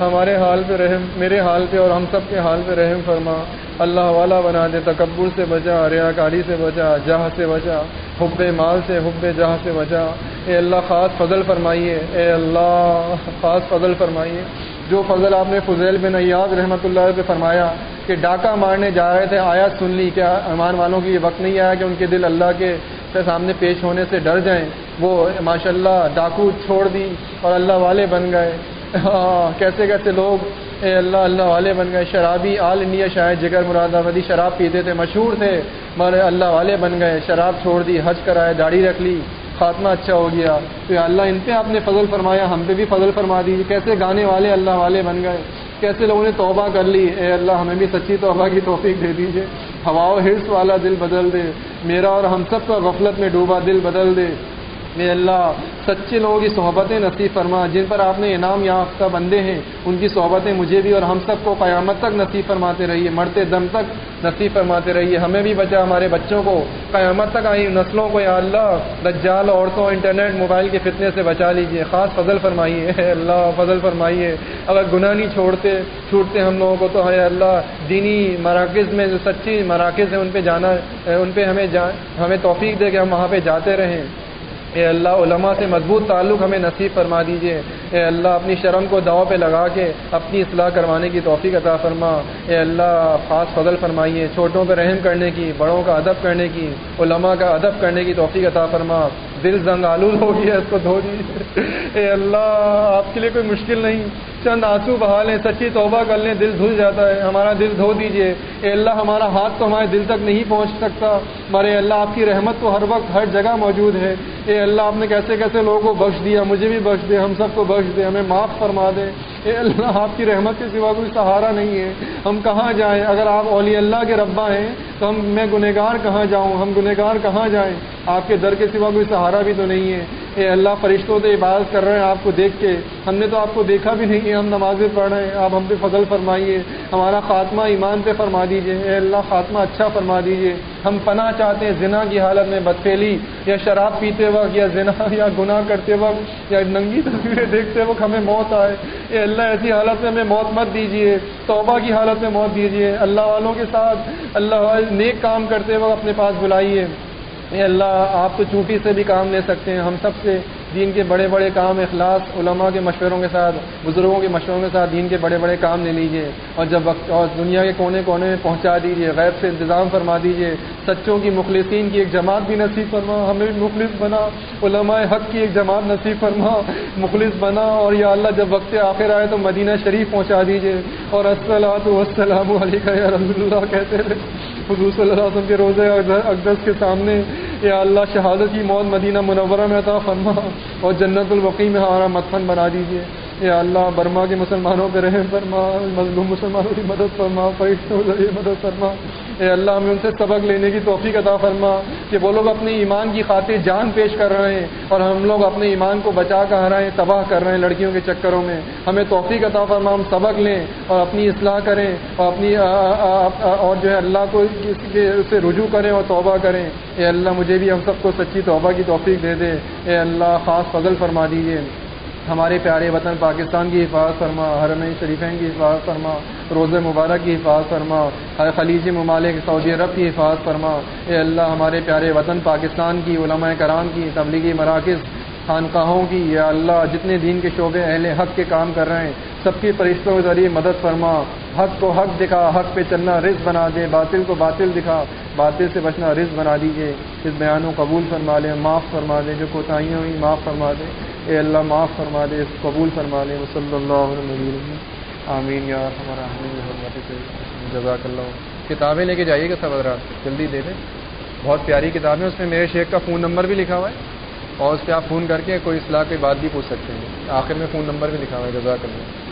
ہمارے حال پہ رحم، میرے حال پہ اور ہم سب کے حال پہ رحم فرما۔ اللہ والا بنا دے، تکبر سے بچا ریا کاری سے بچا جہاں سے بچا، حب مال سے، حب جہاں سے بچا۔ اے اللہ، خاص فضل فرمائیے۔ اے اللہ، خاص فضل فرمائیے۔ جو فضل آپ نے فضیل بن ایاز رحمۃ اللہ پہ فرمایا کہ ڈاکہ مارنے جا رہے تھے آیات سن لی۔ کیا ایمان والوں کی یہ وقت نہیں آیا کہ ان کے دل اللہ کے سامنے پیش ہونے سے ڈر جائیں۔ وہ ماشاء اللہ ڈاکو چھوڑ دی اور اللہ والے بن گئے۔ کیسے کیسے لوگ اے اللہ اللہ والے بن گئے۔ شرابی آل انڈیا شاید جگر مراد آبادی شراب پیتے تھے، مشہور تھے مارے اللہ والے بن گئے۔ شراب چھوڑ دی، حج کرائے، داڑھی رکھ لی، خاتمہ اچھا ہو گیا۔ تو اللہ ان پہ آپ نے فضل فرمایا، ہم پہ بھی فضل فرما دی۔ کیسے گانے والے اللہ والے بن گئے؟ کیسے لوگوں نے توبہ کر لی؟ اے اللہ، ہمیں بھی سچی توبہ کی توفیق دے دیجیے ہوا و حرص والا دل بدل دے۔ میرا اور ہم سب کا غفلت میں ڈوبا دل بدل دے۔ اے اللہ سچے لوگوں کی صحبتیں نصیب فرما، جن پر آپ نے انعام یافتہ بندے ہیں، ان کی صحبتیں مجھے بھی اور ہم سب کو قیامت تک نصیب فرماتے رہیے، مرتے دم تک نصیب فرماتے رہیے۔ ہمیں بھی بچا ہمارے بچوں کو۔ قیامت تک آئی نسلوں کو یا اللہ، دجال، عورتوں، انٹرنیٹ، موبائل کے فتنے سے بچا لیجیے خاص فضل فرمائیے۔ اے اللہ، فضل فرمائیے۔ اگر گناہ نہیں چھوڑتے، چھوٹتے ہم لوگوں کو تو ہے اللہ، دینی مراکز میں جو سچی مراکز ہیں، ان پہ جانا، ان پہ ہمیں جا، ہمیں توفیق دے کہ ہم وہاں پہ جاتے رہیں۔ اے اللہ، علماء سے مضبوط تعلق ہمیں نصیب فرما دیجیے اے اللہ، اپنی شرم کو داؤ پہ لگا کے اپنی اصلاح کروانے کی توفیق عطا فرما۔ اے اللہ خاص فضل فرمائیے۔ چھوٹوں پہ رحم کرنے کی، بڑوں کا ادب کرنے کی، علماء کا ادب کرنے کی توفیق عطا فرما۔ دل زنگ آلود ہو گیا اس کو دھو دیجیے اے اللہ، آپ کے لیے کوئی مشکل نہیں۔ چند آنسو بہا لیں، سچی توبہ کر لیں، دل دھل جاتا ہے۔ ہمارا دل دھو دیجیے اے اللہ، ہمارا ہاتھ تو ہمارے دل تک نہیں پہنچ سکتا۔ مارے اللہ، آپ کی رحمت تو ہر وقت ہر جگہ موجود ہے۔ اے اللہ، آپ نے کیسے کیسے لوگوں کو بخش دیا؟ مجھے بھی بخش دے، ہم سب کو بخش دے، ہمیں معاف فرما دے۔ اے اللہ، آپ کی رحمت کے سوا کوئی سہارا نہیں ہے۔ ہم کہاں جائیں؟ اگر آپ اولی اللہ کے ربا ہیں، تو ہم، میں گنہگار کہاں جاؤں؟ ہم گنہگار کہاں جائیں؟ آپ کے در کے سوا کوئی سہارا بھی تو نہیں ہے۔ اے اللہ، فرشتوں سے عبادت کر رہے ہیں، آپ کو دیکھ کے۔ ہم نے تو آپ کو دیکھا بھی نہیں ہے، ہم نمازیں پڑھ رہے ہیں۔ آپ ہم پہ فضل فرمائیے۔ ہمارا خاتمہ ایمان پہ فرما دیجیے اے اللہ، خاتمہ اچھا فرما دیجیے ہم پناہ چاہتے ہیں زنا کی حالت میں بدفیلی یا شراب پیتے وقت، یا زنا، یا گناہ کرتے وقت، یا ننگی تصویریں دیکھتے وقت ہمیں موت آئے۔ اے اللہ، ایسی حالت میں ہمیں موت مت دیجیے توبہ کی حالت میں موت دیجیے اللہ والوں کے ساتھ، اللہ نیک کام کرتے وقت اپنے پاس بلائیے۔ اے اللہ، آپ تو چوٹی سے بھی کام لے سکتے ہیں۔ ہم سب سے دین کے بڑے بڑے کام، اخلاص، علماء کے مشوروں کے ساتھ، بزرگوں کے مشوروں کے ساتھ دین کے بڑے بڑے کام لے لیجیے اور جب وقت، اور دنیا کے کونے کونے میں پہنچا دیجیے غیب سے انتظام فرما دیجیے سچوں کی مخلصین کی ایک جماعت بھی نصیب فرما، ہمیں بھی مخلص بنا۔ علماء حق کی ایک جماعت نصیب فرما، مخلص بنا۔ اور یا اللہ، جب وقت آخر آئے تو مدینہ شریف پہنچا دیجیے اور السلام وسلم علیکم رحمۃ اللہ کہتے رہے؟ حضور صلی اللہ علیہ وسلم کے روزے اقدس کے سامنے یا اللہ شہادت کی موت مدینہ منورہ میں عطا فرما اور جنت الوقی میں ہمارا متفن بنا دیجیے یا اللہ برما کے مسلمانوں پہ رحم فرما، مظلوم مسلمانوں کی مدد فرما، فرشتوں ذریعے مدد فرما۔ اے اللہ، ہمیں ان سے سبق لینے کی توفیق عطا فرما کہ وہ لوگ اپنے ایمان کی خاطر جان پیش کر رہے ہیں اور ہم لوگ اپنے ایمان کو بچا کر رہے ہیں، تباہ کر رہے ہیں لڑکیوں کے چکروں میں۔ ہمیں توفیق عطا فرما، ہم سبق لیں اور اپنی اصلاح کریں اور اپنی اور جو ہے اللہ کو سے رجوع کریں اور توبہ کریں۔ اے اللہ، مجھے بھی ہم سب کو سچی توبہ کی توفیق دے دے۔ اے اللہ، خاص فضل فرما دیجیے۔ ہمارے پیارے وطن پاکستان کی حفاظت فرما حرمین شریفین کی حفاظت فرما روز مبارک کی حفاظت فرما خلیجی ممالک سعودی عرب کی حفاظت فرما۔ اے اللہ، ہمارے پیارے وطن پاکستان کی، علماء کرام کی، تبلیغی مراکز، خانقاہوں کی، یا اللہ، جتنے دین کے شعبے، اہل حق کے کام کر رہے ہیں، سب کی فرشتوں کے ذریعے مدد فرما۔ حق کو حق دکھا، حق پہ چلنا رزق بنا دے، باطل کو باطل دکھا، باطل سے بچنا رزق بنا دیجیے اس بیان کو قبول فرما لیں معاف فرما دیں جو کوتاہیاں ہوئی معاف فرما دیں اے اللہ معاف فرما دے، قبول فرما دے، صلی اللہ علیہ آمین یا ہمارا جزاک اللہ کتابیں لے کے جائیے گا سب حضرات، جلدی دے دیں۔ بہت پیاری کتابیں اس میں میرے شیخ کا فون نمبر بھی لکھا ہوا ہے۔ اور اس پہ آپ فون کر کے کوئی اصلاح کی بات بھی پوچھ سکتے ہیں۔ آخر میں فون نمبر بھی لکھا ہوا ہے جزاک اللہ